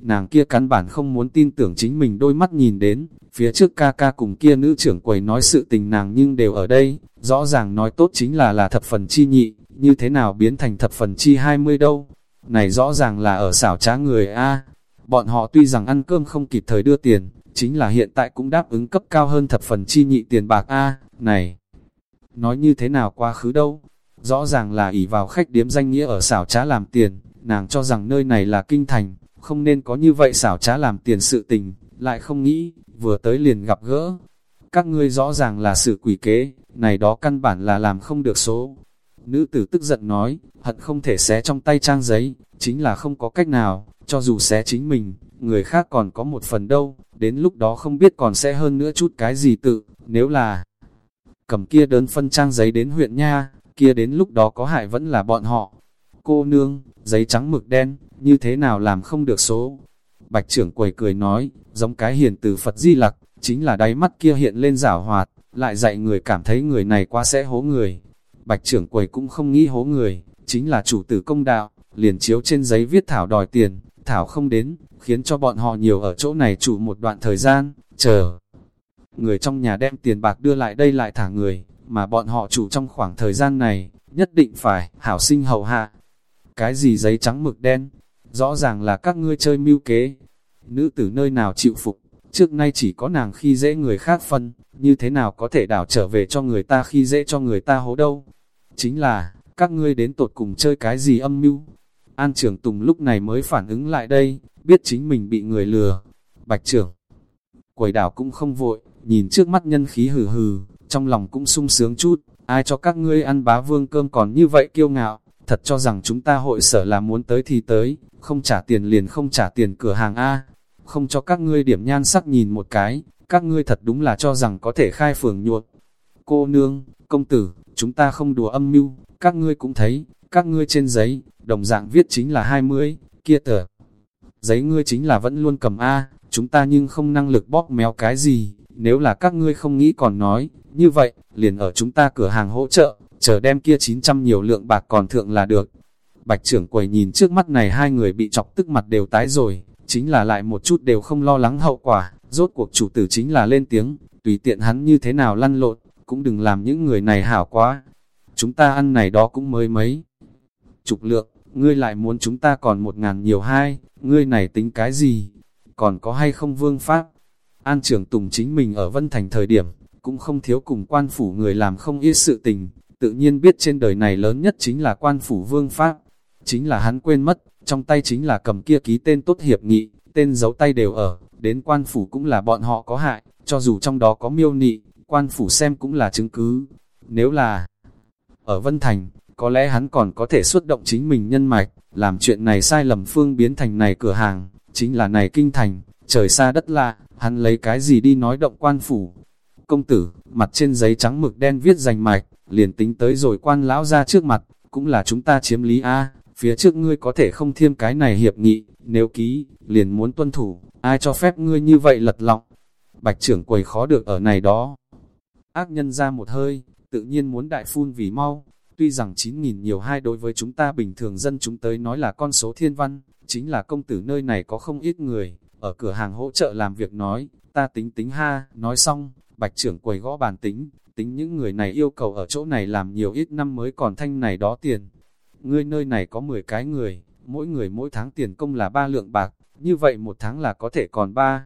Nàng kia cắn bản không muốn tin tưởng chính mình đôi mắt nhìn đến, phía trước ca ca cùng kia nữ trưởng quầy nói sự tình nàng nhưng đều ở đây, rõ ràng nói tốt chính là là thập phần chi nhị, như thế nào biến thành thập phần chi 20 đâu? Này rõ ràng là ở xảo trá người A. Bọn họ tuy rằng ăn cơm không kịp thời đưa tiền, chính là hiện tại cũng đáp ứng cấp cao hơn thập phần chi nhị tiền bạc A, này. Nói như thế nào quá khứ đâu? Rõ ràng là ỷ vào khách điếm danh nghĩa ở xảo trá làm tiền, nàng cho rằng nơi này là kinh thành, không nên có như vậy xảo trá làm tiền sự tình, lại không nghĩ, vừa tới liền gặp gỡ. Các ngươi rõ ràng là sự quỷ kế, này đó căn bản là làm không được số. Nữ tử tức giận nói, hận không thể xé trong tay trang giấy, chính là không có cách nào, cho dù xé chính mình, người khác còn có một phần đâu, đến lúc đó không biết còn sẽ hơn nữa chút cái gì tự, nếu là cầm kia đơn phân trang giấy đến huyện nha, kia đến lúc đó có hại vẫn là bọn họ. Cô nương, giấy trắng mực đen, như thế nào làm không được số. Bạch trưởng quầy cười nói, giống cái hiền từ Phật Di Lặc, chính là đáy mắt kia hiện lên giảo hoạt, lại dạy người cảm thấy người này quá sẽ hố người. Bạch trưởng quầy cũng không nghĩ hố người, chính là chủ tử công đạo, liền chiếu trên giấy viết thảo đòi tiền, thảo không đến, khiến cho bọn họ nhiều ở chỗ này trụ một đoạn thời gian, chờ. Người trong nhà đem tiền bạc đưa lại đây lại thả người, mà bọn họ chủ trong khoảng thời gian này, nhất định phải hảo sinh hậu hạ. Cái gì giấy trắng mực đen, rõ ràng là các ngươi chơi mưu kế. Nữ tử nơi nào chịu phục, trước nay chỉ có nàng khi dễ người khác phân, như thế nào có thể đảo trở về cho người ta khi dễ cho người ta hố đâu. Chính là, các ngươi đến tột cùng chơi cái gì âm mưu. An trưởng Tùng lúc này mới phản ứng lại đây, biết chính mình bị người lừa. Bạch trưởng, quầy đảo cũng không vội, nhìn trước mắt nhân khí hừ hừ, trong lòng cũng sung sướng chút, ai cho các ngươi ăn bá vương cơm còn như vậy kiêu ngạo, thật cho rằng chúng ta hội sở là muốn tới thì tới, không trả tiền liền không trả tiền cửa hàng A, không cho các ngươi điểm nhan sắc nhìn một cái, các ngươi thật đúng là cho rằng có thể khai phường nhuột. Cô nương, công tử, chúng ta không đùa âm mưu, các ngươi cũng thấy, các ngươi trên giấy, đồng dạng viết chính là 20, kia tờ. Giấy ngươi chính là vẫn luôn cầm A, chúng ta nhưng không năng lực bóp méo cái gì, nếu là các ngươi không nghĩ còn nói, như vậy, liền ở chúng ta cửa hàng hỗ trợ, chờ đem kia 900 nhiều lượng bạc còn thượng là được. Bạch trưởng quầy nhìn trước mắt này hai người bị chọc tức mặt đều tái rồi, chính là lại một chút đều không lo lắng hậu quả, rốt cuộc chủ tử chính là lên tiếng, tùy tiện hắn như thế nào lăn lộn, cũng đừng làm những người này hảo quá. Chúng ta ăn này đó cũng mới mấy. Chục lượng, ngươi lại muốn chúng ta còn một ngàn nhiều hai, ngươi này tính cái gì? Còn có hay không vương pháp? An trưởng Tùng chính mình ở Vân Thành thời điểm, cũng không thiếu cùng quan phủ người làm không ít sự tình, tự nhiên biết trên đời này lớn nhất chính là quan phủ vương pháp. Chính là hắn quên mất, trong tay chính là cầm kia ký tên tốt hiệp nghị, tên giấu tay đều ở, đến quan phủ cũng là bọn họ có hại, cho dù trong đó có miêu nị, quan phủ xem cũng là chứng cứ. Nếu là ở Vân Thành, có lẽ hắn còn có thể xuất động chính mình nhân mạch, làm chuyện này sai lầm phương biến thành này cửa hàng, chính là này kinh thành, trời xa đất lạ, hắn lấy cái gì đi nói động quan phủ. Công tử, mặt trên giấy trắng mực đen viết rành mạch, liền tính tới rồi quan lão ra trước mặt, cũng là chúng ta chiếm lý A, phía trước ngươi có thể không thêm cái này hiệp nghị, nếu ký, liền muốn tuân thủ, ai cho phép ngươi như vậy lật lọng. Bạch trưởng quầy khó được ở này đó. Ác nhân ra một hơi, tự nhiên muốn đại phun vì mau, tuy rằng 9.000 nhiều hai đối với chúng ta bình thường dân chúng tới nói là con số thiên văn, chính là công tử nơi này có không ít người, ở cửa hàng hỗ trợ làm việc nói, ta tính tính ha, nói xong, bạch trưởng quầy gõ bàn tính, tính những người này yêu cầu ở chỗ này làm nhiều ít năm mới còn thanh này đó tiền. Ngươi nơi này có 10 cái người, mỗi người mỗi tháng tiền công là 3 lượng bạc, như vậy một tháng là có thể còn 3.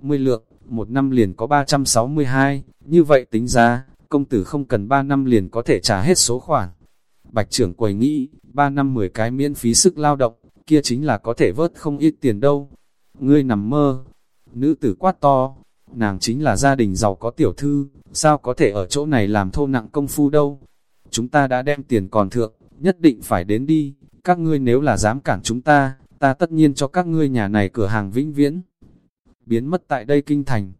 10 lượng, một năm liền có 362, như vậy tính ra, công tử không cần 3 năm liền có thể trả hết số khoản. Bạch trưởng quầy nghĩ, 3 năm 10 cái miễn phí sức lao động, kia chính là có thể vớt không ít tiền đâu. Ngươi nằm mơ, Nữ tử quát to, nàng chính là gia đình giàu có tiểu thư, sao có thể ở chỗ này làm thô nặng công phu đâu. Chúng ta đã đem tiền còn thượng, nhất định phải đến đi, các ngươi nếu là dám cản chúng ta, ta tất nhiên cho các ngươi nhà này cửa hàng vĩnh viễn. Biến mất tại đây kinh thành,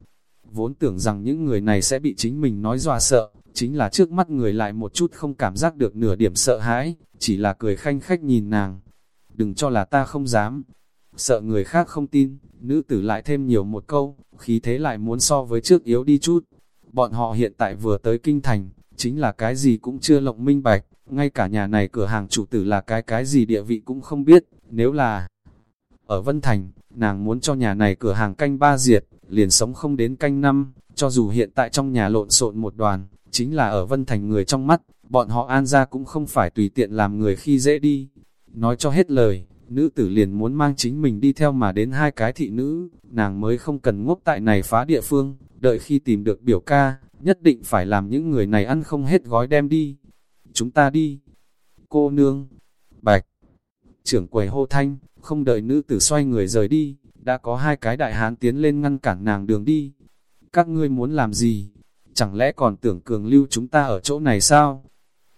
vốn tưởng rằng những người này sẽ bị chính mình nói dọa sợ, chính là trước mắt người lại một chút không cảm giác được nửa điểm sợ hãi, chỉ là cười khanh khách nhìn nàng. Đừng cho là ta không dám, sợ người khác không tin, nữ tử lại thêm nhiều một câu, khí thế lại muốn so với trước yếu đi chút. Bọn họ hiện tại vừa tới kinh thành, chính là cái gì cũng chưa lộng minh bạch, ngay cả nhà này cửa hàng chủ tử là cái cái gì địa vị cũng không biết, nếu là ở Vân Thành, nàng muốn cho nhà này cửa hàng canh ba diệt, liền sống không đến canh năm, cho dù hiện tại trong nhà lộn xộn một đoàn, chính là ở Vân Thành người trong mắt, bọn họ an ra cũng không phải tùy tiện làm người khi dễ đi. Nói cho hết lời, nữ tử liền muốn mang chính mình đi theo mà đến hai cái thị nữ, nàng mới không cần ngốc tại này phá địa phương, đợi khi tìm được biểu ca, nhất định phải làm những người này ăn không hết gói đem đi. Chúng ta đi. Cô nương, bạch, trưởng quầy hô thanh, không đợi nữ tử xoay người rời đi, đã có hai cái đại hán tiến lên ngăn cản nàng đường đi. Các ngươi muốn làm gì? Chẳng lẽ còn tưởng cường lưu chúng ta ở chỗ này sao?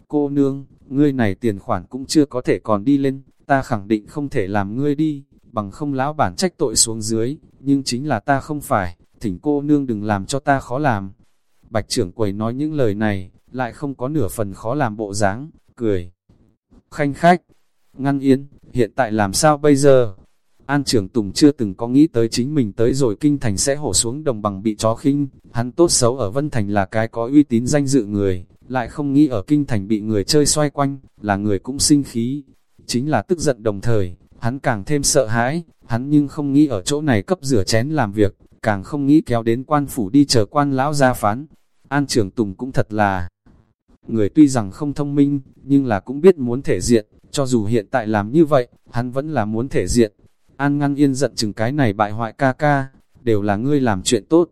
Cô nương, ngươi này tiền khoản cũng chưa có thể còn đi lên, ta khẳng định không thể làm ngươi đi, bằng không lão bản trách tội xuống dưới, nhưng chính là ta không phải, thỉnh cô nương đừng làm cho ta khó làm. Bạch trưởng quầy nói những lời này, lại không có nửa phần khó làm bộ dáng, cười. Khanh khách, ngăn yên, hiện tại làm sao bây giờ? An trưởng Tùng chưa từng có nghĩ tới chính mình tới rồi kinh thành sẽ hổ xuống đồng bằng bị chó khinh, hắn tốt xấu ở Vân Thành là cái có uy tín danh dự người, lại không nghĩ ở kinh thành bị người chơi xoay quanh, là người cũng sinh khí. Chính là tức giận đồng thời, hắn càng thêm sợ hãi, hắn nhưng không nghĩ ở chỗ này cấp rửa chén làm việc, càng không nghĩ kéo đến quan phủ đi chờ quan lão ra phán. An trưởng Tùng cũng thật là người tuy rằng không thông minh, nhưng là cũng biết muốn thể diện, cho dù hiện tại làm như vậy, hắn vẫn là muốn thể diện. An ngăn yên giận chừng cái này bại hoại ca ca, đều là ngươi làm chuyện tốt.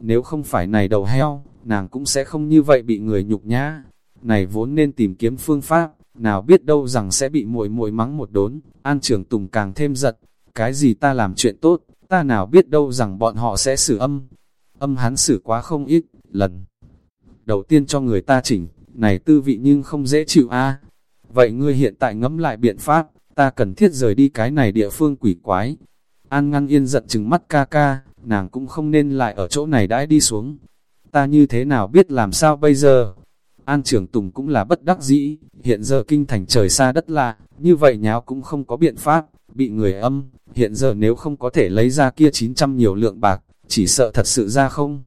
Nếu không phải này đầu heo, nàng cũng sẽ không như vậy bị người nhục nhã. Này vốn nên tìm kiếm phương pháp, nào biết đâu rằng sẽ bị muội muội mắng một đốn. An Trường Tùng càng thêm giật, cái gì ta làm chuyện tốt, ta nào biết đâu rằng bọn họ sẽ xử âm. Âm hắn xử quá không ít, lần. Đầu tiên cho người ta chỉnh, này tư vị nhưng không dễ chịu a Vậy ngươi hiện tại ngẫm lại biện pháp, ta cần thiết rời đi cái này địa phương quỷ quái. An ngăn yên giận chừng mắt ca ca, nàng cũng không nên lại ở chỗ này đãi đi xuống. Ta như thế nào biết làm sao bây giờ? An Trường Tùng cũng là bất đắc dĩ, hiện giờ kinh thành trời xa đất lạ, như vậy nháo cũng không có biện pháp, bị người âm, hiện giờ nếu không có thể lấy ra kia 900 nhiều lượng bạc, chỉ sợ thật sự ra không.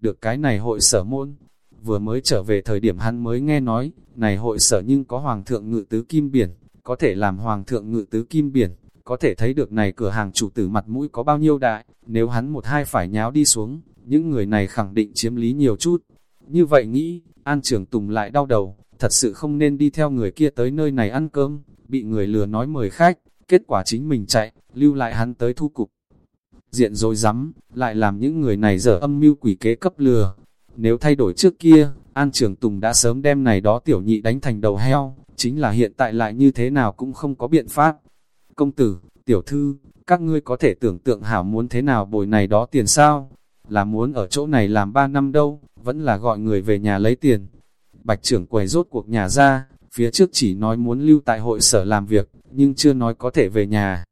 Được cái này hội sở môn, vừa mới trở về thời điểm hắn mới nghe nói, này hội sở nhưng có hoàng thượng ngự tứ kim biển, có thể làm hoàng thượng ngự tứ kim biển, có thể thấy được này cửa hàng chủ tử mặt mũi có bao nhiêu đại, nếu hắn một hai phải nháo đi xuống, những người này khẳng định chiếm lý nhiều chút. Như vậy nghĩ, An trưởng Tùng lại đau đầu, thật sự không nên đi theo người kia tới nơi này ăn cơm, bị người lừa nói mời khách, kết quả chính mình chạy, lưu lại hắn tới thu cục. Diện rồi rắm lại làm những người này dở âm mưu quỷ kế cấp lừa. Nếu thay đổi trước kia, An trưởng Tùng đã sớm đem này đó tiểu nhị đánh thành đầu heo, chính là hiện tại lại như thế nào cũng không có biện pháp. Công tử, tiểu thư, các ngươi có thể tưởng tượng hảo muốn thế nào bồi này đó tiền sao? Là muốn ở chỗ này làm 3 năm đâu, vẫn là gọi người về nhà lấy tiền. Bạch trưởng quầy rốt cuộc nhà ra, phía trước chỉ nói muốn lưu tại hội sở làm việc, nhưng chưa nói có thể về nhà.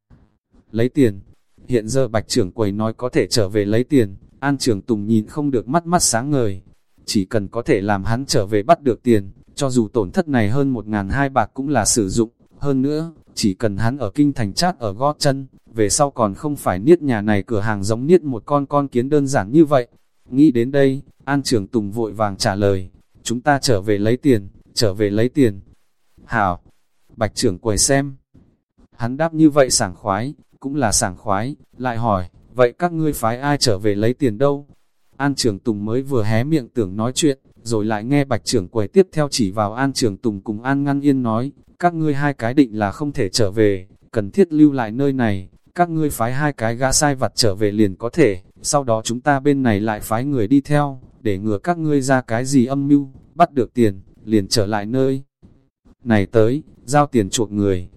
Lấy tiền, hiện giờ bạch trưởng quầy nói có thể trở về lấy tiền, an trưởng tùng nhìn không được mắt mắt sáng ngời. Chỉ cần có thể làm hắn trở về bắt được tiền, cho dù tổn thất này hơn một ngàn hai bạc cũng là sử dụng, hơn nữa, chỉ cần hắn ở kinh thành chát ở gót chân, về sau còn không phải niết nhà này cửa hàng giống niết một con con kiến đơn giản như vậy. Nghĩ đến đây, An trưởng Tùng vội vàng trả lời, chúng ta trở về lấy tiền, trở về lấy tiền. Hảo, Bạch trưởng quầy xem. Hắn đáp như vậy sảng khoái, cũng là sảng khoái, lại hỏi, vậy các ngươi phái ai trở về lấy tiền đâu? An trưởng Tùng mới vừa hé miệng tưởng nói chuyện, rồi lại nghe bạch trưởng quầy tiếp theo chỉ vào An trưởng Tùng cùng An Ngăn Yên nói, các ngươi hai cái định là không thể trở về, cần thiết lưu lại nơi này, các ngươi phái hai cái gã sai vặt trở về liền có thể, sau đó chúng ta bên này lại phái người đi theo, để ngừa các ngươi ra cái gì âm mưu, bắt được tiền, liền trở lại nơi. Này tới, giao tiền chuộc người.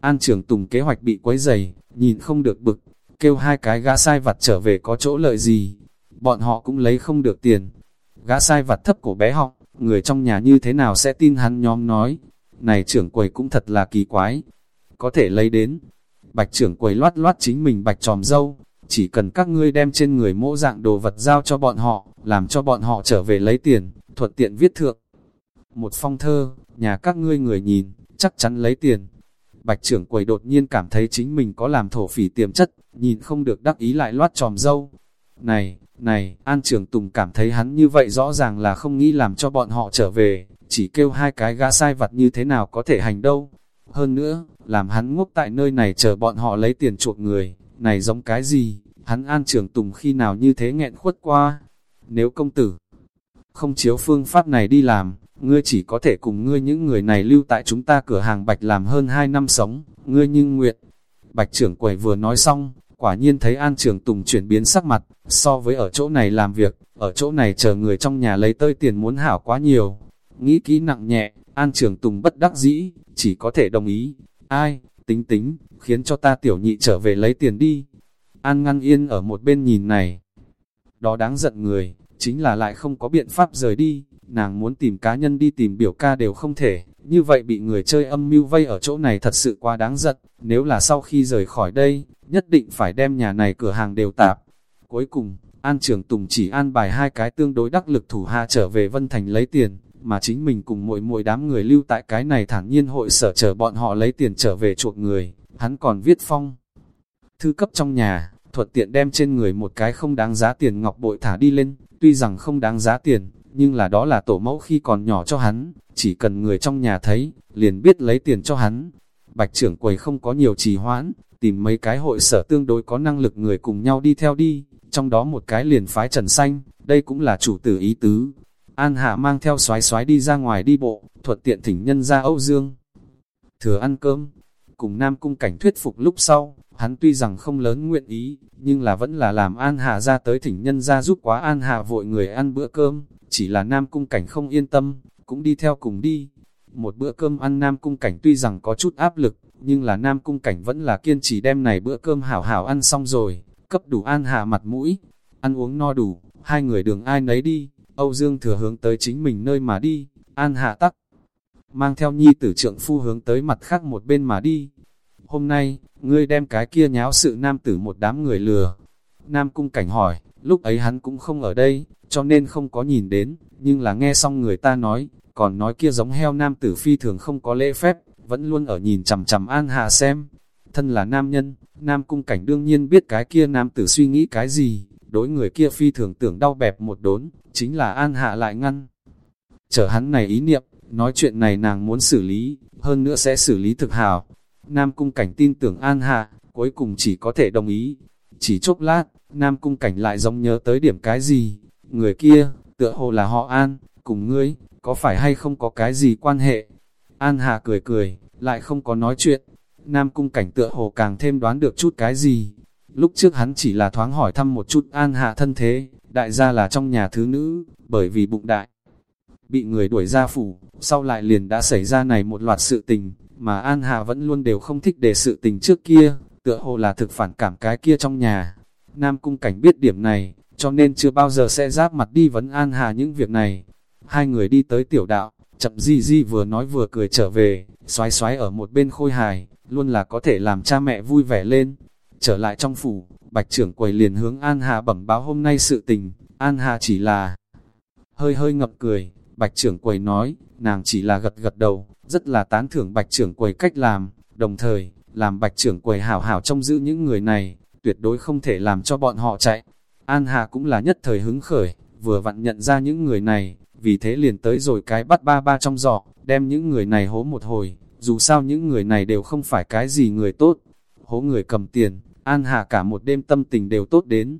An trưởng Tùng kế hoạch bị quấy dày, nhìn không được bực, kêu hai cái gã sai vặt trở về có chỗ lợi gì, bọn họ cũng lấy không được tiền. Gã sai vặt thấp cổ bé họng, người trong nhà như thế nào sẽ tin hắn nhóm nói, này trưởng quầy cũng thật là kỳ quái, có thể lấy đến. Bạch trưởng quầy loát loát chính mình bạch tròm dâu, chỉ cần các ngươi đem trên người mỗ dạng đồ vật giao cho bọn họ, làm cho bọn họ trở về lấy tiền, thuận tiện viết thượng. Một phong thơ, nhà các ngươi người nhìn, chắc chắn lấy tiền. Bạch trưởng quầy đột nhiên cảm thấy chính mình có làm thổ phỉ tiềm chất, nhìn không được đắc ý lại loát tròm dâu. Này, này, An Trường Tùng cảm thấy hắn như vậy rõ ràng là không nghĩ làm cho bọn họ trở về, chỉ kêu hai cái gã sai vặt như thế nào có thể hành đâu. Hơn nữa, làm hắn ngốc tại nơi này chờ bọn họ lấy tiền chuộc người, này giống cái gì, hắn An trưởng Tùng khi nào như thế nghẹn khuất qua. Nếu công tử không chiếu phương pháp này đi làm, ngươi chỉ có thể cùng ngươi những người này lưu tại chúng ta cửa hàng Bạch làm hơn 2 năm sống, ngươi nhưng nguyện. Bạch trưởng quầy vừa nói xong, quả nhiên thấy An trưởng Tùng chuyển biến sắc mặt, so với ở chỗ này làm việc, ở chỗ này chờ người trong nhà lấy tơi tiền muốn hảo quá nhiều. Nghĩ kỹ nặng nhẹ, An Trường Tùng bất đắc dĩ, chỉ có thể đồng ý. Ai, tính tính, khiến cho ta tiểu nhị trở về lấy tiền đi. An ngăn yên ở một bên nhìn này. Đó đáng giận người, chính là lại không có biện pháp rời đi, nàng muốn tìm cá nhân đi tìm biểu ca đều không thể, như vậy bị người chơi âm mưu vây ở chỗ này thật sự quá đáng giận, nếu là sau khi rời khỏi đây, nhất định phải đem nhà này cửa hàng đều tạp. Cuối cùng, An Trường Tùng chỉ an bài hai cái tương đối đắc lực thủ hạ trở về Vân Thành lấy tiền, mà chính mình cùng mỗi mỗi đám người lưu tại cái này thản nhiên hội sở chờ bọn họ lấy tiền trở về chuộc người, hắn còn viết phong. Thư cấp trong nhà, thuật tiện đem trên người một cái không đáng giá tiền ngọc bội thả đi lên, tuy rằng không đáng giá tiền, nhưng là đó là tổ mẫu khi còn nhỏ cho hắn, chỉ cần người trong nhà thấy, liền biết lấy tiền cho hắn. Bạch trưởng quầy không có nhiều trì hoãn, tìm mấy cái hội sở tương đối có năng lực người cùng nhau đi theo đi, trong đó một cái liền phái trần xanh, đây cũng là chủ tử ý tứ. An Hạ mang theo xoái xoái đi ra ngoài đi bộ, thuận tiện thỉnh nhân ra Âu Dương. Thừa ăn cơm, cùng Nam Cung cảnh thuyết phục lúc sau, hắn tuy rằng không lớn nguyện ý, nhưng là vẫn là làm An Hạ ra tới thỉnh nhân ra giúp quá An Hạ vội người ăn bữa cơm, chỉ là Nam Cung cảnh không yên tâm, cũng đi theo cùng đi. Một bữa cơm ăn Nam Cung cảnh tuy rằng có chút áp lực, nhưng là Nam Cung cảnh vẫn là kiên trì đem này bữa cơm hảo hảo ăn xong rồi, cấp đủ An Hạ mặt mũi, ăn uống no đủ, hai người đường ai nấy đi, Âu Dương thừa hướng tới chính mình nơi mà đi, An Hạ tắc, mang theo nhi tử trượng phu hướng tới mặt khác một bên mà đi. Hôm nay, ngươi đem cái kia nháo sự nam tử một đám người lừa. Nam cung cảnh hỏi, lúc ấy hắn cũng không ở đây, cho nên không có nhìn đến, nhưng là nghe xong người ta nói, còn nói kia giống heo nam tử phi thường không có lễ phép, vẫn luôn ở nhìn chằm chằm An Hạ xem. Thân là nam nhân, nam cung cảnh đương nhiên biết cái kia nam tử suy nghĩ cái gì, đối người kia phi thường tưởng đau bẹp một đốn, chính là An Hạ lại ngăn. Chở hắn này ý niệm, nói chuyện này nàng muốn xử lý, hơn nữa sẽ xử lý thực hào. Nam cung cảnh tin tưởng An Hạ, cuối cùng chỉ có thể đồng ý. Chỉ chốc lát, Nam cung cảnh lại giống nhớ tới điểm cái gì. Người kia, tựa hồ là họ An, cùng ngươi, có phải hay không có cái gì quan hệ? An Hạ cười cười, lại không có nói chuyện. Nam cung cảnh tựa hồ càng thêm đoán được chút cái gì. Lúc trước hắn chỉ là thoáng hỏi thăm một chút An Hạ thân thế, đại gia là trong nhà thứ nữ, bởi vì bụng đại. Bị người đuổi ra phủ, sau lại liền đã xảy ra này một loạt sự tình, mà An hà vẫn luôn đều không thích để sự tình trước kia, tựa hồ là thực phản cảm cái kia trong nhà. Nam cung cảnh biết điểm này, cho nên chưa bao giờ sẽ giáp mặt đi vấn An hà những việc này. Hai người đi tới tiểu đạo, chậm di di vừa nói vừa cười trở về, xoái xoái ở một bên khôi hài, luôn là có thể làm cha mẹ vui vẻ lên. Trở lại trong phủ, bạch trưởng quầy liền hướng An Hà bẩm báo hôm nay sự tình, An Hà chỉ là hơi hơi ngập cười, bạch trưởng quầy nói, nàng chỉ là gật gật đầu, rất là tán thưởng bạch trưởng quầy cách làm, đồng thời, làm bạch trưởng quầy hảo hảo trông giữ những người này, tuyệt đối không thể làm cho bọn họ chạy. An Hà cũng là nhất thời hứng khởi, vừa vặn nhận ra những người này, vì thế liền tới rồi cái bắt ba ba trong giỏ, đem những người này hố một hồi, dù sao những người này đều không phải cái gì người tốt. Hố người cầm tiền, An Hà cả một đêm tâm tình đều tốt đến.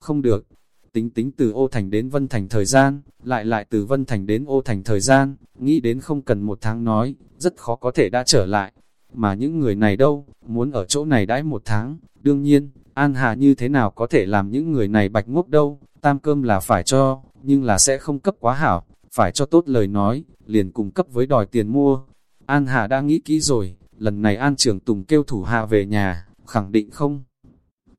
Không được, tính tính từ ô thành đến vân thành thời gian, lại lại từ vân thành đến ô thành thời gian, nghĩ đến không cần một tháng nói, rất khó có thể đã trở lại. Mà những người này đâu, muốn ở chỗ này đãi một tháng, đương nhiên, An Hà như thế nào có thể làm những người này bạch ngốc đâu, tam cơm là phải cho, nhưng là sẽ không cấp quá hảo, phải cho tốt lời nói, liền cùng cấp với đòi tiền mua. An Hà đã nghĩ kỹ rồi, lần này An Trường Tùng kêu thủ hạ về nhà, khẳng định không.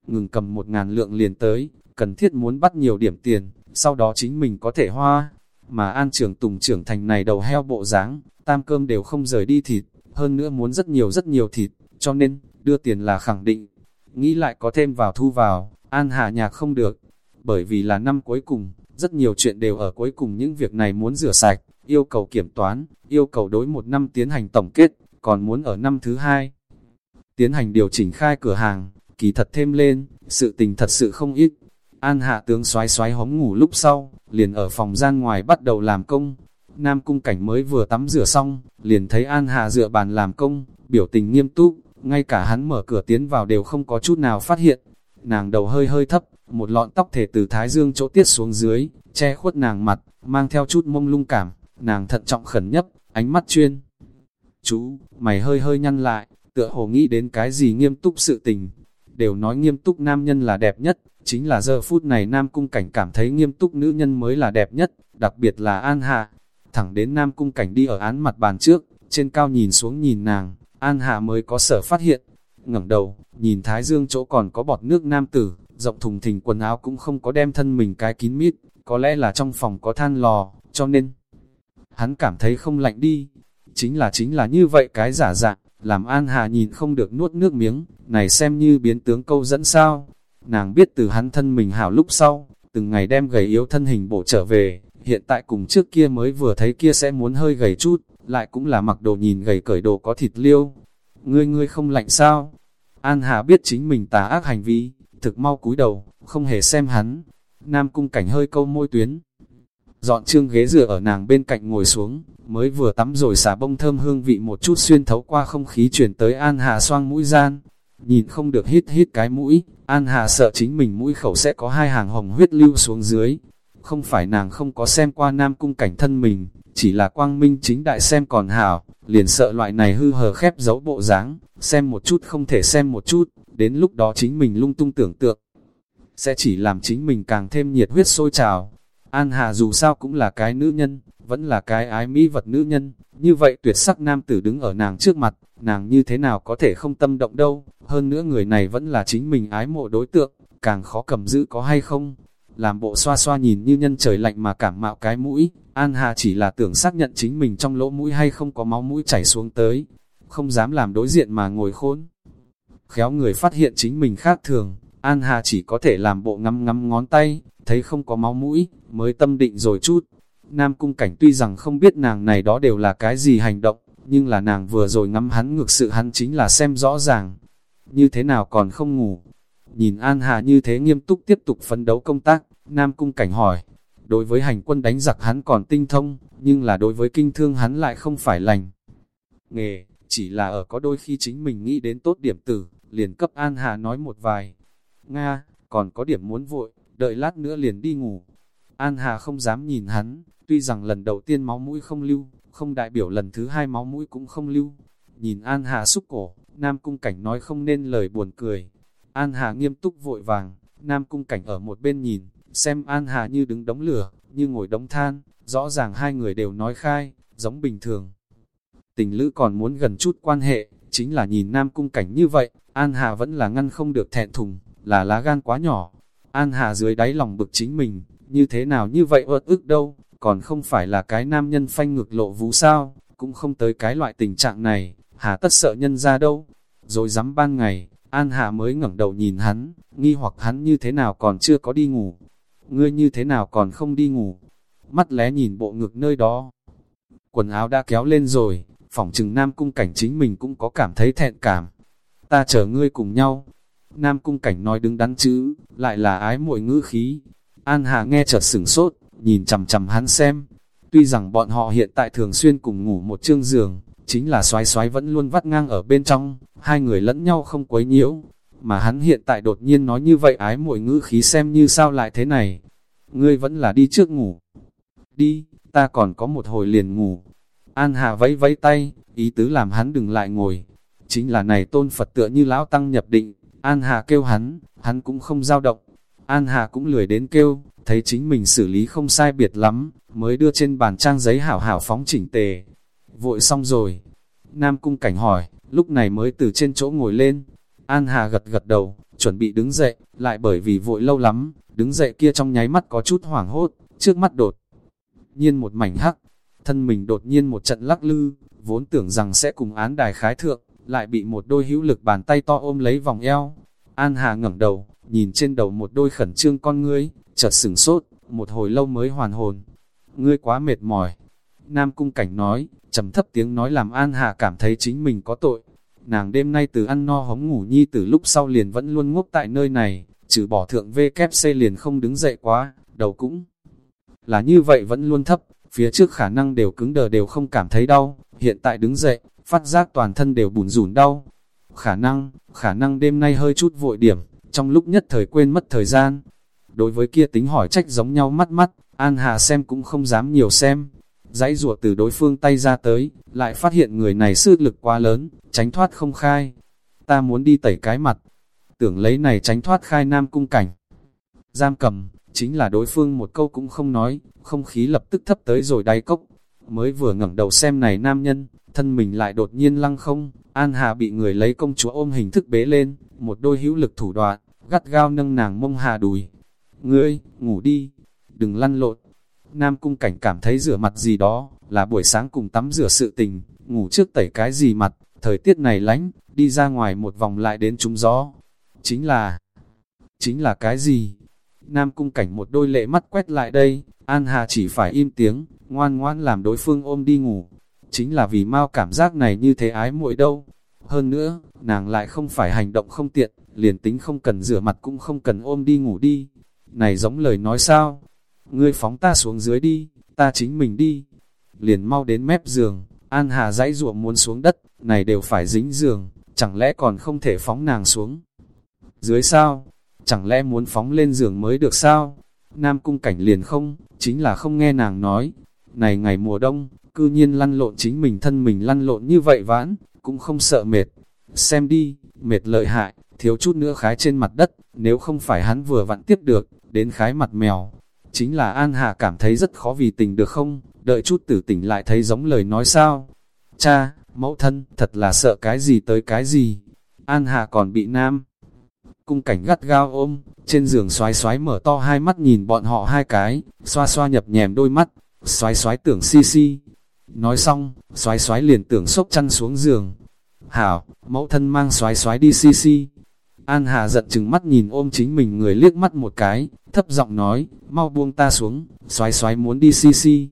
ngừng cầm một ngàn lượng liền tới, cần thiết muốn bắt nhiều điểm tiền, sau đó chính mình có thể hoa. Mà an trưởng tùng trưởng thành này đầu heo bộ dáng tam cơm đều không rời đi thịt, hơn nữa muốn rất nhiều rất nhiều thịt, cho nên, đưa tiền là khẳng định. Nghĩ lại có thêm vào thu vào, an hạ nhạc không được, bởi vì là năm cuối cùng, rất nhiều chuyện đều ở cuối cùng những việc này muốn rửa sạch, yêu cầu kiểm toán, yêu cầu đối một năm tiến hành tổng kết, còn muốn ở năm thứ hai. Tiến hành điều chỉnh khai cửa hàng, kỳ thật thêm lên, sự tình thật sự không ít. An hạ tướng xoái xoái hóng ngủ lúc sau, liền ở phòng gian ngoài bắt đầu làm công. Nam cung cảnh mới vừa tắm rửa xong, liền thấy An hạ dựa bàn làm công, biểu tình nghiêm túc, ngay cả hắn mở cửa tiến vào đều không có chút nào phát hiện. Nàng đầu hơi hơi thấp, một lọn tóc thể từ thái dương chỗ tiết xuống dưới, che khuất nàng mặt, mang theo chút mông lung cảm, nàng thận trọng khẩn nhấp, ánh mắt chuyên. Chú, mày hơi hơi nhăn lại, tựa hồ nghĩ đến cái gì nghiêm túc sự tình. Đều nói nghiêm túc nam nhân là đẹp nhất, chính là giờ phút này nam cung cảnh cảm thấy nghiêm túc nữ nhân mới là đẹp nhất, đặc biệt là An Hạ. Thẳng đến nam cung cảnh đi ở án mặt bàn trước, trên cao nhìn xuống nhìn nàng, An Hạ mới có sở phát hiện. ngẩng đầu, nhìn thái dương chỗ còn có bọt nước nam tử, rộng thùng thình quần áo cũng không có đem thân mình cái kín mít, có lẽ là trong phòng có than lò, cho nên hắn cảm thấy không lạnh đi. Chính là chính là như vậy cái giả dạng, làm An Hà nhìn không được nuốt nước miếng, này xem như biến tướng câu dẫn sao. Nàng biết từ hắn thân mình hảo lúc sau, từng ngày đem gầy yếu thân hình bổ trở về, hiện tại cùng trước kia mới vừa thấy kia sẽ muốn hơi gầy chút, lại cũng là mặc đồ nhìn gầy cởi đồ có thịt liêu. Ngươi ngươi không lạnh sao? An Hà biết chính mình tà ác hành vi, thực mau cúi đầu, không hề xem hắn. Nam cung cảnh hơi câu môi tuyến. Dọn chương ghế dựa ở nàng bên cạnh ngồi xuống, mới vừa tắm rồi xả bông thơm hương vị một chút xuyên thấu qua không khí chuyển tới An Hà xoang mũi gian. Nhìn không được hít hít cái mũi, An Hà sợ chính mình mũi khẩu sẽ có hai hàng hồng huyết lưu xuống dưới. Không phải nàng không có xem qua nam cung cảnh thân mình, chỉ là quang minh chính đại xem còn hảo, liền sợ loại này hư hờ khép giấu bộ dáng, xem một chút không thể xem một chút, đến lúc đó chính mình lung tung tưởng tượng, sẽ chỉ làm chính mình càng thêm nhiệt huyết sôi trào. An Hà dù sao cũng là cái nữ nhân, vẫn là cái ái mỹ vật nữ nhân, như vậy tuyệt sắc nam tử đứng ở nàng trước mặt, nàng như thế nào có thể không tâm động đâu, hơn nữa người này vẫn là chính mình ái mộ đối tượng, càng khó cầm giữ có hay không. Làm bộ xoa xoa nhìn như nhân trời lạnh mà cảm mạo cái mũi, An Hà chỉ là tưởng xác nhận chính mình trong lỗ mũi hay không có máu mũi chảy xuống tới, không dám làm đối diện mà ngồi khôn. Khéo người phát hiện chính mình khác thường, An Hà chỉ có thể làm bộ ngắm ngắm ngón tay, thấy không có máu mũi, mới tâm định rồi chút. Nam cung cảnh tuy rằng không biết nàng này đó đều là cái gì hành động, nhưng là nàng vừa rồi ngắm hắn ngược sự hắn chính là xem rõ ràng. Như thế nào còn không ngủ? Nhìn An Hà như thế nghiêm túc tiếp tục phấn đấu công tác, Nam cung cảnh hỏi. Đối với hành quân đánh giặc hắn còn tinh thông, nhưng là đối với kinh thương hắn lại không phải lành. Nghề, chỉ là ở có đôi khi chính mình nghĩ đến tốt điểm tử, liền cấp An Hà nói một vài. Nga, còn có điểm muốn vội, đợi lát nữa liền đi ngủ. An Hà không dám nhìn hắn, tuy rằng lần đầu tiên máu mũi không lưu, không đại biểu lần thứ hai máu mũi cũng không lưu. Nhìn An Hà xúc cổ, Nam Cung Cảnh nói không nên lời buồn cười. An Hà nghiêm túc vội vàng, Nam Cung Cảnh ở một bên nhìn, xem An Hà như đứng đống lửa, như ngồi đống than, rõ ràng hai người đều nói khai, giống bình thường. Tình lữ còn muốn gần chút quan hệ, chính là nhìn Nam Cung Cảnh như vậy, An Hà vẫn là ngăn không được thẹn thùng, là lá gan quá nhỏ. An Hà dưới đáy lòng bực chính mình, như thế nào như vậy ớt ức đâu, còn không phải là cái nam nhân phanh ngược lộ vũ sao, cũng không tới cái loại tình trạng này, Hà tất sợ nhân ra đâu. Rồi dám ban ngày, An hạ mới ngẩng đầu nhìn hắn, nghi hoặc hắn như thế nào còn chưa có đi ngủ. Ngươi như thế nào còn không đi ngủ? Mắt lé nhìn bộ ngực nơi đó. Quần áo đã kéo lên rồi, phỏng chừng Nam Cung Cảnh chính mình cũng có cảm thấy thẹn cảm, ta chờ ngươi cùng nhau. Nam cung cảnh nói đứng đắn chữ, lại là ái muội ngữ khí. An Hà nghe chợt sửng sốt, nhìn chầm chầm hắn xem. Tuy rằng bọn họ hiện tại thường xuyên cùng ngủ một chương giường, chính là xoái xoái vẫn luôn vắt ngang ở bên trong, hai người lẫn nhau không quấy nhiễu. Mà hắn hiện tại đột nhiên nói như vậy ái muội ngữ khí xem như sao lại thế này. Ngươi vẫn là đi trước ngủ. Đi, ta còn có một hồi liền ngủ. An Hà vẫy vẫy tay, ý tứ làm hắn đừng lại ngồi, chính là này tôn Phật tựa như lão tăng nhập định, An Hà kêu hắn, hắn cũng không dao động. An Hà cũng lười đến kêu, thấy chính mình xử lý không sai biệt lắm, mới đưa trên bàn trang giấy hảo hảo phóng chỉnh tề. Vội xong rồi. Nam cung cảnh hỏi, lúc này mới từ trên chỗ ngồi lên. An Hà gật gật đầu, chuẩn bị đứng dậy, lại bởi vì vội lâu lắm, đứng dậy kia trong nháy mắt có chút hoảng hốt, trước mắt đột nhiên một mảnh hắc, thân mình đột nhiên một trận lắc lư, vốn tưởng rằng sẽ cùng án đài khái thượng, lại bị một đôi hữu lực bàn tay to ôm lấy vòng eo. An Hà ngẩng đầu, nhìn trên đầu một đôi khẩn trương con ngươi, chợt sửng sốt, một hồi lâu mới hoàn hồn. Ngươi quá mệt mỏi. Nam Cung Cảnh nói, trầm thấp tiếng nói làm An Hà cảm thấy chính mình có tội. Nàng đêm nay từ ăn no hống ngủ nhi từ lúc sau liền vẫn luôn ngốc tại nơi này, trừ bỏ thượng VKC liền không đứng dậy quá, đầu cũng là như vậy vẫn luôn thấp, phía trước khả năng đều cứng đờ đều không cảm thấy đau, hiện tại đứng dậy, phát giác toàn thân đều bùn rủn đau. Khả năng, khả năng đêm nay hơi chút vội điểm, trong lúc nhất thời quên mất thời gian. Đối với kia tính hỏi trách giống nhau mắt mắt, An Hà xem cũng không dám nhiều xem. Giấy rùa từ đối phương tay ra tới, lại phát hiện người này sư lực quá lớn, tránh thoát không khai. Ta muốn đi tẩy cái mặt, tưởng lấy này tránh thoát khai nam cung cảnh. Giam cầm, chính là đối phương một câu cũng không nói, không khí lập tức thấp tới rồi đáy cốc. Mới vừa ngẩng đầu xem này nam nhân, thân mình lại đột nhiên lăng không, An Hà bị người lấy công chúa ôm hình thức bế lên, một đôi hữu lực thủ đoạn, gắt gao nâng nàng mông hà đùi. Ngươi, ngủ đi, đừng lăn lộn. Nam cung cảnh cảm thấy rửa mặt gì đó, là buổi sáng cùng tắm rửa sự tình, ngủ trước tẩy cái gì mặt, thời tiết này lánh, đi ra ngoài một vòng lại đến trúng gió. Chính là, chính là cái gì? Nam cung cảnh một đôi lệ mắt quét lại đây, An Hà chỉ phải im tiếng, ngoan ngoan làm đối phương ôm đi ngủ. Chính là vì mau cảm giác này như thế ái muội đâu. Hơn nữa, nàng lại không phải hành động không tiện, liền tính không cần rửa mặt cũng không cần ôm đi ngủ đi. Này giống lời nói sao? Ngươi phóng ta xuống dưới đi, ta chính mình đi. Liền mau đến mép giường, An Hà dãy ruộng muốn xuống đất, này đều phải dính giường, chẳng lẽ còn không thể phóng nàng xuống. Dưới sao? Chẳng lẽ muốn phóng lên giường mới được sao? Nam cung cảnh liền không, chính là không nghe nàng nói. Này ngày mùa đông, cư nhiên lăn lộn chính mình thân mình lăn lộn như vậy vãn, cũng không sợ mệt. Xem đi, mệt lợi hại, thiếu chút nữa khái trên mặt đất, nếu không phải hắn vừa vặn tiếp được, đến khái mặt mèo. Chính là An Hà cảm thấy rất khó vì tình được không, đợi chút tử tỉnh lại thấy giống lời nói sao. Cha, mẫu thân, thật là sợ cái gì tới cái gì. An Hà còn bị nam. Cung cảnh gắt gao ôm, trên giường xoái xoái mở to hai mắt nhìn bọn họ hai cái, xoa xoa nhập nhèm đôi mắt, xoái xoái tưởng si si. Nói xong, xoái xoái liền tưởng sốc chăn xuống giường. Hảo, mẫu thân mang xoái xoái đi si si. An Hà giận chừng mắt nhìn ôm chính mình người liếc mắt một cái, thấp giọng nói, mau buông ta xuống, xoái xoái muốn đi si si.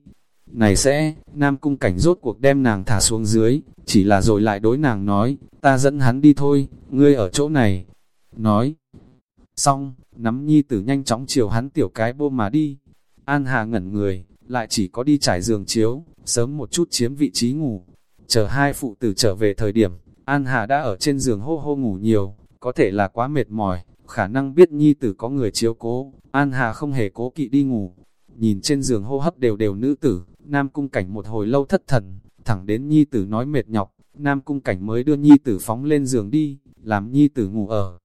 Này sẽ, Nam Cung Cảnh rốt cuộc đem nàng thả xuống dưới, chỉ là rồi lại đối nàng nói, ta dẫn hắn đi thôi, ngươi ở chỗ này. Nói, xong, nắm nhi tử nhanh chóng chiều hắn tiểu cái bô mà đi. An Hà ngẩn người, lại chỉ có đi trải giường chiếu, sớm một chút chiếm vị trí ngủ. Chờ hai phụ tử trở về thời điểm, An Hà đã ở trên giường hô hô ngủ nhiều, có thể là quá mệt mỏi, khả năng biết nhi tử có người chiếu cố, An Hà không hề cố kỵ đi ngủ. Nhìn trên giường hô hấp đều đều nữ tử, Nam Cung Cảnh một hồi lâu thất thần, thẳng đến nhi tử nói mệt nhọc, Nam Cung Cảnh mới đưa nhi tử phóng lên giường đi, làm nhi tử ngủ ở.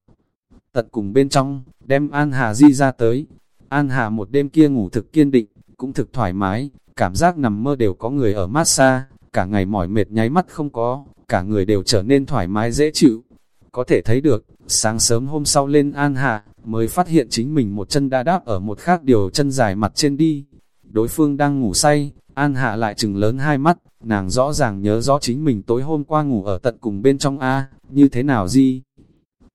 Tận cùng bên trong, đem An Hà di ra tới. An Hà một đêm kia ngủ thực kiên định, cũng thực thoải mái, cảm giác nằm mơ đều có người ở massage, cả ngày mỏi mệt nháy mắt không có, cả người đều trở nên thoải mái dễ chịu. Có thể thấy được, sáng sớm hôm sau lên An hạ mới phát hiện chính mình một chân đã đáp ở một khác điều chân dài mặt trên đi. Đối phương đang ngủ say, An Hạ lại chừng lớn hai mắt, nàng rõ ràng nhớ rõ chính mình tối hôm qua ngủ ở tận cùng bên trong A, như thế nào gì?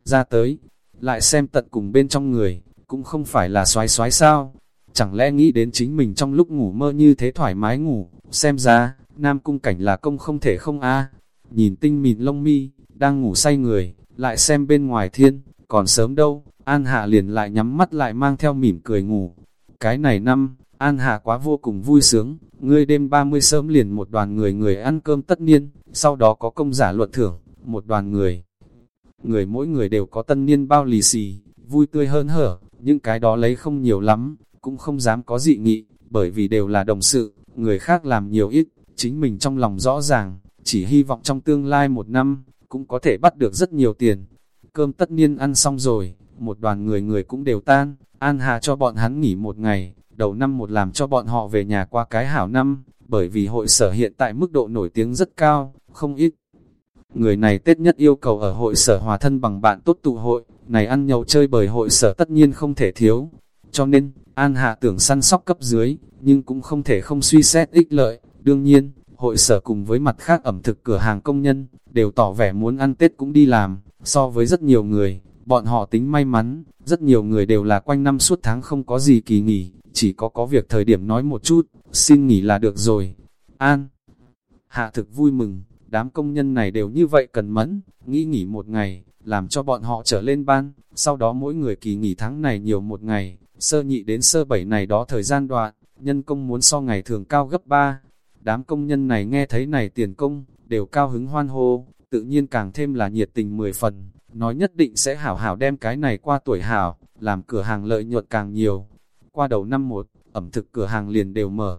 Ra tới, lại xem tận cùng bên trong người, cũng không phải là xoái xoái sao? Chẳng lẽ nghĩ đến chính mình trong lúc ngủ mơ như thế thoải mái ngủ, xem ra, nam cung cảnh là công không thể không A. Nhìn tinh mịn lông mi, đang ngủ say người, lại xem bên ngoài thiên, còn sớm đâu, An Hạ liền lại nhắm mắt lại mang theo mỉm cười ngủ. Cái này năm, An Hạ quá vô cùng vui sướng, ngươi đêm 30 sớm liền một đoàn người người ăn cơm tất niên, sau đó có công giả luận thưởng, một đoàn người. Người mỗi người đều có tân niên bao lì xì, vui tươi hơn hở, những cái đó lấy không nhiều lắm, cũng không dám có dị nghị, bởi vì đều là đồng sự, người khác làm nhiều ít, chính mình trong lòng rõ ràng, chỉ hy vọng trong tương lai một năm, cũng có thể bắt được rất nhiều tiền. Cơm tất niên ăn xong rồi, một đoàn người người cũng đều tan, An Hà cho bọn hắn nghỉ một ngày, đầu năm một làm cho bọn họ về nhà qua cái hảo năm, bởi vì hội sở hiện tại mức độ nổi tiếng rất cao, không ít. Người này Tết nhất yêu cầu ở hội sở hòa thân bằng bạn tốt tụ hội, này ăn nhậu chơi bởi hội sở tất nhiên không thể thiếu. Cho nên, An Hạ tưởng săn sóc cấp dưới, nhưng cũng không thể không suy xét ích lợi. Đương nhiên, hội sở cùng với mặt khác ẩm thực cửa hàng công nhân, đều tỏ vẻ muốn ăn Tết cũng đi làm, so với rất nhiều người, bọn họ tính may mắn, rất nhiều người đều là quanh năm suốt tháng không có gì kỳ nghỉ, chỉ có có việc thời điểm nói một chút, xin nghỉ là được rồi. An Hạ thực vui mừng, đám công nhân này đều như vậy cần mẫn, nghĩ nghỉ một ngày, làm cho bọn họ trở lên ban, sau đó mỗi người kỳ nghỉ tháng này nhiều một ngày, sơ nhị đến sơ bảy này đó thời gian đoạn, nhân công muốn so ngày thường cao gấp 3. Đám công nhân này nghe thấy này tiền công, đều cao hứng hoan hô, tự nhiên càng thêm là nhiệt tình mười phần, nói nhất định sẽ hảo hảo đem cái này qua tuổi hảo, làm cửa hàng lợi nhuận càng nhiều. Qua đầu năm một, ẩm thực cửa hàng liền đều mở.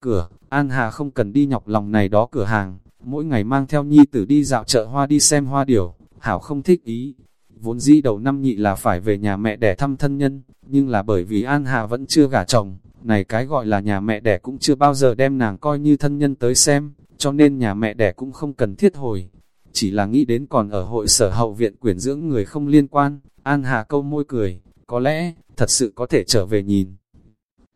Cửa, An Hà không cần đi nhọc lòng này đó cửa hàng, mỗi ngày mang theo nhi tử đi dạo chợ hoa đi xem hoa điểu, hảo không thích ý. Vốn dĩ đầu năm nhị là phải về nhà mẹ đẻ thăm thân nhân, nhưng là bởi vì An Hà vẫn chưa gả chồng, này cái gọi là nhà mẹ đẻ cũng chưa bao giờ đem nàng coi như thân nhân tới xem, cho nên nhà mẹ đẻ cũng không cần thiết hồi. Chỉ là nghĩ đến còn ở hội sở hậu viện quyển dưỡng người không liên quan, An Hà câu môi cười, có lẽ, thật sự có thể trở về nhìn.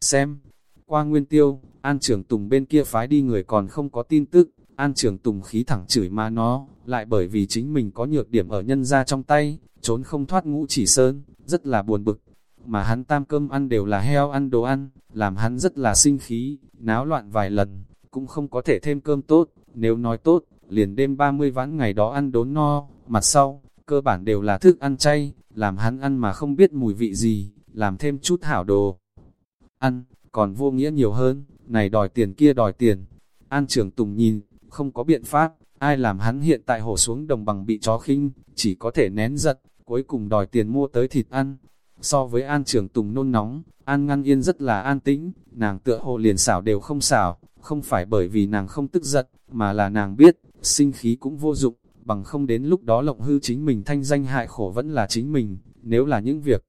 Xem, qua nguyên tiêu, An Trường Tùng bên kia phái đi người còn không có tin tức, An Trường Tùng khí thẳng chửi ma nó, lại bởi vì chính mình có nhược điểm ở nhân ra trong tay, trốn không thoát ngũ chỉ sơn, rất là buồn bực. Mà hắn tam cơm ăn đều là heo ăn đồ ăn, làm hắn rất là sinh khí, náo loạn vài lần, cũng không có thể thêm cơm tốt, nếu nói tốt, liền đêm 30 vãn ngày đó ăn đốn no, mặt sau, cơ bản đều là thức ăn chay, làm hắn ăn mà không biết mùi vị gì, làm thêm chút hảo đồ. Ăn, còn vô nghĩa nhiều hơn, này đòi tiền kia đòi tiền. An trưởng Tùng nhìn, không có biện pháp, ai làm hắn hiện tại hổ xuống đồng bằng bị chó khinh, chỉ có thể nén giận, cuối cùng đòi tiền mua tới thịt ăn. So với An trưởng Tùng nôn nóng, An ngăn yên rất là an tĩnh, nàng tựa hồ liền xảo đều không xảo, không phải bởi vì nàng không tức giận, mà là nàng biết, sinh khí cũng vô dụng, bằng không đến lúc đó lộng hư chính mình thanh danh hại khổ vẫn là chính mình, nếu là những việc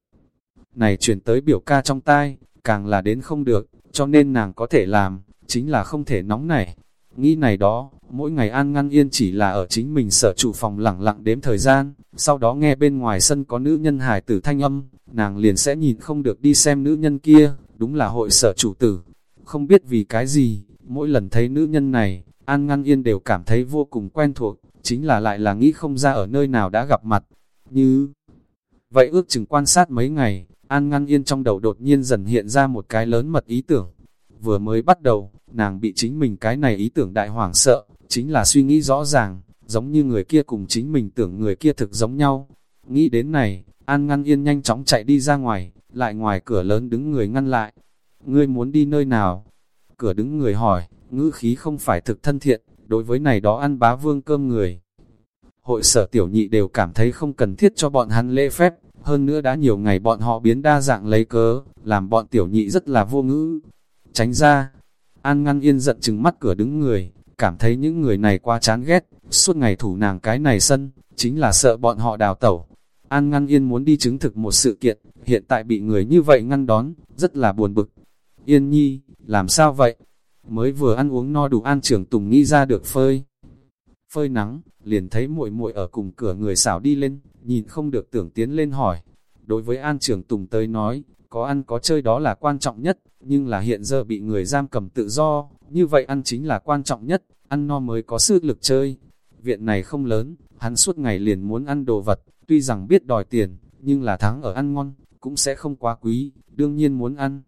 này chuyển tới biểu ca trong tai, càng là đến không được, cho nên nàng có thể làm, chính là không thể nóng này. Nghĩ này đó, mỗi ngày An ngăn yên chỉ là ở chính mình sở chủ phòng lặng lặng đếm thời gian, sau đó nghe bên ngoài sân có nữ nhân hài tử thanh âm, nàng liền sẽ nhìn không được đi xem nữ nhân kia, đúng là hội sở chủ tử. Không biết vì cái gì, mỗi lần thấy nữ nhân này, An ngăn yên đều cảm thấy vô cùng quen thuộc, chính là lại là nghĩ không ra ở nơi nào đã gặp mặt. Như vậy ước chừng quan sát mấy ngày, An ngăn yên trong đầu đột nhiên dần hiện ra một cái lớn mật ý tưởng. Vừa mới bắt đầu, nàng bị chính mình cái này ý tưởng đại hoảng sợ, chính là suy nghĩ rõ ràng, giống như người kia cùng chính mình tưởng người kia thực giống nhau. Nghĩ đến này, An ngăn yên nhanh chóng chạy đi ra ngoài, lại ngoài cửa lớn đứng người ngăn lại. Ngươi muốn đi nơi nào? Cửa đứng người hỏi, ngữ khí không phải thực thân thiện, đối với này đó ăn bá vương cơm người. Hội sở tiểu nhị đều cảm thấy không cần thiết cho bọn hắn lễ phép, hơn nữa đã nhiều ngày bọn họ biến đa dạng lấy cớ, làm bọn tiểu nhị rất là vô ngữ. Tránh ra, An ngăn yên giận chừng mắt cửa đứng người, cảm thấy những người này quá chán ghét, suốt ngày thủ nàng cái này sân, chính là sợ bọn họ đào tẩu. An ngăn yên muốn đi chứng thực một sự kiện, hiện tại bị người như vậy ngăn đón, rất là buồn bực. Yên nhi, làm sao vậy? Mới vừa ăn uống no đủ an trưởng tùng nghĩ ra được phơi. Phơi nắng, liền thấy muội muội ở cùng cửa người xảo đi lên, nhìn không được tưởng tiến lên hỏi. Đối với An trưởng Tùng tới nói, có ăn có chơi đó là quan trọng nhất, nhưng là hiện giờ bị người giam cầm tự do, như vậy ăn chính là quan trọng nhất, ăn no mới có sức lực chơi. Viện này không lớn, hắn suốt ngày liền muốn ăn đồ vật, tuy rằng biết đòi tiền, nhưng là thắng ở ăn ngon, cũng sẽ không quá quý, đương nhiên muốn ăn.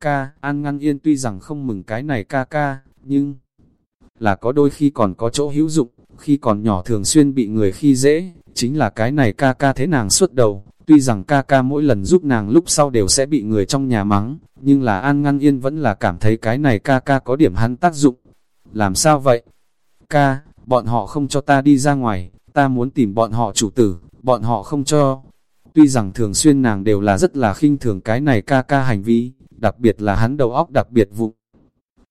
Ca, An ngăn yên tuy rằng không mừng cái này ca ca, nhưng là có đôi khi còn có chỗ hữu dụng, khi còn nhỏ thường xuyên bị người khi dễ, chính là cái này ca ca thế nàng suốt đầu, tuy rằng ca ca mỗi lần giúp nàng lúc sau đều sẽ bị người trong nhà mắng, nhưng là An Ngăn Yên vẫn là cảm thấy cái này ca ca có điểm hắn tác dụng. Làm sao vậy? Ca, bọn họ không cho ta đi ra ngoài, ta muốn tìm bọn họ chủ tử, bọn họ không cho. Tuy rằng thường xuyên nàng đều là rất là khinh thường cái này ca ca hành vi, đặc biệt là hắn đầu óc đặc biệt vụ.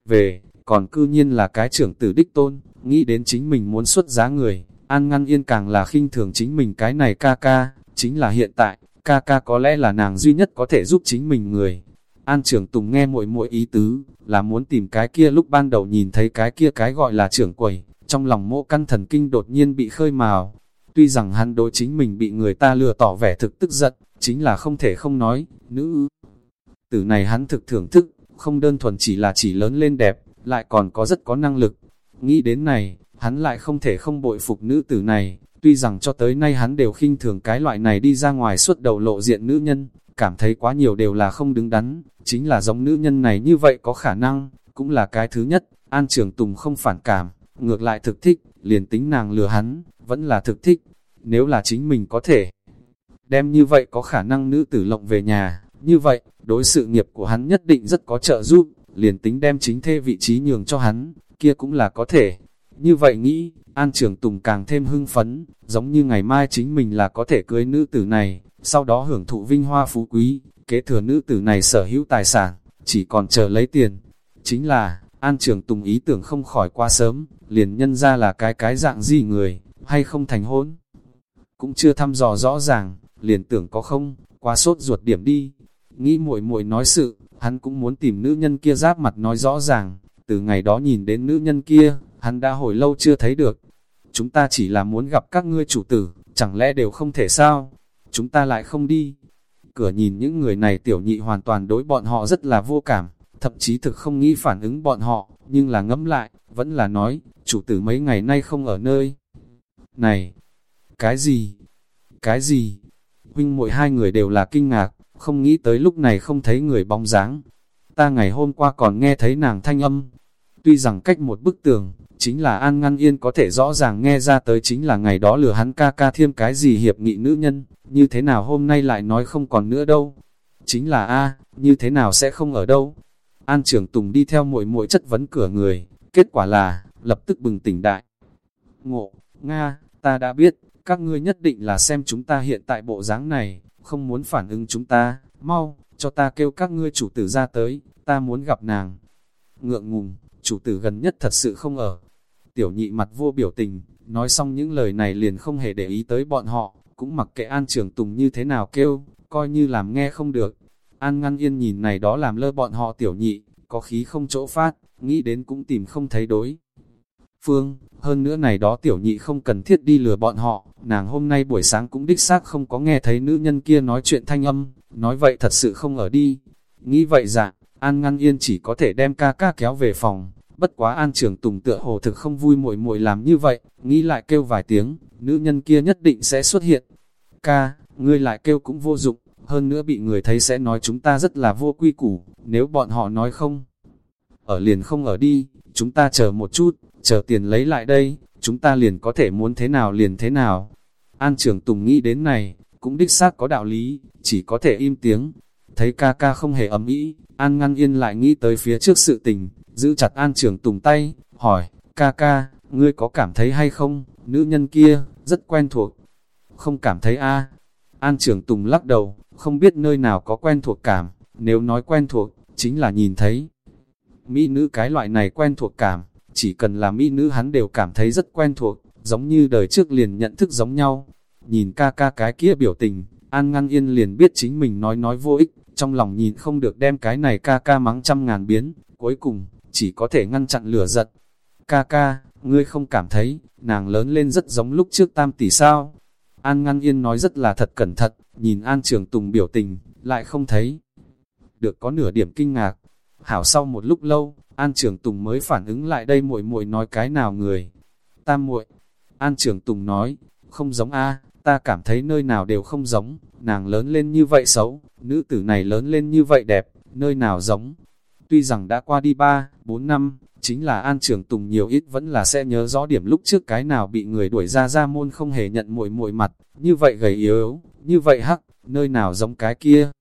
Về, còn cư nhiên là cái trưởng tử đích tôn, nghĩ đến chính mình muốn xuất giá người, An ngăn yên càng là khinh thường chính mình cái này ca ca, chính là hiện tại, ca ca có lẽ là nàng duy nhất có thể giúp chính mình người. An trưởng Tùng nghe muội muội ý tứ, là muốn tìm cái kia lúc ban đầu nhìn thấy cái kia cái gọi là trưởng quầy, trong lòng mộ căn thần kinh đột nhiên bị khơi mào. Tuy rằng hắn đối chính mình bị người ta lừa tỏ vẻ thực tức giận, chính là không thể không nói, nữ tử này hắn thực thưởng thức, không đơn thuần chỉ là chỉ lớn lên đẹp, lại còn có rất có năng lực. Nghĩ đến này, hắn lại không thể không bội phục nữ tử này, tuy rằng cho tới nay hắn đều khinh thường cái loại này đi ra ngoài suốt đầu lộ diện nữ nhân, cảm thấy quá nhiều đều là không đứng đắn, chính là giống nữ nhân này như vậy có khả năng, cũng là cái thứ nhất, An Trường Tùng không phản cảm, ngược lại thực thích, liền tính nàng lừa hắn, vẫn là thực thích, nếu là chính mình có thể đem như vậy có khả năng nữ tử lộng về nhà, như vậy, đối sự nghiệp của hắn nhất định rất có trợ giúp, liền tính đem chính thê vị trí nhường cho hắn, kia cũng là có thể. Như vậy nghĩ, An Trường Tùng càng thêm hưng phấn, giống như ngày mai chính mình là có thể cưới nữ tử này, sau đó hưởng thụ vinh hoa phú quý, kế thừa nữ tử này sở hữu tài sản, chỉ còn chờ lấy tiền. Chính là, An Trường Tùng ý tưởng không khỏi qua sớm, liền nhân ra là cái cái dạng gì người, hay không thành hôn. Cũng chưa thăm dò rõ ràng, liền tưởng có không, quá sốt ruột điểm đi. Nghĩ muội muội nói sự, hắn cũng muốn tìm nữ nhân kia giáp mặt nói rõ ràng, từ ngày đó nhìn đến nữ nhân kia, hắn đã hồi lâu chưa thấy được. Chúng ta chỉ là muốn gặp các ngươi chủ tử, chẳng lẽ đều không thể sao? Chúng ta lại không đi. Cửa nhìn những người này tiểu nhị hoàn toàn đối bọn họ rất là vô cảm, thậm chí thực không nghĩ phản ứng bọn họ, nhưng là ngẫm lại, vẫn là nói, chủ tử mấy ngày nay không ở nơi. Này, cái gì? Cái gì? Huynh muội hai người đều là kinh ngạc, không nghĩ tới lúc này không thấy người bóng dáng. Ta ngày hôm qua còn nghe thấy nàng thanh âm. Tuy rằng cách một bức tường, chính là An Ngăn Yên có thể rõ ràng nghe ra tới chính là ngày đó lừa hắn ca ca thêm cái gì hiệp nghị nữ nhân, như thế nào hôm nay lại nói không còn nữa đâu. Chính là A, như thế nào sẽ không ở đâu. An trưởng Tùng đi theo muội muội chất vấn cửa người, kết quả là, lập tức bừng tỉnh đại. Ngộ, Nga, ta đã biết, các ngươi nhất định là xem chúng ta hiện tại bộ dáng này, không muốn phản ứng chúng ta, mau, cho ta kêu các ngươi chủ tử ra tới, ta muốn gặp nàng. Ngượng ngùng, chủ tử gần nhất thật sự không ở. Tiểu nhị mặt vô biểu tình, nói xong những lời này liền không hề để ý tới bọn họ, cũng mặc kệ An Trường Tùng như thế nào kêu, coi như làm nghe không được. An ngăn yên nhìn này đó làm lơ bọn họ tiểu nhị, có khí không chỗ phát, nghĩ đến cũng tìm không thấy đối. Phương, hơn nữa này đó tiểu nhị không cần thiết đi lừa bọn họ, nàng hôm nay buổi sáng cũng đích xác không có nghe thấy nữ nhân kia nói chuyện thanh âm, nói vậy thật sự không ở đi. Nghĩ vậy dạ, An ngăn yên chỉ có thể đem ca ca kéo về phòng, bất quá An trưởng tùng tựa hồ thực không vui muội muội làm như vậy, nghĩ lại kêu vài tiếng, nữ nhân kia nhất định sẽ xuất hiện. Ca, ngươi lại kêu cũng vô dụng, hơn nữa bị người thấy sẽ nói chúng ta rất là vô quy củ, nếu bọn họ nói không. Ở liền không ở đi, chúng ta chờ một chút, chờ tiền lấy lại đây, chúng ta liền có thể muốn thế nào liền thế nào. An trưởng Tùng nghĩ đến này, cũng đích xác có đạo lý, chỉ có thể im tiếng. Thấy ca ca không hề ấm ý, An ngăn yên lại nghĩ tới phía trước sự tình, giữ chặt An trưởng Tùng tay, hỏi, ca ca, ngươi có cảm thấy hay không, nữ nhân kia, rất quen thuộc. Không cảm thấy a An trưởng Tùng lắc đầu, không biết nơi nào có quen thuộc cảm, nếu nói quen thuộc, chính là nhìn thấy. Mỹ nữ cái loại này quen thuộc cảm, chỉ cần là mỹ nữ hắn đều cảm thấy rất quen thuộc, giống như đời trước liền nhận thức giống nhau. Nhìn ca ca cái kia biểu tình, An Ngăn Yên liền biết chính mình nói nói vô ích, trong lòng nhìn không được đem cái này ca ca mắng trăm ngàn biến, cuối cùng, chỉ có thể ngăn chặn lửa giận. Ca ca, ngươi không cảm thấy, nàng lớn lên rất giống lúc trước tam tỷ sao? An Ngăn Yên nói rất là thật cẩn thận, nhìn An Trường Tùng biểu tình, lại không thấy. Được có nửa điểm kinh ngạc. Hảo sau một lúc lâu, An Trường Tùng mới phản ứng lại đây muội muội nói cái nào người. Tam muội. An Trường Tùng nói, không giống a, ta cảm thấy nơi nào đều không giống, nàng lớn lên như vậy xấu, nữ tử này lớn lên như vậy đẹp, nơi nào giống. Tuy rằng đã qua đi 3, 4 năm, chính là An Trường Tùng nhiều ít vẫn là sẽ nhớ rõ điểm lúc trước cái nào bị người đuổi ra ra môn không hề nhận muội muội mặt, như vậy gầy yếu, như vậy hắc, nơi nào giống cái kia.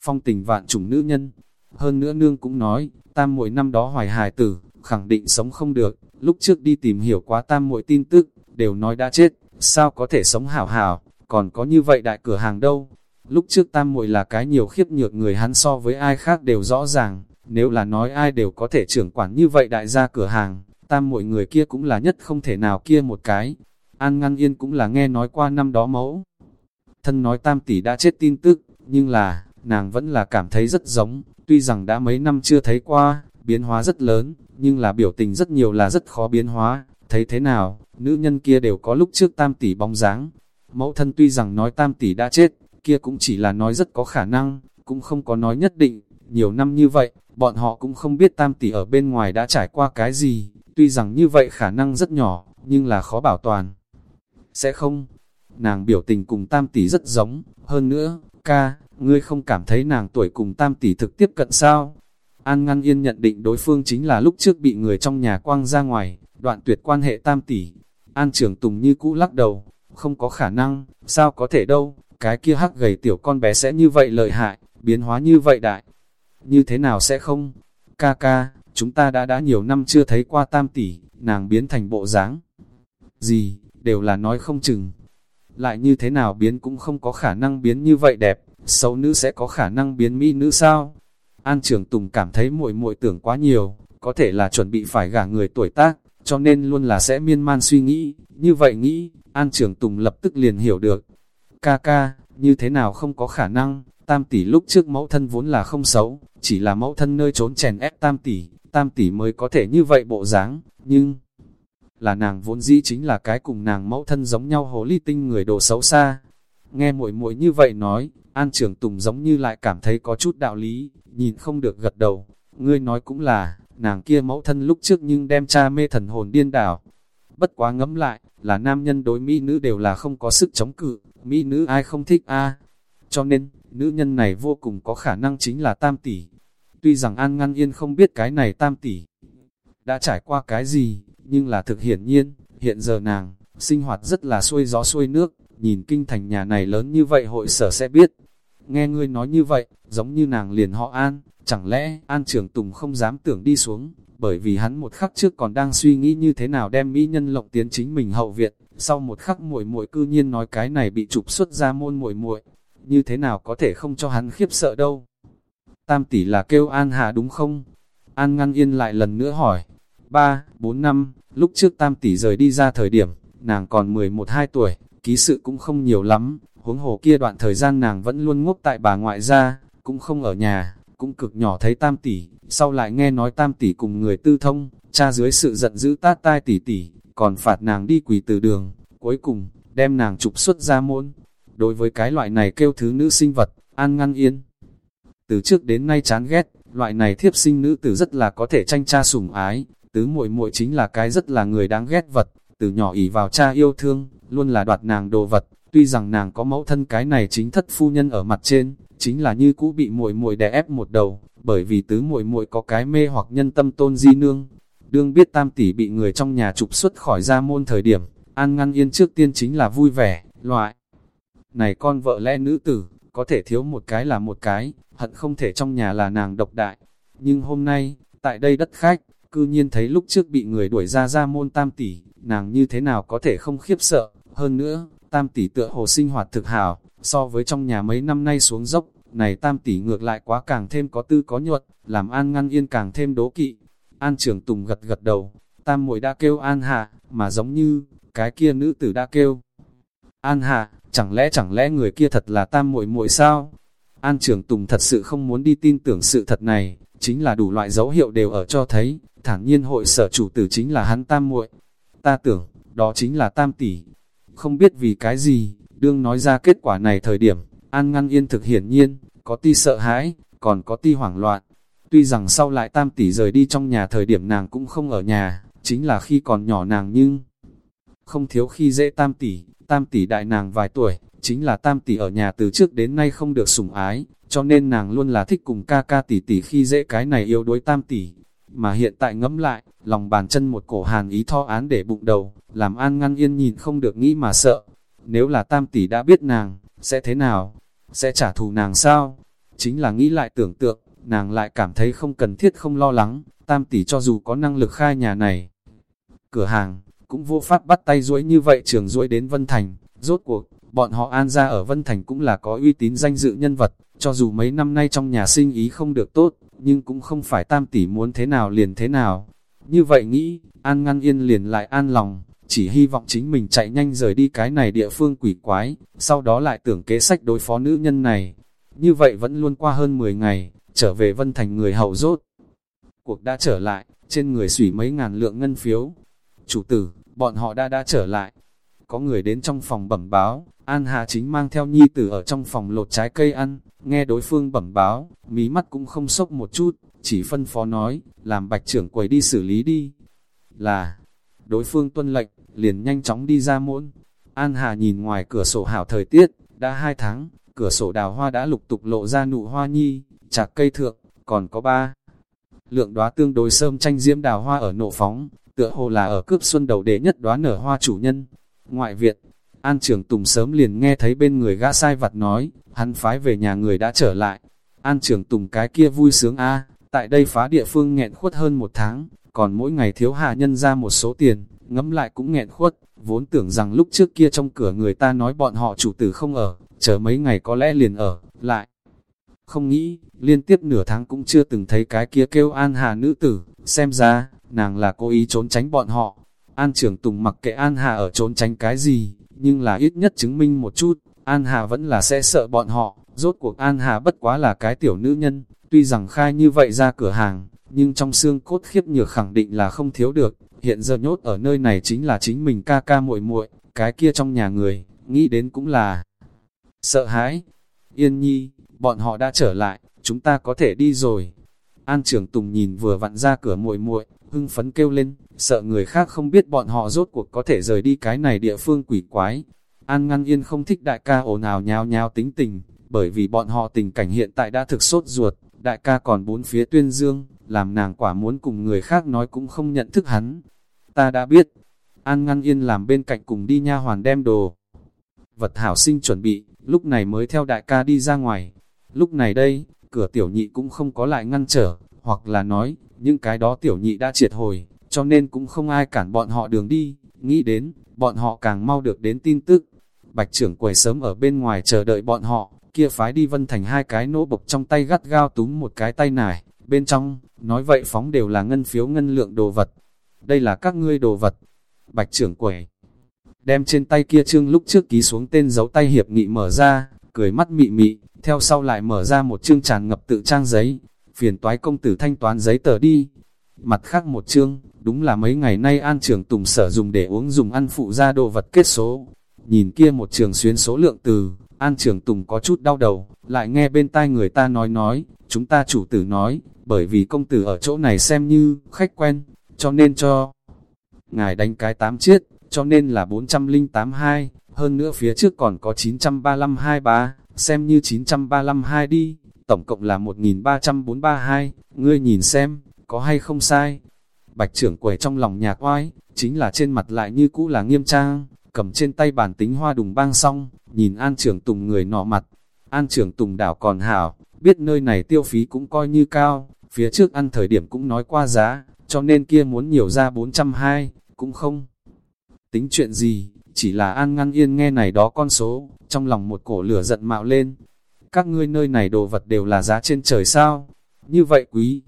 Phong tình vạn trùng nữ nhân, hơn nữa nương cũng nói, tam muội năm đó hoài hài tử, khẳng định sống không được, lúc trước đi tìm hiểu quá tam muội tin tức, đều nói đã chết, sao có thể sống hảo hảo, còn có như vậy đại cửa hàng đâu. Lúc trước tam muội là cái nhiều khiếp nhược người hắn so với ai khác đều rõ ràng, nếu là nói ai đều có thể trưởng quản như vậy đại gia cửa hàng, tam muội người kia cũng là nhất không thể nào kia một cái. An Ngăn Yên cũng là nghe nói qua năm đó mẫu. Thân nói tam tỷ đã chết tin tức, nhưng là, nàng vẫn là cảm thấy rất giống, Tuy rằng đã mấy năm chưa thấy qua, biến hóa rất lớn, nhưng là biểu tình rất nhiều là rất khó biến hóa. Thấy thế nào, nữ nhân kia đều có lúc trước tam tỷ bóng dáng. Mẫu thân tuy rằng nói tam tỷ đã chết, kia cũng chỉ là nói rất có khả năng, cũng không có nói nhất định. Nhiều năm như vậy, bọn họ cũng không biết tam tỷ ở bên ngoài đã trải qua cái gì, tuy rằng như vậy khả năng rất nhỏ, nhưng là khó bảo toàn. Sẽ không, nàng biểu tình cùng tam tỷ rất giống, hơn nữa, ca, ngươi không cảm thấy nàng tuổi cùng tam tỷ thực tiếp cận sao? An ngăn yên nhận định đối phương chính là lúc trước bị người trong nhà quang ra ngoài, đoạn tuyệt quan hệ tam tỷ. An trưởng tùng như cũ lắc đầu, không có khả năng, sao có thể đâu, cái kia hắc gầy tiểu con bé sẽ như vậy lợi hại, biến hóa như vậy đại. Như thế nào sẽ không? Ca ca, chúng ta đã đã nhiều năm chưa thấy qua tam tỷ, nàng biến thành bộ dáng Gì, đều là nói không chừng. Lại như thế nào biến cũng không có khả năng biến như vậy đẹp, xấu nữ sẽ có khả năng biến mỹ nữ sao? An Trường Tùng cảm thấy muội muội tưởng quá nhiều, có thể là chuẩn bị phải gả người tuổi tác, cho nên luôn là sẽ miên man suy nghĩ, như vậy nghĩ, An Trường Tùng lập tức liền hiểu được. Ca ca, như thế nào không có khả năng, tam tỷ lúc trước mẫu thân vốn là không xấu, chỉ là mẫu thân nơi trốn chèn ép tam tỷ, tam tỷ mới có thể như vậy bộ dáng, nhưng là nàng vốn dĩ chính là cái cùng nàng mẫu thân giống nhau hồ ly tinh người đồ xấu xa. Nghe muội muội như vậy nói, An Trường Tùng giống như lại cảm thấy có chút đạo lý, nhìn không được gật đầu. Ngươi nói cũng là, nàng kia mẫu thân lúc trước nhưng đem cha mê thần hồn điên đảo. Bất quá ngẫm lại, là nam nhân đối mỹ nữ đều là không có sức chống cự, mỹ nữ ai không thích a Cho nên, nữ nhân này vô cùng có khả năng chính là tam tỷ. Tuy rằng An Ngăn Yên không biết cái này tam tỷ đã trải qua cái gì, nhưng là thực hiển nhiên, hiện giờ nàng, sinh hoạt rất là xuôi gió xuôi nước, nhìn kinh thành nhà này lớn như vậy hội sở sẽ biết. Nghe ngươi nói như vậy, giống như nàng liền họ An, chẳng lẽ An trưởng Tùng không dám tưởng đi xuống, bởi vì hắn một khắc trước còn đang suy nghĩ như thế nào đem mỹ nhân lộng tiến chính mình hậu viện, sau một khắc muội muội cư nhiên nói cái này bị trục xuất ra môn muội muội, như thế nào có thể không cho hắn khiếp sợ đâu. Tam tỷ là kêu An Hà đúng không? An ngăn yên lại lần nữa hỏi, 3, 4 năm, lúc trước tam tỷ rời đi ra thời điểm, nàng còn 11-2 tuổi, ký sự cũng không nhiều lắm, huống hồ kia đoạn thời gian nàng vẫn luôn ngốc tại bà ngoại gia, cũng không ở nhà, cũng cực nhỏ thấy tam tỷ, sau lại nghe nói tam tỷ cùng người tư thông, cha dưới sự giận dữ tát tai tỷ tỷ, còn phạt nàng đi quỳ từ đường, cuối cùng, đem nàng trục xuất ra môn. Đối với cái loại này kêu thứ nữ sinh vật, an ngăn yên. Từ trước đến nay chán ghét, loại này thiếp sinh nữ tử rất là có thể tranh cha sủng ái, tứ muội muội chính là cái rất là người đáng ghét vật, từ nhỏ ỉ vào cha yêu thương, luôn là đoạt nàng đồ vật, tuy rằng nàng có mẫu thân cái này chính thất phu nhân ở mặt trên, chính là như cũ bị muội muội đè ép một đầu, bởi vì tứ muội muội có cái mê hoặc nhân tâm tôn di nương. Đương biết tam tỷ bị người trong nhà trục xuất khỏi ra môn thời điểm, an ngăn yên trước tiên chính là vui vẻ, loại. Này con vợ lẽ nữ tử, có thể thiếu một cái là một cái, hận không thể trong nhà là nàng độc đại. Nhưng hôm nay, tại đây đất khách, cư nhiên thấy lúc trước bị người đuổi ra ra môn tam tỷ, nàng như thế nào có thể không khiếp sợ, hơn nữa, tam tỷ tựa hồ sinh hoạt thực hảo, so với trong nhà mấy năm nay xuống dốc, này tam tỷ ngược lại quá càng thêm có tư có nhuận, làm an ngăn yên càng thêm đố kỵ. An trưởng tùng gật gật đầu, tam muội đã kêu an hạ, mà giống như, cái kia nữ tử đã kêu. An hạ, chẳng lẽ chẳng lẽ người kia thật là tam muội muội sao? An trưởng tùng thật sự không muốn đi tin tưởng sự thật này, chính là đủ loại dấu hiệu đều ở cho thấy, thản nhiên hội sở chủ tử chính là hắn tam muội. Ta tưởng, đó chính là tam tỷ. Không biết vì cái gì, đương nói ra kết quả này thời điểm, An ngăn yên thực hiển nhiên, có ti sợ hãi, còn có ti hoảng loạn. Tuy rằng sau lại tam tỷ rời đi trong nhà thời điểm nàng cũng không ở nhà, chính là khi còn nhỏ nàng nhưng không thiếu khi dễ tam tỷ, tam tỷ đại nàng vài tuổi, chính là tam tỷ ở nhà từ trước đến nay không được sủng ái, cho nên nàng luôn là thích cùng ca ca tỷ tỷ khi dễ cái này yếu đuối tam tỷ. Mà hiện tại ngẫm lại, lòng bàn chân một cổ hàn ý tho án để bụng đầu, làm an ngăn yên nhìn không được nghĩ mà sợ. Nếu là tam tỷ đã biết nàng, sẽ thế nào? Sẽ trả thù nàng sao? Chính là nghĩ lại tưởng tượng, nàng lại cảm thấy không cần thiết không lo lắng, tam tỷ cho dù có năng lực khai nhà này. Cửa hàng, cũng vô pháp bắt tay duỗi như vậy trường duỗi đến Vân Thành, rốt cuộc, bọn họ an ra ở Vân Thành cũng là có uy tín danh dự nhân vật, cho dù mấy năm nay trong nhà sinh ý không được tốt, nhưng cũng không phải tam tỷ muốn thế nào liền thế nào. Như vậy nghĩ, an ngăn yên liền lại an lòng, chỉ hy vọng chính mình chạy nhanh rời đi cái này địa phương quỷ quái, sau đó lại tưởng kế sách đối phó nữ nhân này. Như vậy vẫn luôn qua hơn 10 ngày, trở về Vân Thành người hậu rốt. Cuộc đã trở lại, trên người sủy mấy ngàn lượng ngân phiếu. Chủ tử, bọn họ đã đã trở lại. Có người đến trong phòng bẩm báo, An Hà chính mang theo nhi tử ở trong phòng lột trái cây ăn, nghe đối phương bẩm báo, mí mắt cũng không sốc một chút, chỉ phân phó nói, làm bạch trưởng quầy đi xử lý đi. Là, đối phương tuân lệnh, liền nhanh chóng đi ra muỗn. An Hà nhìn ngoài cửa sổ hảo thời tiết, đã hai tháng, cửa sổ đào hoa đã lục tục lộ ra nụ hoa nhi, chạc cây thượng, còn có ba. Lượng đóa tương đối sơm tranh diễm đào hoa ở nộ phóng, tựa hồ là ở cướp xuân đầu để nhất đóa nở hoa chủ nhân. Ngoại viện, An trưởng Tùng sớm liền nghe thấy bên người gã sai vặt nói, hắn phái về nhà người đã trở lại. An trưởng Tùng cái kia vui sướng a tại đây phá địa phương nghẹn khuất hơn một tháng, còn mỗi ngày thiếu hạ nhân ra một số tiền, ngẫm lại cũng nghẹn khuất, vốn tưởng rằng lúc trước kia trong cửa người ta nói bọn họ chủ tử không ở, chờ mấy ngày có lẽ liền ở, lại. Không nghĩ, liên tiếp nửa tháng cũng chưa từng thấy cái kia kêu An Hà nữ tử, xem ra, nàng là cố ý trốn tránh bọn họ. An trưởng Tùng mặc kệ An Hà ở trốn tránh cái gì, nhưng là ít nhất chứng minh một chút, An Hà vẫn là sẽ sợ bọn họ, rốt cuộc An Hà bất quá là cái tiểu nữ nhân, tuy rằng khai như vậy ra cửa hàng, nhưng trong xương cốt khiếp nhược khẳng định là không thiếu được, hiện giờ nhốt ở nơi này chính là chính mình ca ca muội muội, cái kia trong nhà người, nghĩ đến cũng là sợ hãi. Yên nhi, bọn họ đã trở lại, chúng ta có thể đi rồi. An trưởng Tùng nhìn vừa vặn ra cửa muội muội, hưng phấn kêu lên, sợ người khác không biết bọn họ rốt cuộc có thể rời đi cái này địa phương quỷ quái. An ngăn yên không thích đại ca ồn ào nhao nhao tính tình, bởi vì bọn họ tình cảnh hiện tại đã thực sốt ruột, đại ca còn bốn phía tuyên dương, làm nàng quả muốn cùng người khác nói cũng không nhận thức hắn. Ta đã biết, An ngăn yên làm bên cạnh cùng đi nha hoàn đem đồ. Vật hảo sinh chuẩn bị, lúc này mới theo đại ca đi ra ngoài. Lúc này đây, cửa tiểu nhị cũng không có lại ngăn trở, hoặc là nói, những cái đó tiểu nhị đã triệt hồi, cho nên cũng không ai cản bọn họ đường đi, nghĩ đến, bọn họ càng mau được đến tin tức. Bạch trưởng quầy sớm ở bên ngoài chờ đợi bọn họ, kia phái đi vân thành hai cái nỗ bộc trong tay gắt gao túm một cái tay nải, bên trong, nói vậy phóng đều là ngân phiếu ngân lượng đồ vật. Đây là các ngươi đồ vật. Bạch trưởng quầy đem trên tay kia trương lúc trước ký xuống tên dấu tay hiệp nghị mở ra, cười mắt mị mị, theo sau lại mở ra một chương tràn ngập tự trang giấy, phiền toái công tử thanh toán giấy tờ đi. Mặt khác một chương, đúng là mấy ngày nay an trưởng tùng sở dùng để uống dùng ăn phụ ra đồ vật kết số. Nhìn kia một trường xuyến số lượng từ, an trưởng tùng có chút đau đầu, lại nghe bên tai người ta nói nói, chúng ta chủ tử nói, bởi vì công tử ở chỗ này xem như khách quen, cho nên cho ngài đánh cái tám chiết, cho nên là 4082, hơn nữa phía trước còn có 9352 xem như 9352 đi, tổng cộng là 13432, ngươi nhìn xem, có hay không sai. Bạch trưởng quầy trong lòng nhạc oai, chính là trên mặt lại như cũ là nghiêm trang, cầm trên tay bàn tính hoa đùng bang xong, nhìn an trưởng tùng người nọ mặt. An trưởng tùng đảo còn hảo, biết nơi này tiêu phí cũng coi như cao, phía trước ăn thời điểm cũng nói qua giá, cho nên kia muốn nhiều ra 420, cũng không. Tính chuyện gì, chỉ là an ngăn yên nghe này đó con số, trong lòng một cổ lửa giận mạo lên. Các ngươi nơi này đồ vật đều là giá trên trời sao? Như vậy quý,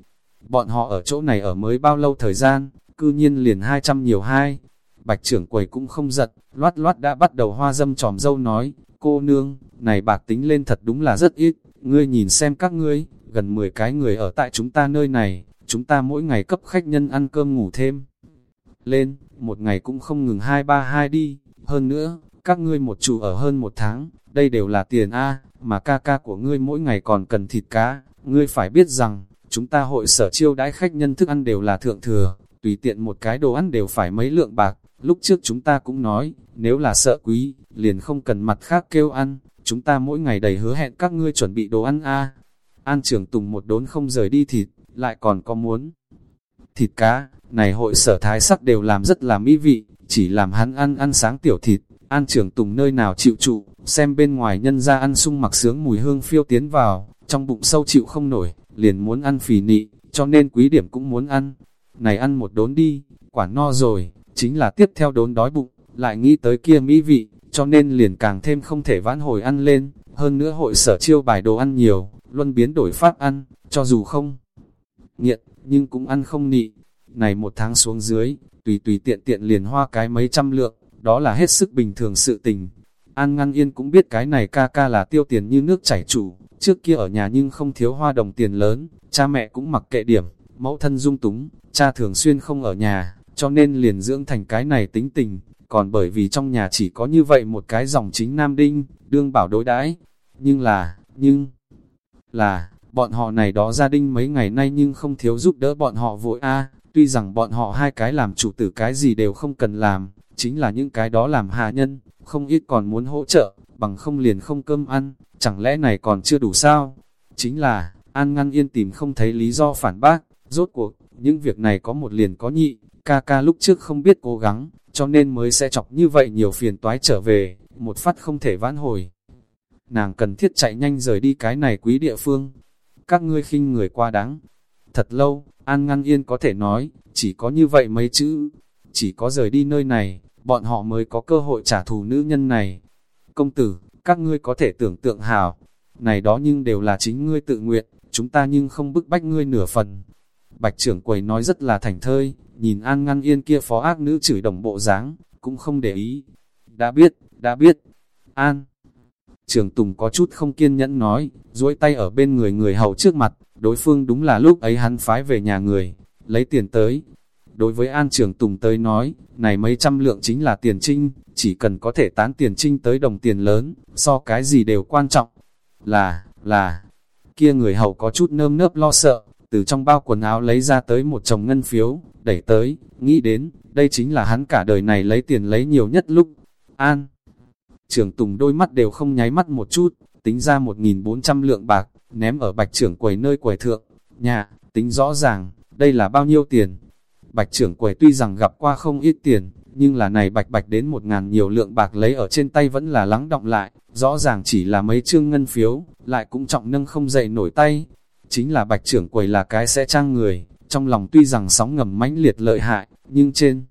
bọn họ ở chỗ này ở mới bao lâu thời gian, cư nhiên liền 200 nhiều hai. Bạch trưởng quầy cũng không giật, loát loát đã bắt đầu hoa dâm tròm dâu nói, cô nương, này bạc tính lên thật đúng là rất ít, ngươi nhìn xem các ngươi, gần 10 cái người ở tại chúng ta nơi này, chúng ta mỗi ngày cấp khách nhân ăn cơm ngủ thêm. Lên, một ngày cũng không ngừng hai ba hai đi, hơn nữa, các ngươi một chủ ở hơn một tháng, đây đều là tiền A, mà ca ca của ngươi mỗi ngày còn cần thịt cá, ngươi phải biết rằng, chúng ta hội sở chiêu đãi khách nhân thức ăn đều là thượng thừa, tùy tiện một cái đồ ăn đều phải mấy lượng bạc, lúc trước chúng ta cũng nói, nếu là sợ quý, liền không cần mặt khác kêu ăn, chúng ta mỗi ngày đầy hứa hẹn các ngươi chuẩn bị đồ ăn A. An trưởng tùng một đốn không rời đi thịt, lại còn có muốn. Thịt cá, này hội sở thái sắc đều làm rất là mỹ vị, chỉ làm hắn ăn ăn sáng tiểu thịt, an trưởng tùng nơi nào chịu trụ, xem bên ngoài nhân ra ăn sung mặc sướng mùi hương phiêu tiến vào, trong bụng sâu chịu không nổi, liền muốn ăn phì nị, cho nên quý điểm cũng muốn ăn. Này ăn một đốn đi, quả no rồi, chính là tiếp theo đốn đói bụng, lại nghĩ tới kia mỹ vị, cho nên liền càng thêm không thể vãn hồi ăn lên, hơn nữa hội sở chiêu bài đồ ăn nhiều, luôn biến đổi pháp ăn, cho dù không nghiện, nhưng cũng ăn không nị. Này một tháng xuống dưới, tùy tùy tiện tiện liền hoa cái mấy trăm lượng, đó là hết sức bình thường sự tình. An ngăn yên cũng biết cái này ca ca là tiêu tiền như nước chảy chủ, trước kia ở nhà nhưng không thiếu hoa đồng tiền lớn, cha mẹ cũng mặc kệ điểm, mẫu thân dung túng, cha thường xuyên không ở nhà, cho nên liền dưỡng thành cái này tính tình, còn bởi vì trong nhà chỉ có như vậy một cái dòng chính nam đinh, đương bảo đối đãi. Nhưng là, nhưng là, bọn họ này đó gia đình mấy ngày nay nhưng không thiếu giúp đỡ bọn họ vội a. Tuy rằng bọn họ hai cái làm chủ tử cái gì đều không cần làm, chính là những cái đó làm hạ nhân, không ít còn muốn hỗ trợ, bằng không liền không cơm ăn, chẳng lẽ này còn chưa đủ sao? Chính là, An ngăn yên tìm không thấy lý do phản bác, rốt cuộc, những việc này có một liền có nhị, ca ca lúc trước không biết cố gắng, cho nên mới sẽ chọc như vậy nhiều phiền toái trở về, một phát không thể vãn hồi. Nàng cần thiết chạy nhanh rời đi cái này quý địa phương. Các ngươi khinh người qua đáng. Thật lâu, An Ngăn Yên có thể nói, chỉ có như vậy mấy chữ, chỉ có rời đi nơi này, bọn họ mới có cơ hội trả thù nữ nhân này. Công tử, các ngươi có thể tưởng tượng hào, này đó nhưng đều là chính ngươi tự nguyện, chúng ta nhưng không bức bách ngươi nửa phần. Bạch trưởng quầy nói rất là thành thơi, nhìn An Ngăn Yên kia phó ác nữ chửi đồng bộ dáng cũng không để ý. Đã biết, đã biết. An. Trường Tùng có chút không kiên nhẫn nói, duỗi tay ở bên người người hầu trước mặt, đối phương đúng là lúc ấy hắn phái về nhà người, lấy tiền tới. Đối với An Trường Tùng tới nói, này mấy trăm lượng chính là tiền trinh, chỉ cần có thể tán tiền trinh tới đồng tiền lớn, so cái gì đều quan trọng. Là, là, kia người hầu có chút nơm nớp lo sợ, từ trong bao quần áo lấy ra tới một chồng ngân phiếu, đẩy tới, nghĩ đến, đây chính là hắn cả đời này lấy tiền lấy nhiều nhất lúc. An Trường Tùng đôi mắt đều không nháy mắt một chút, tính ra 1.400 lượng bạc, ném ở bạch trưởng quầy nơi quầy thượng. Nhà, tính rõ ràng, đây là bao nhiêu tiền? Bạch trưởng quầy tuy rằng gặp qua không ít tiền, nhưng là này bạch bạch đến một ngàn nhiều lượng bạc lấy ở trên tay vẫn là lắng động lại, rõ ràng chỉ là mấy chương ngân phiếu, lại cũng trọng nâng không dậy nổi tay. Chính là bạch trưởng quầy là cái sẽ trang người, trong lòng tuy rằng sóng ngầm mãnh liệt lợi hại, nhưng trên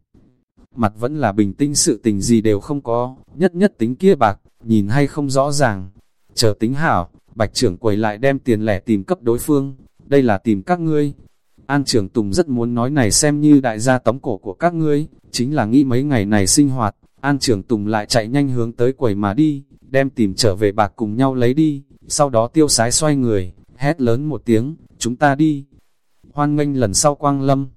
mặt vẫn là bình tĩnh sự tình gì đều không có, nhất nhất tính kia bạc, nhìn hay không rõ ràng. Chờ tính hảo, bạch trưởng quầy lại đem tiền lẻ tìm cấp đối phương, đây là tìm các ngươi. An Trường Tùng rất muốn nói này xem như đại gia tống cổ của các ngươi, chính là nghĩ mấy ngày này sinh hoạt, An Trường Tùng lại chạy nhanh hướng tới quầy mà đi, đem tìm trở về bạc cùng nhau lấy đi, sau đó tiêu sái xoay người, hét lớn một tiếng, chúng ta đi. Hoan nghênh lần sau quang lâm,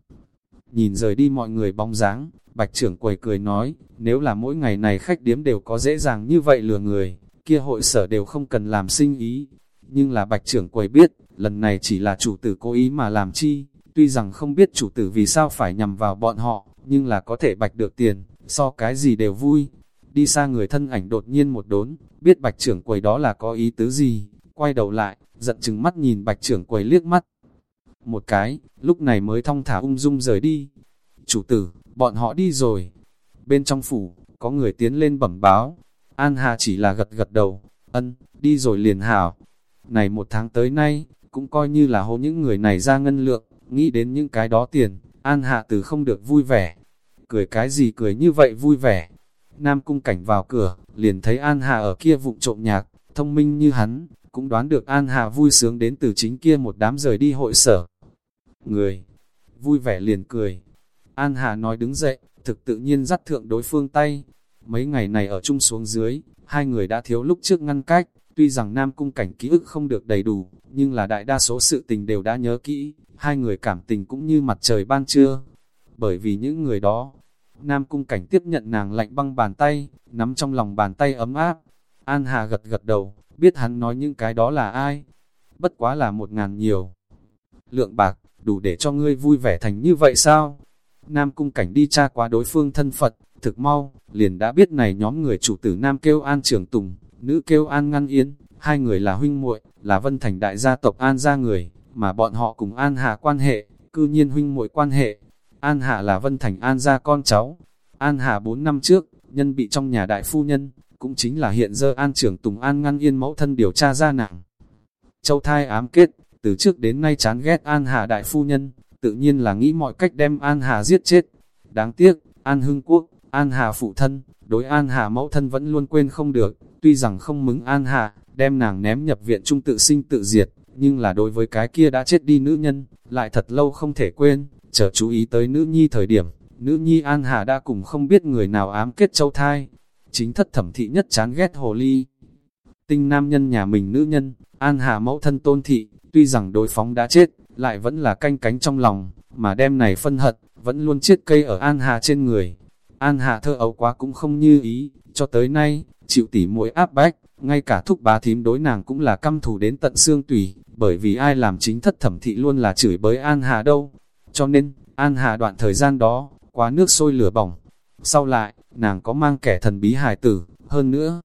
nhìn rời đi mọi người bóng dáng, Bạch trưởng quầy cười nói, nếu là mỗi ngày này khách điếm đều có dễ dàng như vậy lừa người, kia hội sở đều không cần làm sinh ý. Nhưng là bạch trưởng quầy biết, lần này chỉ là chủ tử cố ý mà làm chi, tuy rằng không biết chủ tử vì sao phải nhằm vào bọn họ, nhưng là có thể bạch được tiền, so cái gì đều vui. Đi xa người thân ảnh đột nhiên một đốn, biết bạch trưởng quầy đó là có ý tứ gì, quay đầu lại, giận chừng mắt nhìn bạch trưởng quầy liếc mắt. Một cái, lúc này mới thong thả ung dung rời đi. Chủ tử, bọn họ đi rồi. Bên trong phủ, có người tiến lên bẩm báo, An Hà chỉ là gật gật đầu, ân, đi rồi liền hảo. Này một tháng tới nay, cũng coi như là hô những người này ra ngân lượng, nghĩ đến những cái đó tiền, An Hạ từ không được vui vẻ. Cười cái gì cười như vậy vui vẻ. Nam cung cảnh vào cửa, liền thấy An Hạ ở kia vụng trộm nhạc, thông minh như hắn, cũng đoán được An Hạ vui sướng đến từ chính kia một đám rời đi hội sở. Người, vui vẻ liền cười, An Hạ nói đứng dậy, thực tự nhiên dắt thượng đối phương tay. Mấy ngày này ở chung xuống dưới, hai người đã thiếu lúc trước ngăn cách, tuy rằng Nam Cung cảnh ký ức không được đầy đủ, nhưng là đại đa số sự tình đều đã nhớ kỹ, hai người cảm tình cũng như mặt trời ban trưa. Bởi vì những người đó, Nam Cung cảnh tiếp nhận nàng lạnh băng bàn tay, nắm trong lòng bàn tay ấm áp. An Hà gật gật đầu, biết hắn nói những cái đó là ai. Bất quá là một ngàn nhiều. Lượng bạc, đủ để cho ngươi vui vẻ thành như vậy sao? Nam cung cảnh đi tra qua đối phương thân Phật, thực mau, liền đã biết này nhóm người chủ tử Nam kêu An Trường Tùng, nữ kêu An Ngăn Yến, hai người là huynh muội, là vân thành đại gia tộc An gia người, mà bọn họ cùng An Hạ quan hệ, cư nhiên huynh muội quan hệ. An Hạ là vân thành An gia con cháu. An Hạ 4 năm trước, nhân bị trong nhà đại phu nhân, cũng chính là hiện giờ An trưởng Tùng An Ngăn Yên mẫu thân điều tra ra nặng. Châu thai ám kết, từ trước đến nay chán ghét An Hạ đại phu nhân, tự nhiên là nghĩ mọi cách đem An Hà giết chết. Đáng tiếc, An Hưng Quốc, An Hà phụ thân, đối An Hà mẫu thân vẫn luôn quên không được, tuy rằng không mứng An Hà, đem nàng ném nhập viện trung tự sinh tự diệt, nhưng là đối với cái kia đã chết đi nữ nhân, lại thật lâu không thể quên, chờ chú ý tới nữ nhi thời điểm, nữ nhi An Hà đã cùng không biết người nào ám kết châu thai. Chính thất thẩm thị nhất chán ghét hồ ly. Tinh nam nhân nhà mình nữ nhân, An Hà mẫu thân tôn thị, tuy rằng đối phóng đã chết, lại vẫn là canh cánh trong lòng, mà đem này phân hận, vẫn luôn chiết cây ở An Hà trên người. An Hà thơ ấu quá cũng không như ý, cho tới nay, chịu tỉ mũi áp bách, ngay cả thúc bá thím đối nàng cũng là căm thù đến tận xương tủy, bởi vì ai làm chính thất thẩm thị luôn là chửi bới An Hà đâu. Cho nên, An Hà đoạn thời gian đó, quá nước sôi lửa bỏng. Sau lại, nàng có mang kẻ thần bí hài tử, hơn nữa,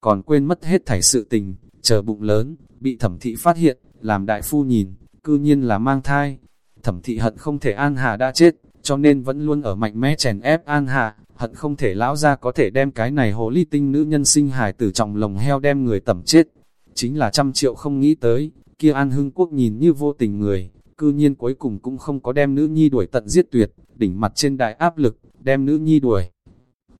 còn quên mất hết thảy sự tình, chờ bụng lớn, bị thẩm thị phát hiện, làm đại phu nhìn, cư nhiên là mang thai. Thẩm thị hận không thể An Hà đã chết, cho nên vẫn luôn ở mạnh mẽ chèn ép An Hà, hận không thể lão ra có thể đem cái này hồ ly tinh nữ nhân sinh hài tử trọng lồng heo đem người tẩm chết. Chính là trăm triệu không nghĩ tới, kia An Hưng Quốc nhìn như vô tình người, cư nhiên cuối cùng cũng không có đem nữ nhi đuổi tận giết tuyệt, đỉnh mặt trên đại áp lực, đem nữ nhi đuổi.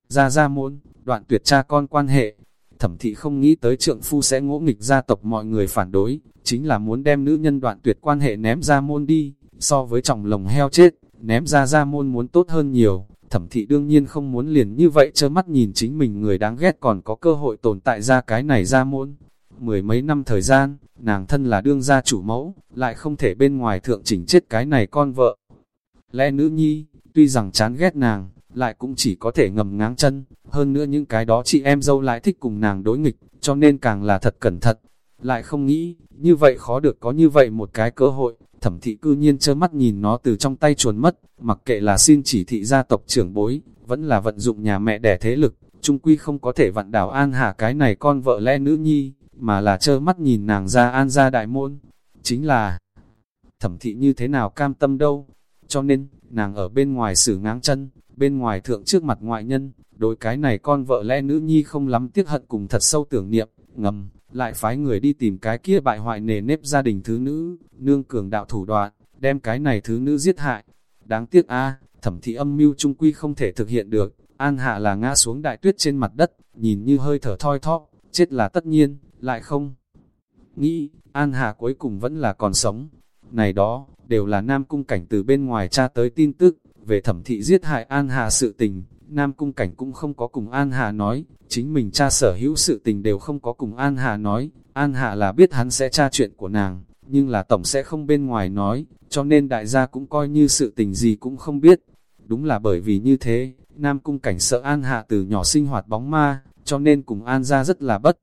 Ra ra môn, đoạn tuyệt cha con quan hệ, thẩm thị không nghĩ tới trượng phu sẽ ngỗ nghịch gia tộc mọi người phản đối, chính là muốn đem nữ nhân đoạn tuyệt quan hệ ném ra môn đi, so với trọng lồng heo chết, ném ra ra môn muốn tốt hơn nhiều. Thẩm thị đương nhiên không muốn liền như vậy trơ mắt nhìn chính mình người đáng ghét còn có cơ hội tồn tại ra cái này ra môn. Mười mấy năm thời gian, nàng thân là đương gia chủ mẫu, lại không thể bên ngoài thượng chỉnh chết cái này con vợ. Lẽ nữ nhi, tuy rằng chán ghét nàng, lại cũng chỉ có thể ngầm ngáng chân, hơn nữa những cái đó chị em dâu lại thích cùng nàng đối nghịch, cho nên càng là thật cẩn thận. Lại không nghĩ, như vậy khó được có như vậy một cái cơ hội, thẩm thị cư nhiên trơ mắt nhìn nó từ trong tay chuồn mất, mặc kệ là xin chỉ thị gia tộc trưởng bối, vẫn là vận dụng nhà mẹ đẻ thế lực, trung quy không có thể vặn đảo an hạ cái này con vợ lẽ nữ nhi, mà là trơ mắt nhìn nàng ra an ra đại môn. Chính là, thẩm thị như thế nào cam tâm đâu, cho nên, nàng ở bên ngoài xử ngáng chân, bên ngoài thượng trước mặt ngoại nhân, đối cái này con vợ lẽ nữ nhi không lắm tiếc hận cùng thật sâu tưởng niệm, ngầm, lại phái người đi tìm cái kia bại hoại nề nếp gia đình thứ nữ, nương cường đạo thủ đoạn, đem cái này thứ nữ giết hại. Đáng tiếc a thẩm thị âm mưu trung quy không thể thực hiện được, an hạ là ngã xuống đại tuyết trên mặt đất, nhìn như hơi thở thoi thóp, chết là tất nhiên, lại không. Nghĩ, an hạ cuối cùng vẫn là còn sống. Này đó, đều là nam cung cảnh từ bên ngoài tra tới tin tức, về thẩm thị giết hại an hạ sự tình, Nam Cung Cảnh cũng không có cùng An Hà nói, chính mình cha sở hữu sự tình đều không có cùng An Hà nói, An Hà là biết hắn sẽ tra chuyện của nàng, nhưng là tổng sẽ không bên ngoài nói, cho nên đại gia cũng coi như sự tình gì cũng không biết. Đúng là bởi vì như thế, Nam Cung Cảnh sợ An Hà từ nhỏ sinh hoạt bóng ma, cho nên cùng An ra rất là bất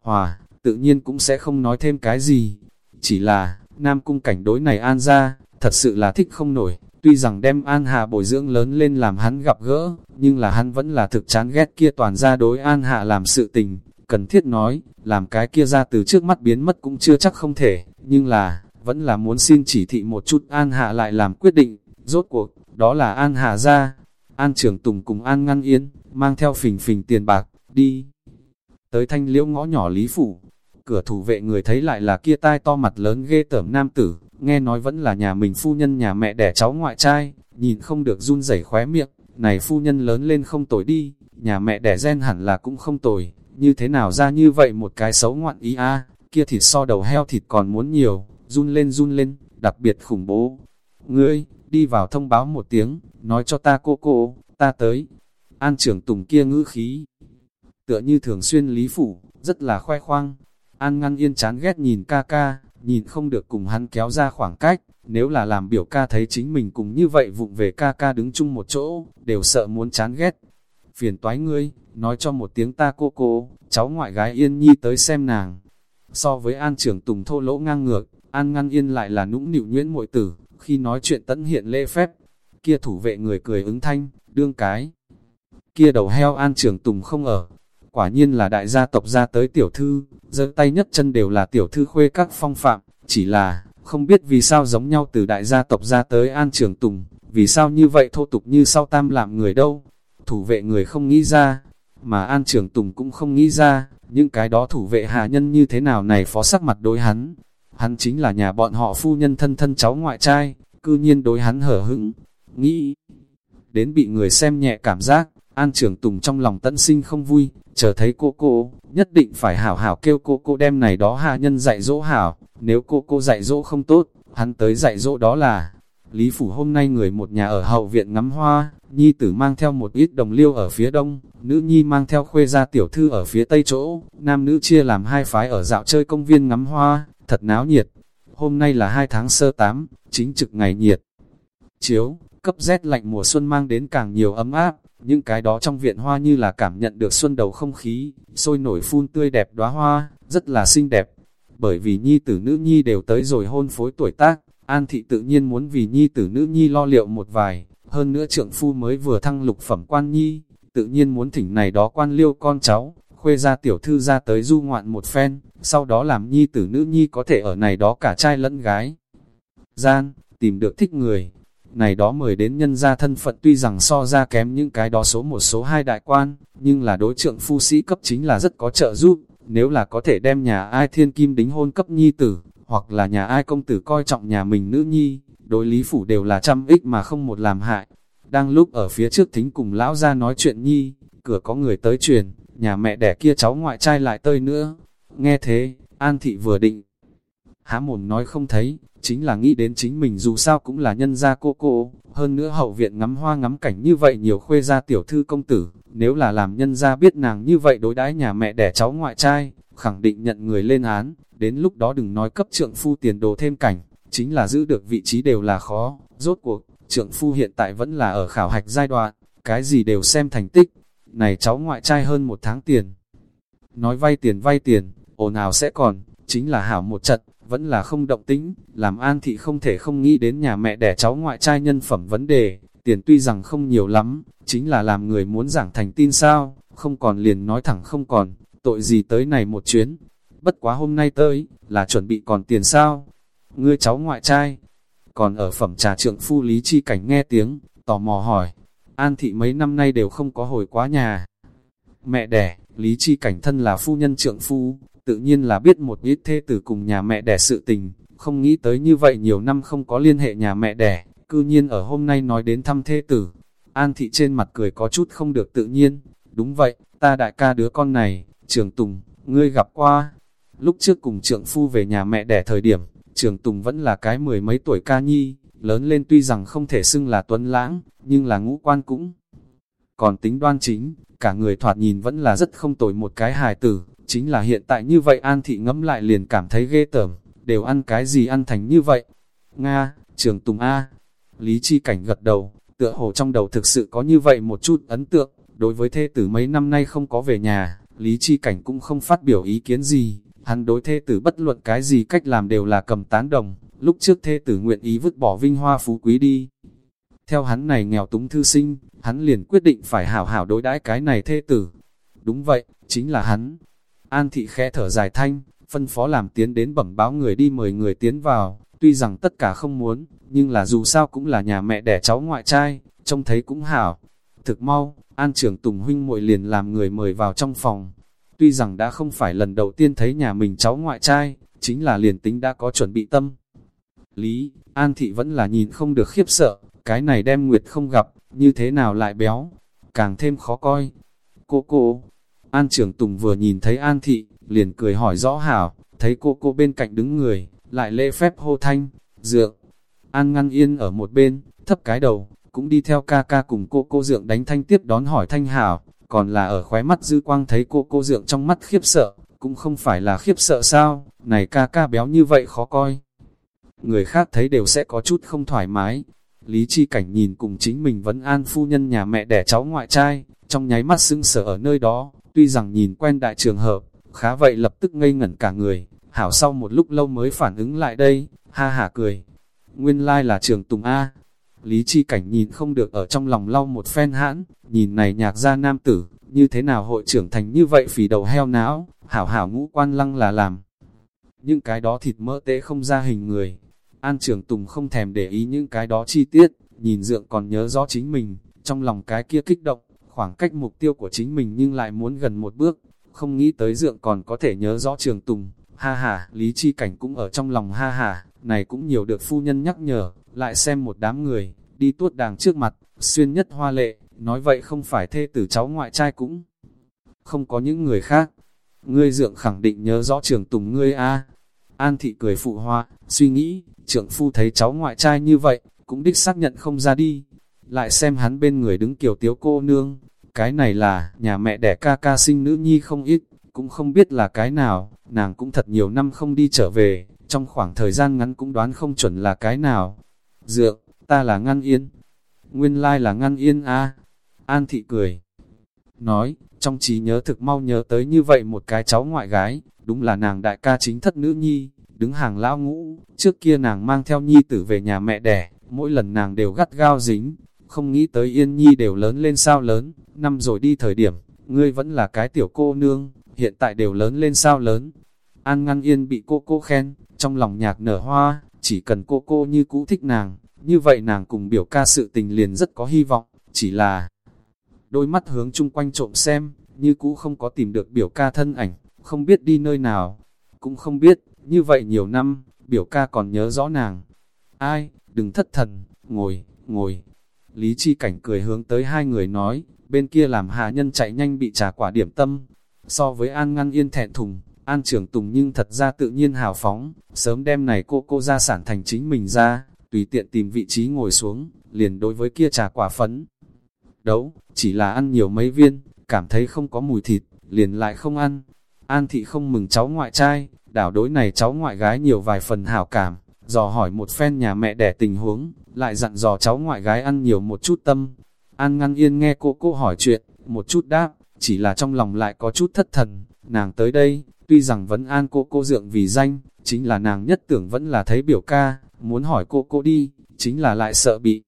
hòa, tự nhiên cũng sẽ không nói thêm cái gì. Chỉ là, Nam Cung Cảnh đối này An ra, thật sự là thích không nổi, Tuy rằng đem An Hạ bồi dưỡng lớn lên làm hắn gặp gỡ, nhưng là hắn vẫn là thực chán ghét kia toàn ra đối An Hạ làm sự tình. Cần thiết nói, làm cái kia ra từ trước mắt biến mất cũng chưa chắc không thể, nhưng là, vẫn là muốn xin chỉ thị một chút An Hạ lại làm quyết định. Rốt cuộc, đó là An Hạ ra. An trưởng Tùng cùng An Ngăn Yên, mang theo phình phình tiền bạc, đi. Tới thanh liễu ngõ nhỏ Lý Phủ, cửa thủ vệ người thấy lại là kia tai to mặt lớn ghê tởm nam tử, nghe nói vẫn là nhà mình phu nhân nhà mẹ đẻ cháu ngoại trai, nhìn không được run rẩy khóe miệng, này phu nhân lớn lên không tồi đi, nhà mẹ đẻ gen hẳn là cũng không tồi, như thế nào ra như vậy một cái xấu ngoạn ý a kia thịt so đầu heo thịt còn muốn nhiều, run lên run lên, đặc biệt khủng bố. Ngươi, đi vào thông báo một tiếng, nói cho ta cô cô, ta tới. An trưởng tùng kia ngữ khí, tựa như thường xuyên lý phủ, rất là khoe khoang. An ngăn yên chán ghét nhìn ca ca, nhìn không được cùng hắn kéo ra khoảng cách, nếu là làm biểu ca thấy chính mình cùng như vậy vụng về ca ca đứng chung một chỗ, đều sợ muốn chán ghét. Phiền toái ngươi, nói cho một tiếng ta cô cô, cháu ngoại gái Yên Nhi tới xem nàng. So với An trưởng Tùng thô lỗ ngang ngược, An ngăn yên lại là nũng nịu nhuyễn muội tử, khi nói chuyện tẫn hiện lễ phép. Kia thủ vệ người cười ứng thanh, đương cái. Kia đầu heo An trưởng Tùng không ở, quả nhiên là đại gia tộc ra tới tiểu thư, giơ tay nhất chân đều là tiểu thư khuê các phong phạm, chỉ là, không biết vì sao giống nhau từ đại gia tộc ra tới an trường tùng, vì sao như vậy thô tục như sau tam làm người đâu, thủ vệ người không nghĩ ra, mà an trường tùng cũng không nghĩ ra, những cái đó thủ vệ hạ nhân như thế nào này phó sắc mặt đối hắn, hắn chính là nhà bọn họ phu nhân thân thân cháu ngoại trai, cư nhiên đối hắn hở hững, nghĩ, đến bị người xem nhẹ cảm giác, An trưởng Tùng trong lòng tận sinh không vui, chờ thấy cô cô, nhất định phải hảo hảo kêu cô cô đem này đó hạ nhân dạy dỗ hảo, nếu cô cô dạy dỗ không tốt, hắn tới dạy dỗ đó là. Lý Phủ hôm nay người một nhà ở hậu viện ngắm hoa, nhi tử mang theo một ít đồng liêu ở phía đông, nữ nhi mang theo khuê gia tiểu thư ở phía tây chỗ, nam nữ chia làm hai phái ở dạo chơi công viên ngắm hoa, thật náo nhiệt. Hôm nay là hai tháng sơ tám, chính trực ngày nhiệt. Chiếu, cấp rét lạnh mùa xuân mang đến càng nhiều ấm áp, những cái đó trong viện hoa như là cảm nhận được xuân đầu không khí, sôi nổi phun tươi đẹp đóa hoa, rất là xinh đẹp. Bởi vì nhi tử nữ nhi đều tới rồi hôn phối tuổi tác, An thị tự nhiên muốn vì nhi tử nữ nhi lo liệu một vài, hơn nữa trượng phu mới vừa thăng lục phẩm quan nhi, tự nhiên muốn thỉnh này đó quan liêu con cháu, khuê ra tiểu thư ra tới du ngoạn một phen, sau đó làm nhi tử nữ nhi có thể ở này đó cả trai lẫn gái. Gian, tìm được thích người, này đó mời đến nhân gia thân phận tuy rằng so ra kém những cái đó số một số hai đại quan, nhưng là đối trượng phu sĩ cấp chính là rất có trợ giúp, nếu là có thể đem nhà ai thiên kim đính hôn cấp nhi tử, hoặc là nhà ai công tử coi trọng nhà mình nữ nhi, đối lý phủ đều là trăm ích mà không một làm hại. Đang lúc ở phía trước thính cùng lão ra nói chuyện nhi, cửa có người tới truyền, nhà mẹ đẻ kia cháu ngoại trai lại tơi nữa. Nghe thế, An Thị vừa định. Há mồm nói không thấy, chính là nghĩ đến chính mình dù sao cũng là nhân gia cô cô, hơn nữa hậu viện ngắm hoa ngắm cảnh như vậy nhiều khuê gia tiểu thư công tử, nếu là làm nhân gia biết nàng như vậy đối đãi nhà mẹ đẻ cháu ngoại trai, khẳng định nhận người lên án, đến lúc đó đừng nói cấp trượng phu tiền đồ thêm cảnh, chính là giữ được vị trí đều là khó, rốt cuộc, trượng phu hiện tại vẫn là ở khảo hạch giai đoạn, cái gì đều xem thành tích, này cháu ngoại trai hơn một tháng tiền. Nói vay tiền vay tiền, ồn nào sẽ còn, chính là hảo một trận, vẫn là không động tính, làm an thị không thể không nghĩ đến nhà mẹ đẻ cháu ngoại trai nhân phẩm vấn đề, tiền tuy rằng không nhiều lắm, chính là làm người muốn giảng thành tin sao, không còn liền nói thẳng không còn, tội gì tới này một chuyến, bất quá hôm nay tới, là chuẩn bị còn tiền sao, ngươi cháu ngoại trai, còn ở phẩm trà trượng phu Lý Chi Cảnh nghe tiếng, tò mò hỏi, An thị mấy năm nay đều không có hồi quá nhà. Mẹ đẻ, Lý Chi Cảnh thân là phu nhân trượng phu, tự nhiên là biết một ít thê tử cùng nhà mẹ đẻ sự tình, không nghĩ tới như vậy nhiều năm không có liên hệ nhà mẹ đẻ, cư nhiên ở hôm nay nói đến thăm thê tử. An thị trên mặt cười có chút không được tự nhiên, đúng vậy, ta đại ca đứa con này, trường Tùng, ngươi gặp qua. Lúc trước cùng trượng phu về nhà mẹ đẻ thời điểm, trường Tùng vẫn là cái mười mấy tuổi ca nhi, lớn lên tuy rằng không thể xưng là tuấn lãng, nhưng là ngũ quan cũng còn tính đoan chính, cả người thoạt nhìn vẫn là rất không tồi một cái hài tử, chính là hiện tại như vậy An Thị ngẫm lại liền cảm thấy ghê tởm, đều ăn cái gì ăn thành như vậy. Nga, trường Tùng A, Lý Chi Cảnh gật đầu, tựa hồ trong đầu thực sự có như vậy một chút ấn tượng, đối với thê tử mấy năm nay không có về nhà, Lý Chi Cảnh cũng không phát biểu ý kiến gì, hắn đối thê tử bất luận cái gì cách làm đều là cầm tán đồng, lúc trước thê tử nguyện ý vứt bỏ vinh hoa phú quý đi. Theo hắn này nghèo túng thư sinh, hắn liền quyết định phải hảo hảo đối đãi cái này thê tử. Đúng vậy, chính là hắn. An thị khẽ thở dài thanh, phân phó làm tiến đến bẩm báo người đi mời người tiến vào, tuy rằng tất cả không muốn, nhưng là dù sao cũng là nhà mẹ đẻ cháu ngoại trai, trông thấy cũng hảo. Thực mau, An trưởng Tùng huynh muội liền làm người mời vào trong phòng. Tuy rằng đã không phải lần đầu tiên thấy nhà mình cháu ngoại trai, chính là liền tính đã có chuẩn bị tâm. Lý, An Thị vẫn là nhìn không được khiếp sợ, cái này đem Nguyệt không gặp, như thế nào lại béo, càng thêm khó coi. Cô cô, An trưởng Tùng vừa nhìn thấy An Thị, liền cười hỏi rõ hảo, thấy cô cô bên cạnh đứng người, lại lễ phép hô thanh, dượng. An ngăn yên ở một bên, thấp cái đầu, cũng đi theo ca ca cùng cô cô dượng đánh thanh tiếp đón hỏi thanh hảo, còn là ở khóe mắt dư quang thấy cô cô dượng trong mắt khiếp sợ, cũng không phải là khiếp sợ sao, này ca ca béo như vậy khó coi. Người khác thấy đều sẽ có chút không thoải mái. Lý Chi Cảnh nhìn cùng chính mình vẫn an phu nhân nhà mẹ đẻ cháu ngoại trai, trong nháy mắt sưng sở ở nơi đó, tuy rằng nhìn quen đại trường hợp, khá vậy lập tức ngây ngẩn cả người, hảo sau một lúc lâu mới phản ứng lại đây, ha hả cười. Nguyên lai là trường Tùng A. Lý Chi Cảnh nhìn không được ở trong lòng lau một phen hãn, nhìn này nhạc gia nam tử, như thế nào hội trưởng thành như vậy phỉ đầu heo não, hảo hảo ngũ quan lăng là làm. Những cái đó thịt mỡ tế không ra hình người. An trưởng Tùng không thèm để ý những cái đó chi tiết, nhìn dượng còn nhớ rõ chính mình, trong lòng cái kia kích động, khoảng cách mục tiêu của chính mình nhưng lại muốn gần một bước, không nghĩ tới dượng còn có thể nhớ rõ trường Tùng. Ha ha, Lý Chi Cảnh cũng ở trong lòng ha ha, này cũng nhiều được phu nhân nhắc nhở, lại xem một đám người, đi tuốt đàng trước mặt, xuyên nhất hoa lệ, nói vậy không phải thê tử cháu ngoại trai cũng không có những người khác. Ngươi dượng khẳng định nhớ rõ trường tùng ngươi a An thị cười phụ hoa, suy nghĩ, trưởng phu thấy cháu ngoại trai như vậy, cũng đích xác nhận không ra đi. Lại xem hắn bên người đứng kiều tiếu cô nương, cái này là nhà mẹ đẻ ca ca sinh nữ nhi không ít, cũng không biết là cái nào, nàng cũng thật nhiều năm không đi trở về, trong khoảng thời gian ngắn cũng đoán không chuẩn là cái nào. Dượng, ta là ngăn yên. nguyên lai là ngăn yên a. An thị cười, nói, trong trí nhớ thực mau nhớ tới như vậy một cái cháu ngoại gái, đúng là nàng đại ca chính thất nữ nhi, đứng hàng lão ngũ, trước kia nàng mang theo nhi tử về nhà mẹ đẻ, mỗi lần nàng đều gắt gao dính, không nghĩ tới yên nhi đều lớn lên sao lớn, năm rồi đi thời điểm, ngươi vẫn là cái tiểu cô nương, hiện tại đều lớn lên sao lớn. An ngăn yên bị cô cô khen, trong lòng nhạc nở hoa, chỉ cần cô cô như cũ thích nàng, như vậy nàng cùng biểu ca sự tình liền rất có hy vọng, chỉ là đôi mắt hướng chung quanh trộm xem, như cũ không có tìm được biểu ca thân ảnh, không biết đi nơi nào, cũng không biết, như vậy nhiều năm, biểu ca còn nhớ rõ nàng. Ai, đừng thất thần, ngồi, ngồi. Lý Chi Cảnh cười hướng tới hai người nói, bên kia làm hạ nhân chạy nhanh bị trả quả điểm tâm. So với An ngăn yên thẹn thùng, An Trường tùng nhưng thật ra tự nhiên hào phóng, sớm đem này cô cô ra sản thành chính mình ra, tùy tiện tìm vị trí ngồi xuống, liền đối với kia trà quả phấn. Đấu, chỉ là ăn nhiều mấy viên, cảm thấy không có mùi thịt, liền lại không ăn. An thị không mừng cháu ngoại trai, đảo đối này cháu ngoại gái nhiều vài phần hảo cảm, dò hỏi một phen nhà mẹ đẻ tình huống, lại dặn dò cháu ngoại gái ăn nhiều một chút tâm. An ngăn yên nghe cô cô hỏi chuyện, một chút đáp, chỉ là trong lòng lại có chút thất thần, nàng tới đây, tuy rằng vẫn an cô cô dượng vì danh, chính là nàng nhất tưởng vẫn là thấy biểu ca, muốn hỏi cô cô đi, chính là lại sợ bị.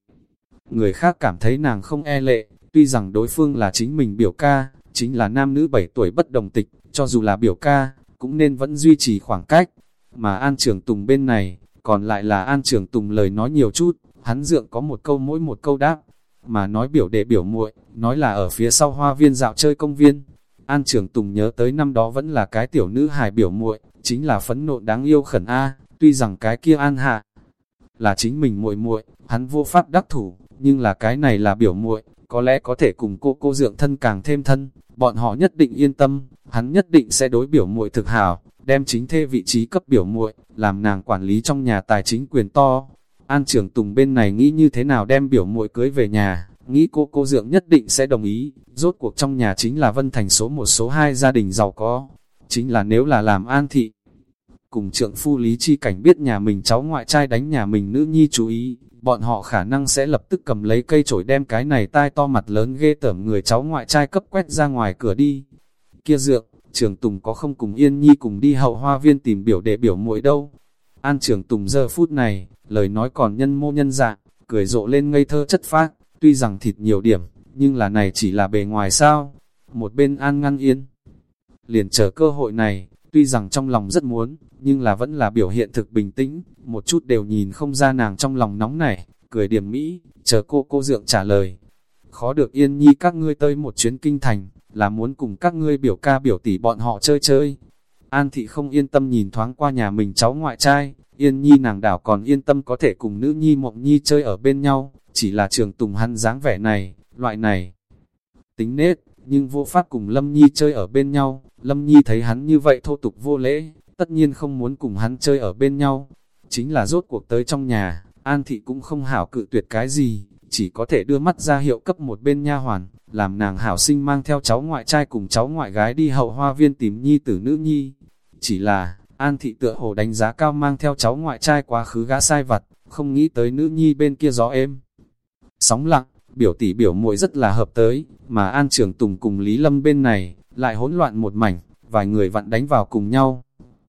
Người khác cảm thấy nàng không e lệ, tuy rằng đối phương là chính mình biểu ca, chính là nam nữ 7 tuổi bất đồng tịch, cho dù là biểu ca, cũng nên vẫn duy trì khoảng cách. Mà An Trường Tùng bên này, còn lại là An Trường Tùng lời nói nhiều chút, hắn dượng có một câu mỗi một câu đáp, mà nói biểu đệ biểu muội nói là ở phía sau hoa viên dạo chơi công viên. An Trường Tùng nhớ tới năm đó vẫn là cái tiểu nữ hài biểu muội chính là phấn nộ đáng yêu khẩn A, tuy rằng cái kia An Hạ là chính mình muội muội hắn vô pháp đắc thủ, nhưng là cái này là biểu muội có lẽ có thể cùng cô cô dượng thân càng thêm thân, bọn họ nhất định yên tâm, hắn nhất định sẽ đối biểu muội thực hảo, đem chính thê vị trí cấp biểu muội, làm nàng quản lý trong nhà tài chính quyền to. An trưởng Tùng bên này nghĩ như thế nào đem biểu muội cưới về nhà, nghĩ cô cô dượng nhất định sẽ đồng ý, rốt cuộc trong nhà chính là Vân Thành số một số hai gia đình giàu có, chính là nếu là làm an thị. Cùng trượng phu Lý Chi Cảnh biết nhà mình cháu ngoại trai đánh nhà mình nữ nhi chú ý, bọn họ khả năng sẽ lập tức cầm lấy cây chổi đem cái này tai to mặt lớn ghê tởm người cháu ngoại trai cấp quét ra ngoài cửa đi. Kia dượng, trường Tùng có không cùng Yên Nhi cùng đi hậu hoa viên tìm biểu để biểu muội đâu. An trường Tùng giờ phút này, lời nói còn nhân mô nhân dạng, cười rộ lên ngây thơ chất phác, tuy rằng thịt nhiều điểm, nhưng là này chỉ là bề ngoài sao. Một bên An ngăn yên, liền chờ cơ hội này, tuy rằng trong lòng rất muốn, nhưng là vẫn là biểu hiện thực bình tĩnh, một chút đều nhìn không ra nàng trong lòng nóng nảy, cười điểm mỹ, chờ cô cô dượng trả lời. Khó được yên nhi các ngươi tới một chuyến kinh thành, là muốn cùng các ngươi biểu ca biểu tỷ bọn họ chơi chơi. An thị không yên tâm nhìn thoáng qua nhà mình cháu ngoại trai, yên nhi nàng đảo còn yên tâm có thể cùng nữ nhi mộng nhi chơi ở bên nhau, chỉ là trường tùng hắn dáng vẻ này, loại này. Tính nết, nhưng vô pháp cùng Lâm Nhi chơi ở bên nhau, Lâm Nhi thấy hắn như vậy thô tục vô lễ, tất nhiên không muốn cùng hắn chơi ở bên nhau. Chính là rốt cuộc tới trong nhà, An Thị cũng không hảo cự tuyệt cái gì, chỉ có thể đưa mắt ra hiệu cấp một bên nha hoàn, làm nàng hảo sinh mang theo cháu ngoại trai cùng cháu ngoại gái đi hậu hoa viên tìm Nhi tử nữ Nhi. Chỉ là, An Thị tựa hồ đánh giá cao mang theo cháu ngoại trai quá khứ gã sai vặt, không nghĩ tới nữ Nhi bên kia gió êm. Sóng lặng, biểu tỷ biểu muội rất là hợp tới, mà An Trường Tùng cùng Lý Lâm bên này, lại hỗn loạn một mảnh, vài người vặn đánh vào cùng nhau.